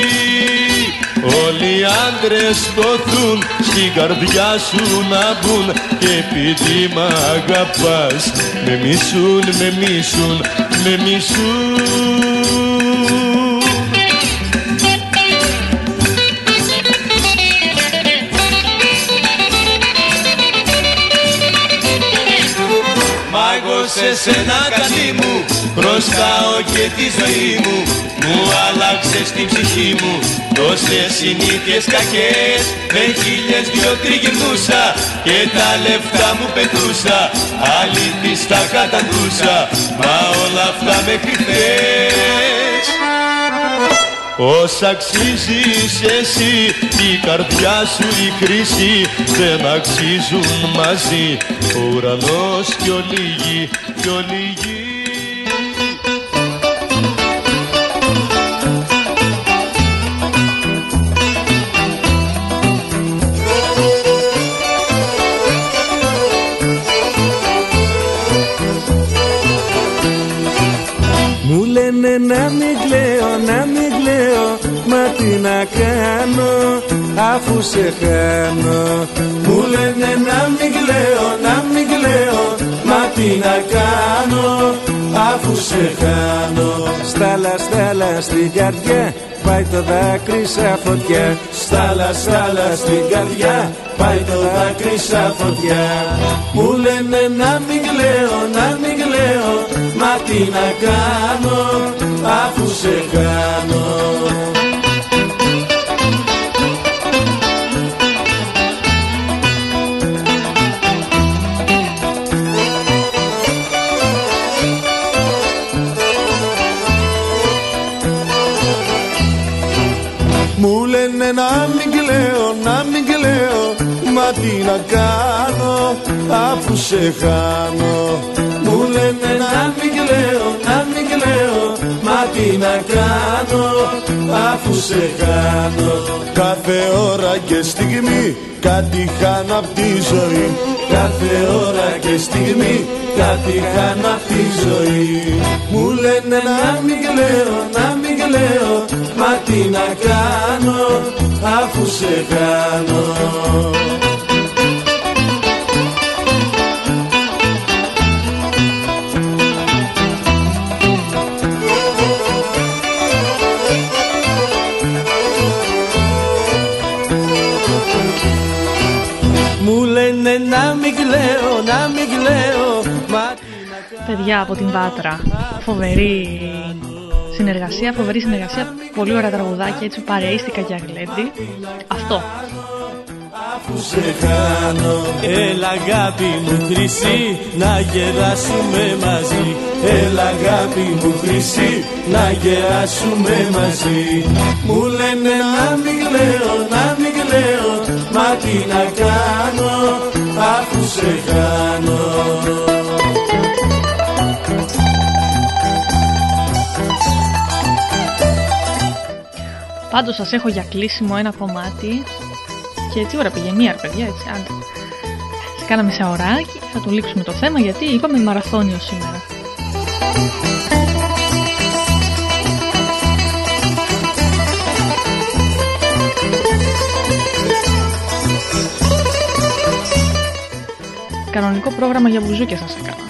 Όλοι οι άντρες ποθούν στην καρδιά σου να μπουν. Και επειδή μ' αγαπάς με μισούν, με μισούν, με μισούν σε σένα καλή μου. Χρωστάω και τη ζωή μου. Μου άλλαξες την ψυχή μου. Τόσες συνήθειες κακές. Με χίλιες δυο τριγυρνούσα. Και τα λεφτά μου πετούσα. Άλλη της τα καταντούσα. Μα όλα αυτά με κρυφές Όσα αξίζεις εσύ η καρδιά σου η κρίση δεν αξίζουν μαζί. Ο ουρανός κι όλη η γη κι όλη η γη Μου λένε να μην τι να κάνω αφού σε χάνω. Μου λένε να μην κλαίω, να μην κλαίω Μα τι να κάνω αφού σε χάνω Στάλα, στάλα στην καρδιά πάει το δάκρυ σαν φωτιά. Στάλα, στάλα στην καρδιά πάει το δάκρυ σαν φωτιά. Μου λένε να μην κλαίω, να μην κλαίω Μα τι να κάνω αφού σε χάνω Μου λένε να μην κλαίω, να μην κλαίω. Μα τι να κάνω αφού σε χάνω. Μου λένε να μην κλαίω, να μην κλαίω. Μα τι να κάνω αφού σε χάνω. Κάθε ώρα και στιγμή κάτι χάνω απ' τη ζωή. Κάθε ώρα και στιγμή κάτι χάνω απ' τη ζωή. Μου λένε να μην κλαίω, να μην κλαίω Μα τι να κάνω αφού σε χάνω Μου λένε να μην κλαίω, να μην κλαίω Μα Παιδιά από την Βάτρα. Φοβερή συνεργασία, φοβερή συνεργασία. Πολύ ωραία τραγουδάκια, έτσι παρείστηκα για γλέντι. Αυτό. αφού σε χάνω Έλα αγάπη μου χρυσή να γεράσουμε μαζί Έλα αγάπη μου χρυσή να γεράσουμε μαζί Μου λένε να μην κλαίω, να μην κλαίω Μα τι να κάνω αφού σε χάνω Πάντως σας έχω για κλείσιμο ένα κομμάτι και έτσι ώρα πήγε μία ρε παιδιά έτσι άντε. Σε κάναμε σε ωράκι, θα το λήξουμε το θέμα γιατί είπαμε μαραθώνιο σήμερα. Κανονικό πρόγραμμα για μπουζούκια σας έκανα.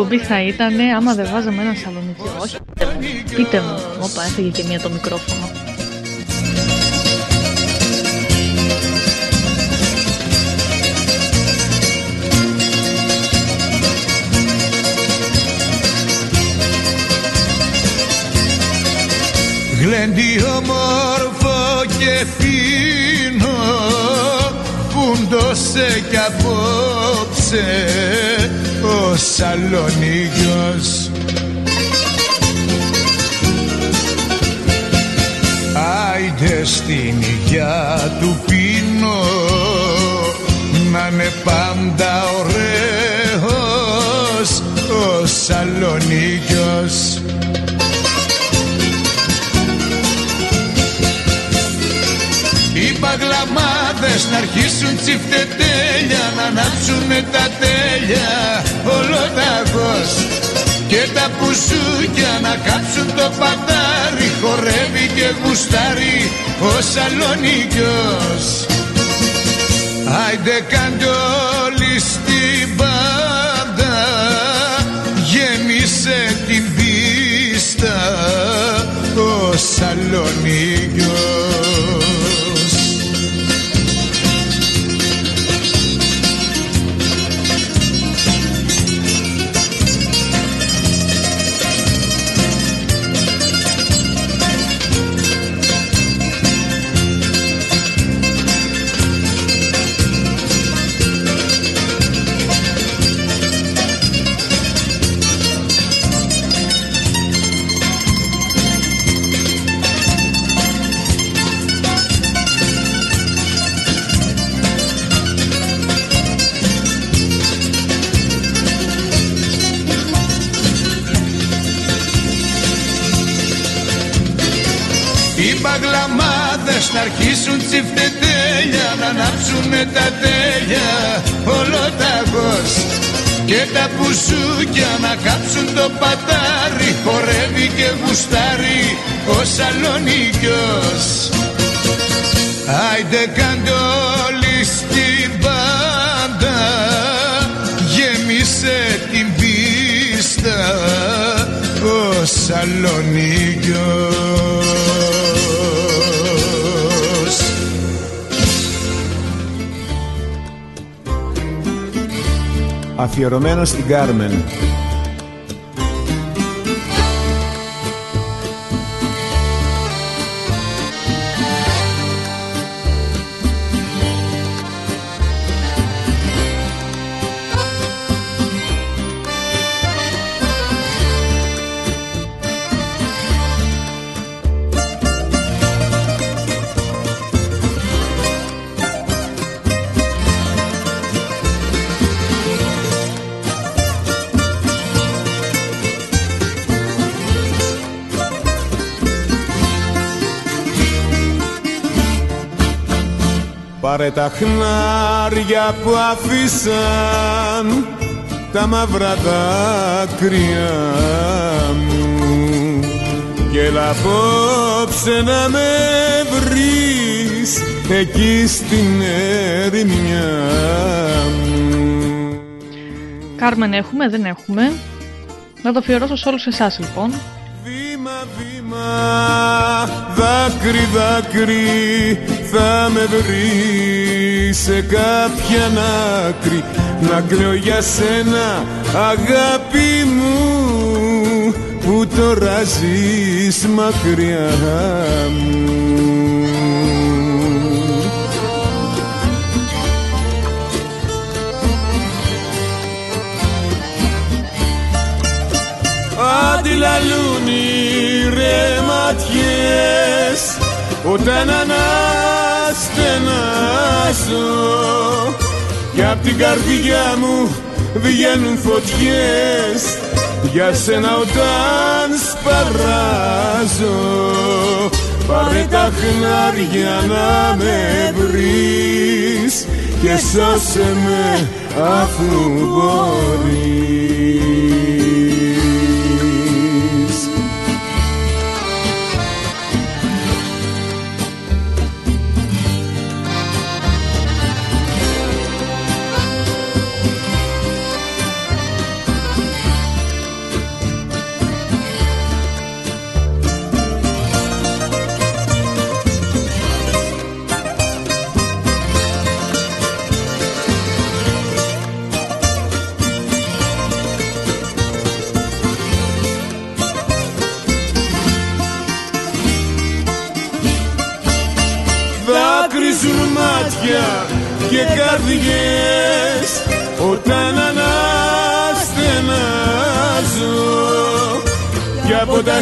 Εκπομπή θα ήταν άμα δεν βάζαμε ένα σαλονίκι. Όχι. Πείτε μου. Όπα, έφυγε και μία το μικρόφωνο. Γλέντι όμορφο και φίνο Φούντωσε κι απόψε ο Σαλονίκιος Άιντε στην υγειά του πίνω να είναι πάντα ωραίος ο Σαλονίκιος παγλαμάδες να αρχίσουν τσιφτετέλια Να ανάψουνε τα τέλεια ολοταγός Και τα πουσούκια να κάψουν το πατάρι Χορεύει και γουστάρει ο Σαλονίκιος Άιντε κάντε όλοι στην πάντα Γέμισε την πίστα ο Σαλονίκιος Αφιερωμένο στην Κάρμεν Πάρε τα χνάρια που αφήσαν τα μαύρα δάκρυα μου και έλα απόψε να με βρεις εκεί στην ερημιά μου. Κάρμεν έχουμε, δεν έχουμε. Να το αφιερώσω σε όλους εσάς λοιπόν. Βήμα Δάκρυ, δάκρυ θα με βρει σε κάποια άκρη. Να κλαίω για σένα αγάπη μου που τώρα ζεις μακριά μου. Αντιλαλούν οι ρε ματιές όταν αναστενάζω και απ' την καρδιά μου βγαίνουν φωτιές. Για σένα όταν σπαράζω Πάρε τα χνάρια να με βρεις και σώσε με αφού μπορείς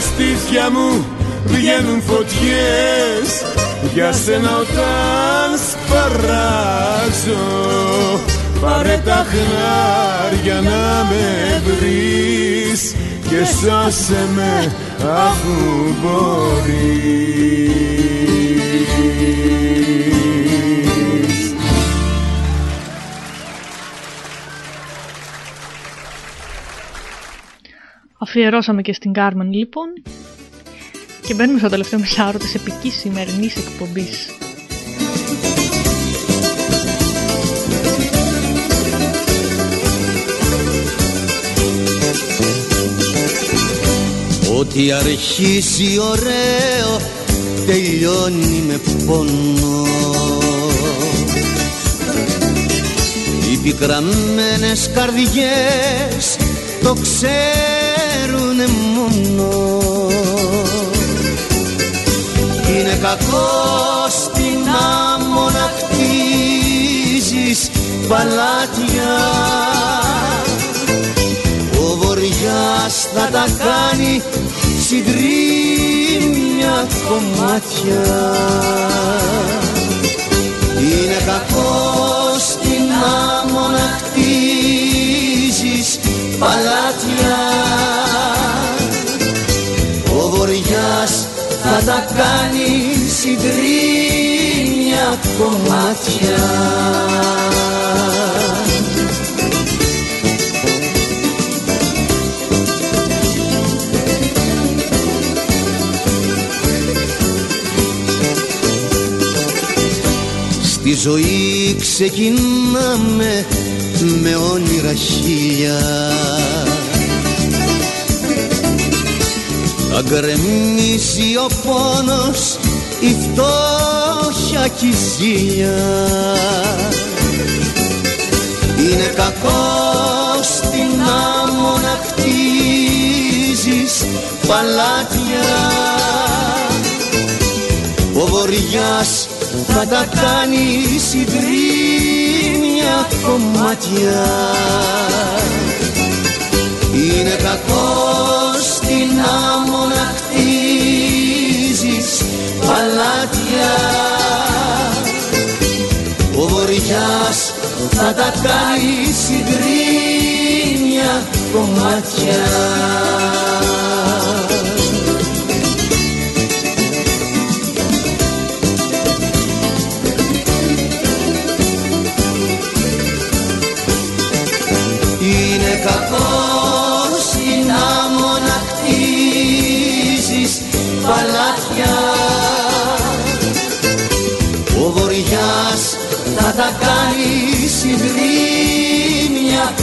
στήθια μου βγαίνουν φωτιές. Για σένα όταν σπαράζω Πάρε τα χνάρια να με βρεις. Και σώσε με αφού μπορείς Αφιερώσαμε και στην Κάρμεν λοιπόν. Και μπαίνουμε στο τελευταίο μισάωρο της επικής σημερινής εκπομπής. Ό,τι αρχίσει ωραίο τελειώνει με πόνο. Οι πικραμμένες καρδιές το ξέρουνε μόνο. Είναι κακός στην άμμο να χτίζεις παλάτια. Ο βοριάς θα τα κάνει συντρίμια κομμάτια. Είναι κακός στην άμμο να χτίζεις παλάτια. Ο βοριάς θα τα κάνει συντρίμια κομμάτια. Στη ζωή ξεκινάμε με όνειρα χίλια. Θα γκρεμίσει ο πόνος, η φτώχεια κι η ζήλια. Είναι κακός στην άμμο να χτίζεις παλάτια. Ο βοριάς θα τα κάνεις συντρίμια κομμάτια. Είναι κακός στην άμμο να χτίζεις παλάτια. Ο βοριάς θα τα κάνει συντρίμια κομμάτια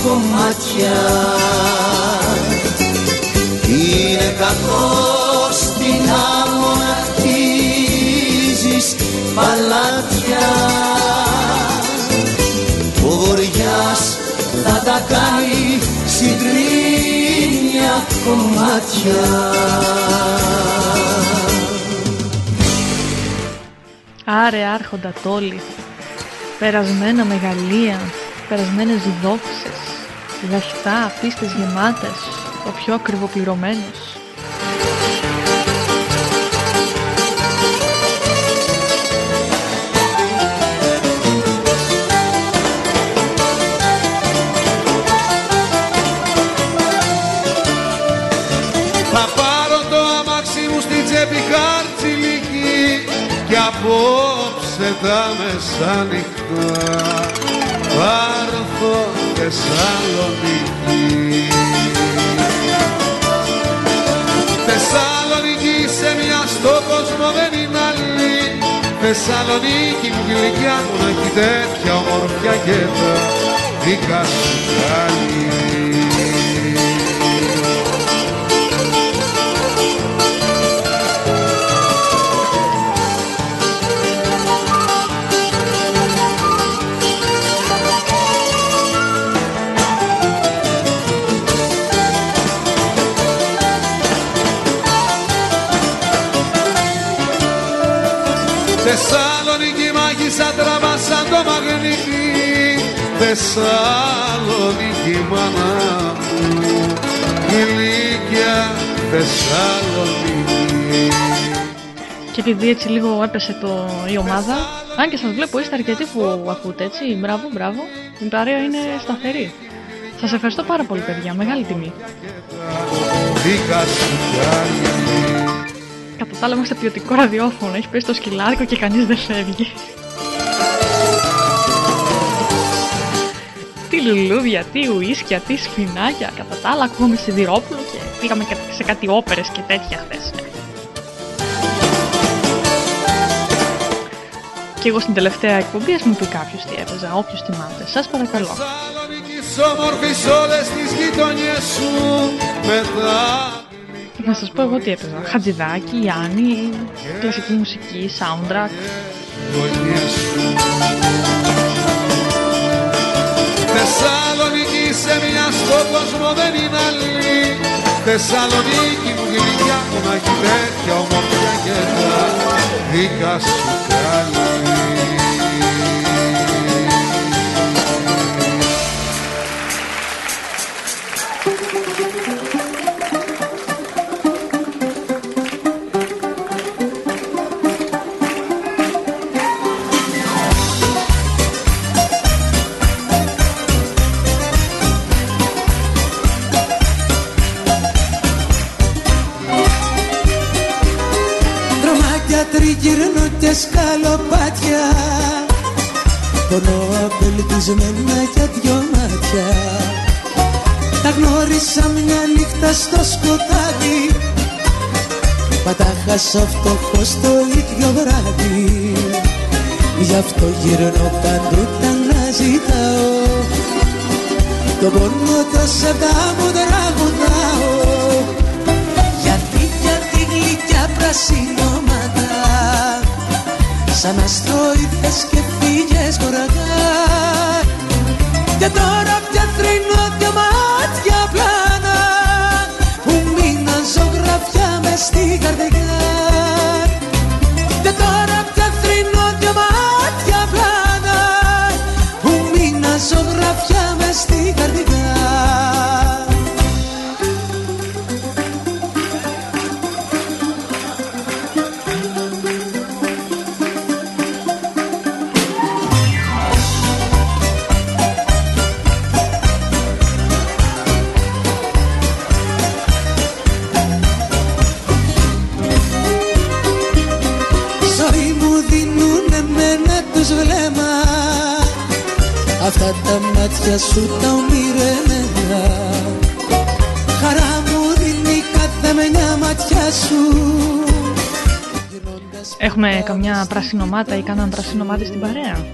κομμάτια. Είναι κακός την άμμο να χτίζεις παλάτια. Ο βοριάς θα τα κάνει συντρίνια κομμάτια. Άρε άρχοντα τόλοι, περασμένα μεγαλεία, περασμένες δόξες, δαχτά, πίστες γεμάτες, ο πιο ακριβοπληρωμένος. Θα πάρω το αμάξι μου στη τσέπη χαρτζηλίκη και απόψε τα μεσάνυχτα θα έρθω Θεσσαλονίκη. Θεσσαλονίκη σε μια στο κόσμο δεν είναι άλλη Θεσσαλονίκη μου γλυκιά μου να έχει τέτοια ομορφιά και τα δικά σου κάνει Θεσσαλονίκη μάγισσα τραβά σαν το μαγνήτη Θεσσαλονίκη μάνα μου. Ηλίκια Θεσσαλονίκη. Και επειδή έτσι λίγο έπεσε το, η ομάδα, αν και σας βλέπω είστε αρκετοί που ακούτε έτσι, μπράβο, μπράβο, η παρέα είναι σταθερή. Σας ευχαριστώ πάρα πολύ παιδιά, μεγάλη τιμή. Άλλα είμαστε ποιοτικό ραδιόφωνο, έχει πέσει το σκυλάρικο και κανείς δεν φεύγει. τι λουλούδια, τι ουίσκια, τι σφινάκια, κατά τα άλλα ακούμε σιδηρόπουλο και πήγαμε και σε κάτι όπερες και τέτοια χθες. Και εγώ στην τελευταία εκπομπή ας μου πει κάποιος τι έπαιζα, όποιος θυμάται. Σας παρακαλώ. Θεσσαλονίκης όμορφης όλες τις γειτονιές σου μετά Να σας πω εγώ τι έπαιζα. Χατζηδάκι, Γιάννη, κλασική μουσική, soundtrack. γωνιές σου Θεσσαλονίκη σε μια στο κόσμο δεν είναι άλλη Θεσσαλονίκη μου γλυκιά μου να έχει τέτοια ομορφιά και τα δικά σου απελπισμένα για δυο μάτια. Τα γνώρισα μια νύχτα στο σκοτάδι. Μα τα χάσα φτωχό στο ίδιο βράδυ. Γι' αυτό γυρνώ παντού τα να ζητάω Το πόνο το σεβδά μου τραγουδάω. Γιατί για τη γλυκιά πρασινόματα Σαν αστρό ήρθες και φύγες γοργά Και τώρα πια θρυνώ δυο μάτια πλάνα Που μείναν ζωγραφιά μες στην καρδιά μάτια σου τα ονειρεμένα Χαρά μου δίνει κάθε μια ματιά σου Έχουμε καμιά πρασινομάτα ή κανέναν πρασινομάτι στην παρέα;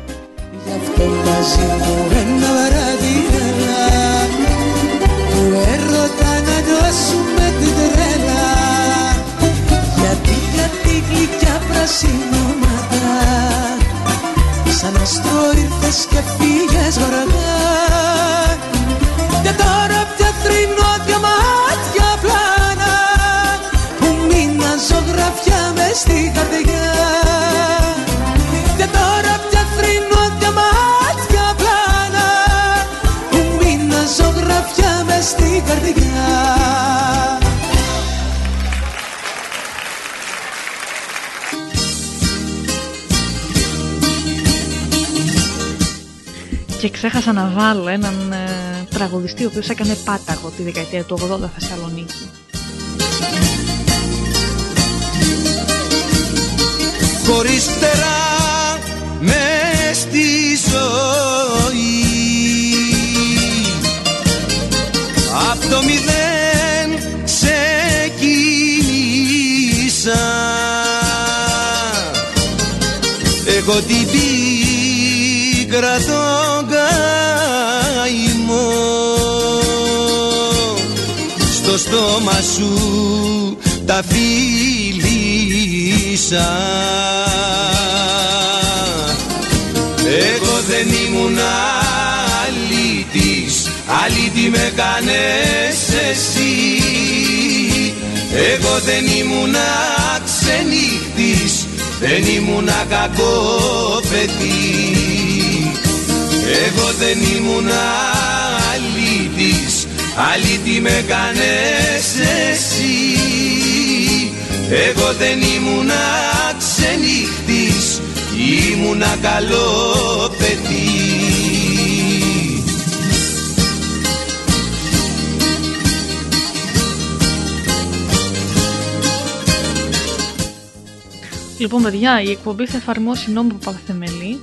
Και ξέχασα να βάλω έναν ε, τραγουδιστή ο οποίος έκανε πάταγο τη δεκαετία του 80 Θεσσαλονίκη. χωρίς φτερά μες στη ζωή Απ' το μηδέν σε κίνησα Εγώ την πίκρα στόμα σου τα φίλησα Εγώ δεν ήμουν αλήτης Αλήτη με κάνες εσύ. Εγώ δεν ήμουν ξενύχτης Δεν ήμουν κακό παιδί Εγώ δεν ήμουν αλήτης Αλήτη με κάνες εσύ Εγώ δεν ήμουν ξενύχτης Ήμουνα καλό παιδί Λοιπόν, παιδιά, η εκπομπή θα εφαρμόσει νόμο Παπαθεμελή.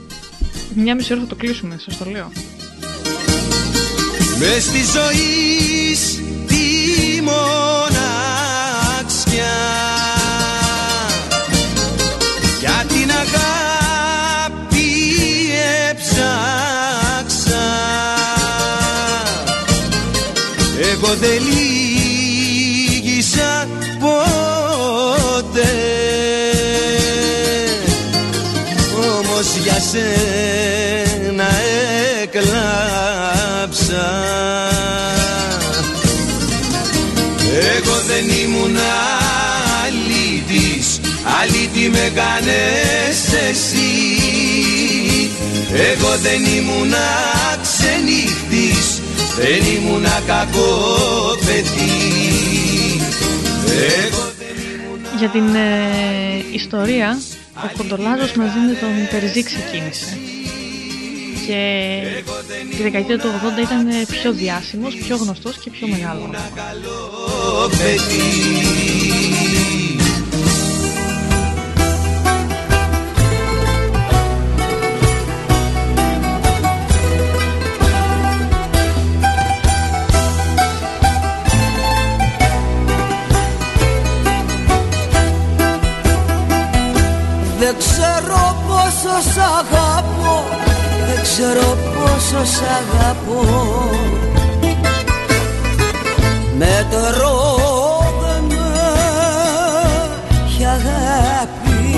Μια μισή ώρα θα το κλείσουμε, σας το λέω. Μες στη ζωή τη μοναξιά. Για την αγάπη έψαξα. Εγώ δεν Αλήτη με κάνες εσύ Εγώ δεν ήμουν ξενύχτης Δεν ήμουν κακό παιδί Εγώ Για την ε, ιστορία, ο Κοντολάζος μαζί με τον Τερζή ξεκίνησε. Και τη δεκαετία του 80 ήταν πιο διάσημος, πιο γνωστός και πιο μεγάλο. Δεν ξέρω πόσο σ' αγαπώ Δεν ξέρω πόσο σ' αγαπώ. Μετρώ δεν έχει αγάπη.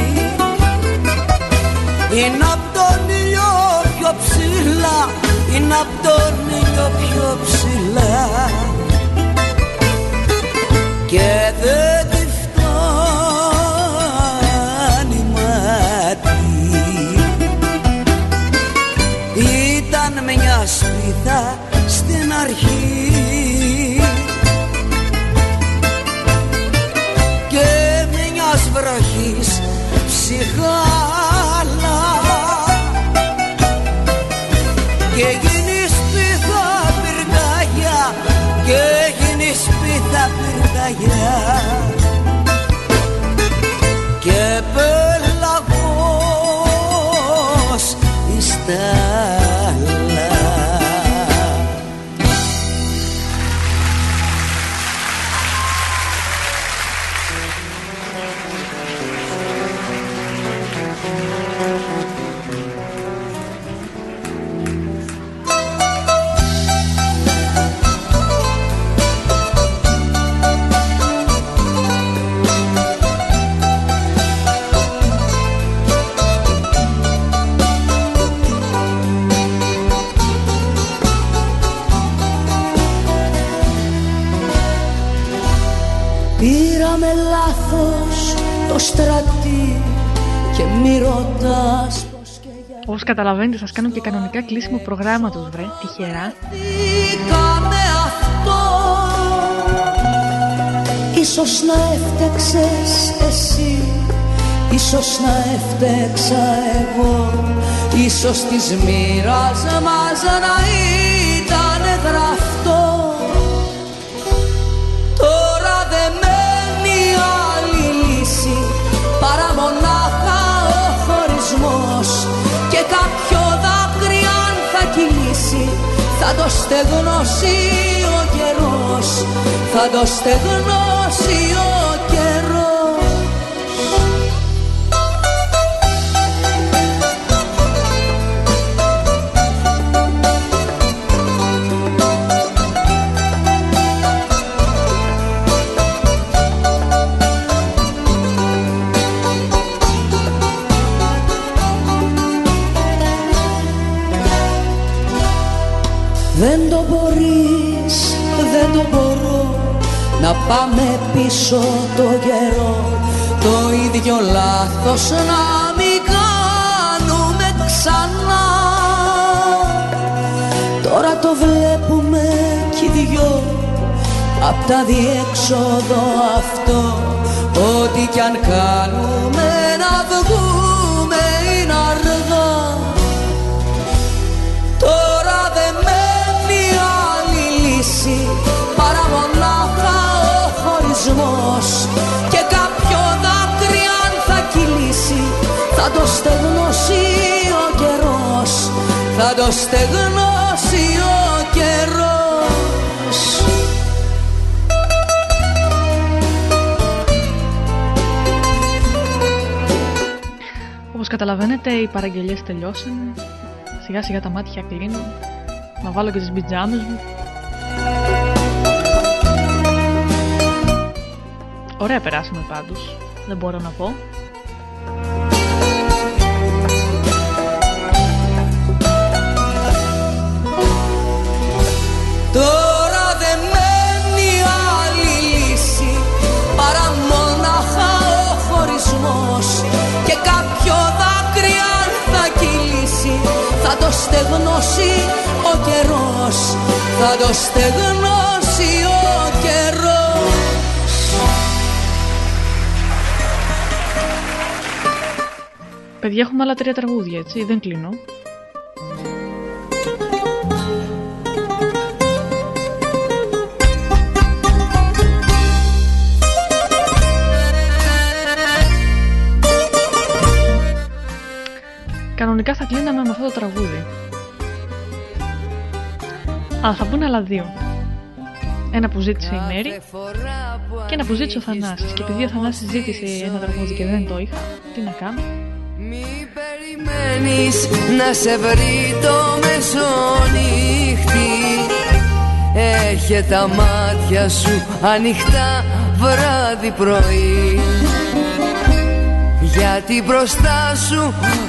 Είναι απ' τον ήλιο πιο ψηλά Είναι απ' τον ήλιο πιο ψηλά. Και δεν σπίθα στην αρχή. Και μιας βροχής ψυχάλα και μη ρωτάς Όπως καταλαβαίνετε σας κάνω και κανονικά κλείσιμο προγράμματος βρε, τυχερά. Με αυτό. Ίσως να έφτεξες εσύ. Ίσως να έφτεξα εγώ. Ίσως της μοίρας μας να ήταν Θα το στεγνώσει ο καιρός Θα το στεγνώσει ο Να πάμε πίσω το καιρό Το ίδιο λάθος να μην κάνουμε ξανά. Τώρα το βλέπουμε κι οι δυο Απ' τα διέξοδο αυτό Ό,τι κι αν κάνουμε το στεγνώσει ο καιρός. Θα το στεγνώσει ο καιρός. Όπως καταλαβαίνετε οι παραγγελίες τελειώσαν Σιγά σιγά τα μάτια κλείνουν. Να βάλω και τις πιτζάμες μου. Ωραία περάσαμε πάντως. Δεν μπορώ να πω το στεγνώσει ο καιρός. Θα το στεγνώσει ο καιρός. Παιδιά έχουμε άλλα τρία τραγούδια έτσι. Δεν κλείνω Κανονικά θα κλείναμε με αυτό το τραγούδι. Αλλά θα μπουν άλλα δύο. Ένα που ζήτησε η Μέρη και ένα που ζήτησε ο Θανάσης. Και επειδή ο Θανάσης ζήτησε ένα τραγούδι και δεν το είχα, τι να κάνω; Περιμένεις να σε βρει το μεσονύχτη Έχει τα μάτια σου ανοιχτά βράδυ πρωί Γιατί μπροστά σου πάντα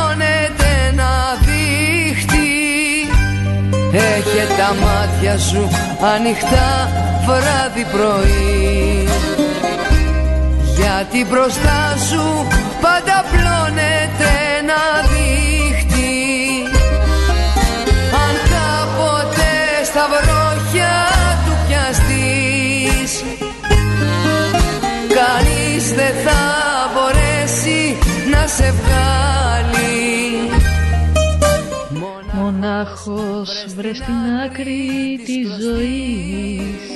πλώνεται ένα δίχτυ. Έχει τα μάτια σου ανοιχτά βράδυ πρωί. Γιατί μπροστά σου πάντα πλώνεται ένα δίχτυ. Αν κάποτε στα βρόχια του πιαστείς Κανείς δεν θα μπορέσει να σε βγάλει Μονάχος βρες την άκρη της κλωστής.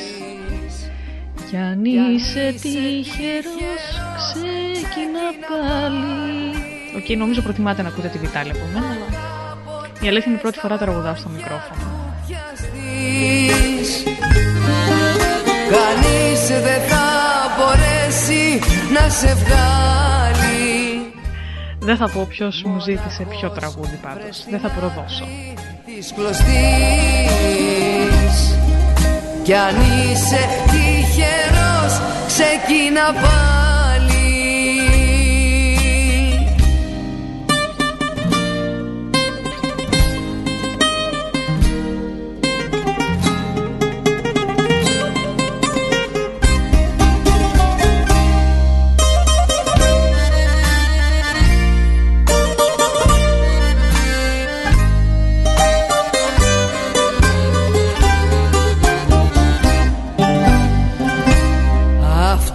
Κι αν είσαι τυχερός ξεκίνα πάλι. Οκ, νομίζω προτιμάτε να ακούτε τη Βιτάλη από μένα αλλά η αλήθεια είναι η πρώτη φορά τραγουδάω στο μικρόφωνο. Κανείς δεν θα μπορέσει να σε βγάλει. Δεν θα πω ποιος μου ζήτησε ποιο τραγούδι πάντως. Δεν θα προδώσω Της κλωστής. Κι αν είσαι τυχερός ξεκίνα πάλι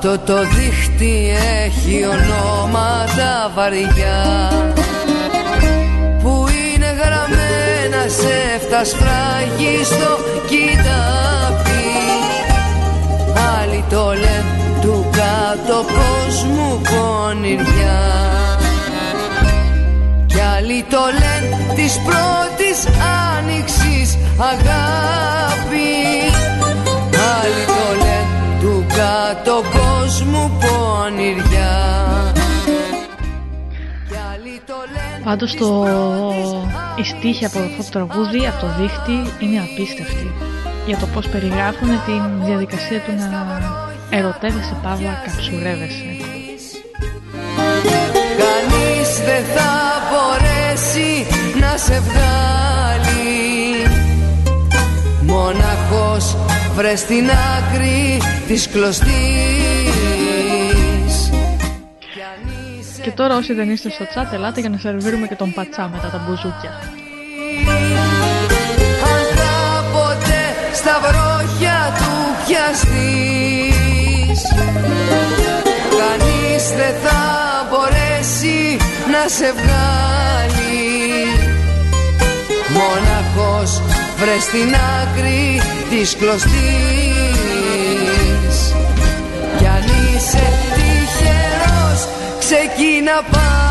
Αυτό το δίχτυ έχει ονόματα βαριά Που είναι γραμμένα σε φτασφράγιστο κοιτάπι. Άλλοι το λένε του κάτω κόσμου πονηριά. Κι άλλοι το λένε της πρώτης άνοιξης αγάπης του κάτω κόσμου πονηριά Πάντως το... η στίχη από αυτό το τραγούδι, από το δίχτυ, είναι απίστευτη για το πώς περιγράφουν την διαδικασία του να ερωτεύεσαι παύλα καψουρεύεσαι. Κανείς δεν θα μπορέσει να σε βγάλει Μοναχός βρες στην άκρη της κλωστής. Και τώρα όσοι δεν είστε στο chat ελάτε για να σερβίρουμε και τον πατσά μετά τα μπουζούκια. Αν κάποτε στα βρόχια του πιαστείς Κανείς δεν θα μπορέσει να σε βγάλει. Μοναχός βρες στην άκρη της κλωστής. Κι αν είσαι τυχερός ξεκίνα πάλι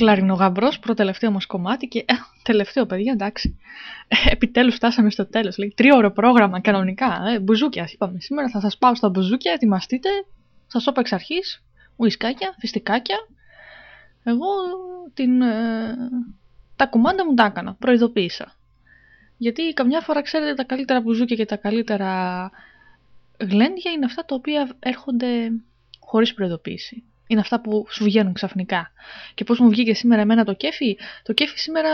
ήταν και ο κλαρινογαμπρό, προτελευταίο μας κομμάτι και ε, τελευταίο παιδιά, εντάξει. Ε, Επιτέλους φτάσαμε στο τέλος. Λέει τρίωρο πρόγραμμα κανονικά. Ε, μπουζούκια, είπαμε σήμερα. Θα σας πάω στα μπουζούκια, ετοιμαστείτε. Σας είπα εξ αρχής. Ουισκάκια, φιστικάκια. Εγώ την, ε, τα κουμάντα μου τα έκανα. Προειδοποίησα. Γιατί καμιά φορά ξέρετε τα καλύτερα μπουζούκια και τα καλύτερα γλέντια είναι αυτά τα οποία έρχονται χωρίς προειδοποίηση είναι αυτά που σου βγαίνουν ξαφνικά. Και πώς μου βγήκε σήμερα εμένα το κέφι, το κέφι σήμερα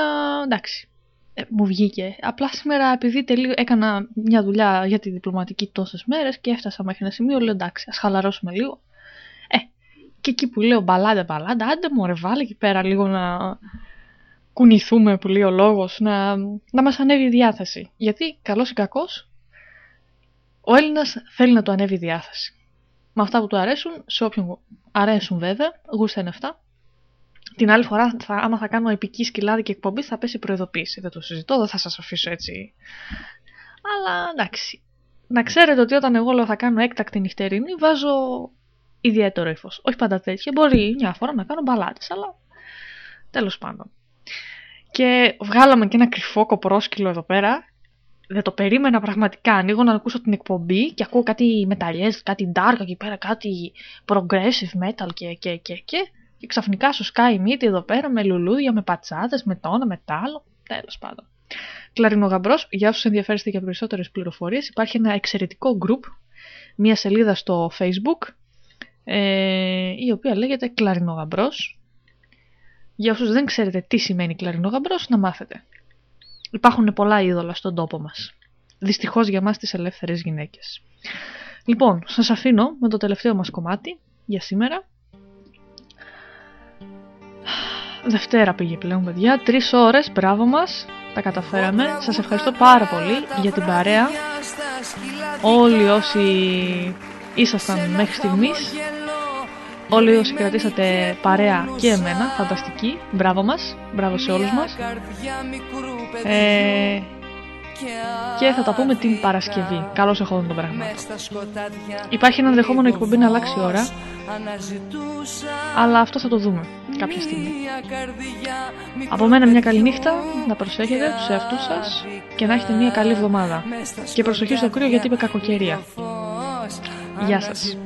εντάξει, ε, μου βγήκε. Απλά σήμερα επειδή τελείω, έκανα μια δουλειά για τη διπλωματική τόσες μέρες και έφτασα μέχρι ένα σημείο, λέω εντάξει, ας χαλαρώσουμε λίγο. Ε, και εκεί που λέω μπαλάντα, μπαλάντα, άντε μου ρε βάλε εκεί πέρα λίγο να κουνηθούμε που λέει ο λόγος, να, να μας ανέβει η διάθεση. Γιατί, καλός ή κακός, ο Έλληνας θέλει να του ανέβει η διάθεση με αυτά που του αρέσουν, σε όποιον αρέσουν βέβαια, γούστα είναι αυτά. Την άλλη φορά, θα, άμα θα κάνω επική σκυλάδικη εκπομπή, θα πέσει προειδοποίηση. Δεν το συζητώ, δεν θα σας αφήσω έτσι. Αλλά εντάξει. Να ξέρετε ότι όταν εγώ λέω θα κάνω έκτακτη νυχτερινή, βάζω ιδιαίτερο ύφος. Όχι πάντα τέτοια. Μπορεί μια φορά να κάνω μπαλάτες, αλλά τέλος πάντων. Και βγάλαμε και ένα κρυφό κοπρόσκυλο εδώ πέρα δεν το περίμενα πραγματικά. Ανοίγω να ακούσω την εκπομπή και ακούω κάτι μεταλλιές, κάτι dark εκεί πέρα, κάτι progressive metal και και και και. Και ξαφνικά σου σκάει μύτη εδώ πέρα με λουλούδια, με πατσάδες, με τόνα, με τάλο. Τέλος πάντων. Κλαρινογαμπρός, για όσους ενδιαφέρεστε για περισσότερες πληροφορίες, υπάρχει ένα εξαιρετικό group, μια σελίδα στο facebook, ε, η οποία λέγεται Κλαρινογαμπρός. Για όσους δεν ξέρετε τι σημαίνει κλαρινογαμπρός, να μάθετε. Υπάρχουν πολλά είδωλα στον τόπο μας. Δυστυχώς για μας τις ελεύθερες γυναίκες. Λοιπόν, σας αφήνω με το τελευταίο μας κομμάτι για σήμερα. Δευτέρα πήγε πλέον παιδιά, τρεις ώρες, μπράβο μας, τα καταφέραμε. Σας ευχαριστώ πάρα πολύ για την παρέα. Όλοι όσοι ήσασταν μέχρι στιγμής Όλοι όσοι κρατήσατε παρέα και εμένα, φανταστική, μπράβο μας, μπράβο σε όλους μας. Ε, και θα τα πούμε την Παρασκευή. Καλώς εχόντων των πραγμάτων. Υπάρχει ένα ενδεχόμενο η εκπομπή να αλλάξει ώρα, αλλά αυτό θα το δούμε κάποια στιγμή. Από μένα μια καλή νύχτα, να προσέχετε τους εαυτούς σας και να έχετε μια καλή εβδομάδα. Και προσοχή στο κρύο γιατί είπε κακοκαιρία. Γεια σας.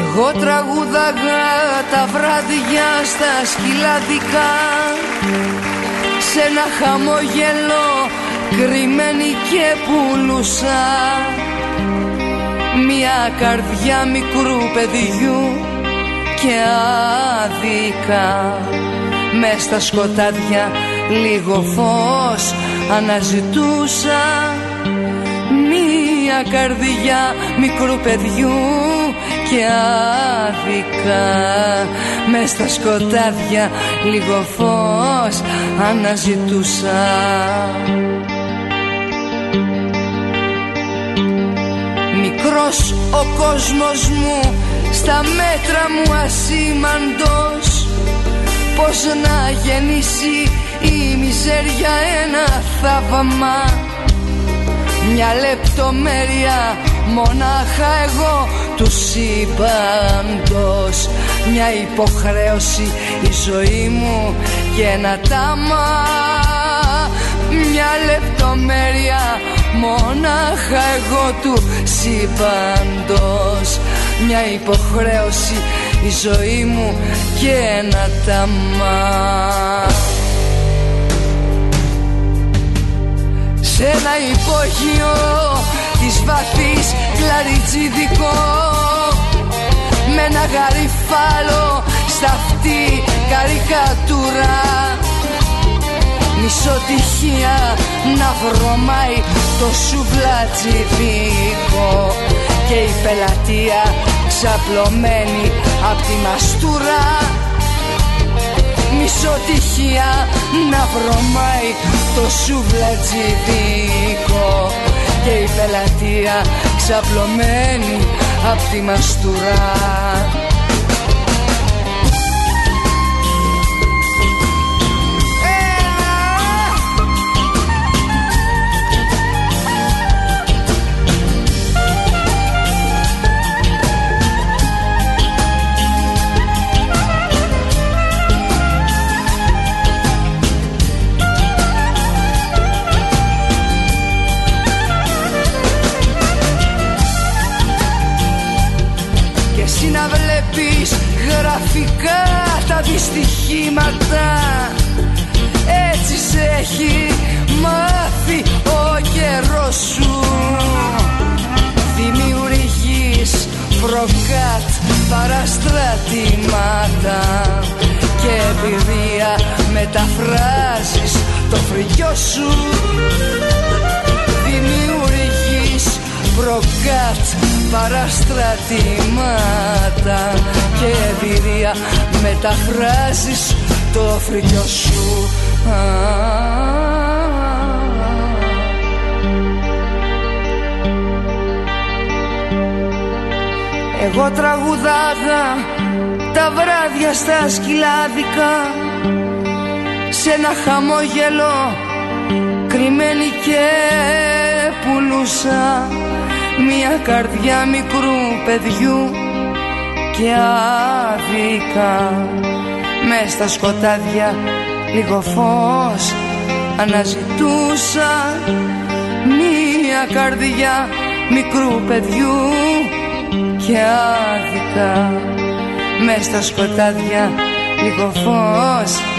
Εγώ τραγούδαγα τα βράδια στα σκυλαδικά σε ένα χαμόγελο κρυμμένη και πουλούσα. Μια καρδιά μικρού παιδιού και άδικα. Μες στα σκοτάδια λίγο φως αναζητούσα μια καρδιά μικρού παιδιού και άδικα μες στα σκοτάδια λίγο φως αναζητούσα. Μικρός ο κόσμος μου στα μέτρα μου ασήμαντος. Πώς να γεννήσει η μιζέρια ένα θαύμα μια λεπτομέρεια μονάχα εγώ τους σύμπαντος Μια υποχρέωση η ζωή μου και ένα τάμα. Μια λεπτομέρεια μονάχα εγώ τους σύμπαντος Μια υποχρέωση η ζωή μου και ένα τάμα σε ένα υπόγειο της βαθής κλαριτσιδικό. Με ένα γαριφάλο στα αυτή καρικατούρα. Μισοτυχία να βρωμάει το σουβλατζιδικό και η πελατεία ξαπλωμένη απ' τη μαστούρα μισοτυχία να βρωμάει το σουβλατζιδίκο και η πελατεία ξαπλωμένη απ' τη μαστούρα τηλεγραφικά τα δυστυχήματα έτσι σε έχει μάθει ο καιρός σου. Δημιουργείς προκάτ παραστρατήματα και εμπειρία μεταφράζεις το φρυγιό σου. Δημιουργείς προκάτ παραστρατήματα και εμπειρία. Μεταφράζεις το φρυγιό σου. Εγώ τραγουδάγα τα βράδια στα σκυλάδικα. Σε ένα χαμόγελο κρυμμένη και πουλούσα μια καρδιά μικρού παιδιού και άδικα. Μες στα σκοτάδια λίγο φως αναζητούσα. Μια καρδιά μικρού παιδιού και άδικα. Μες στα σκοτάδια λίγο φως αναζητούσα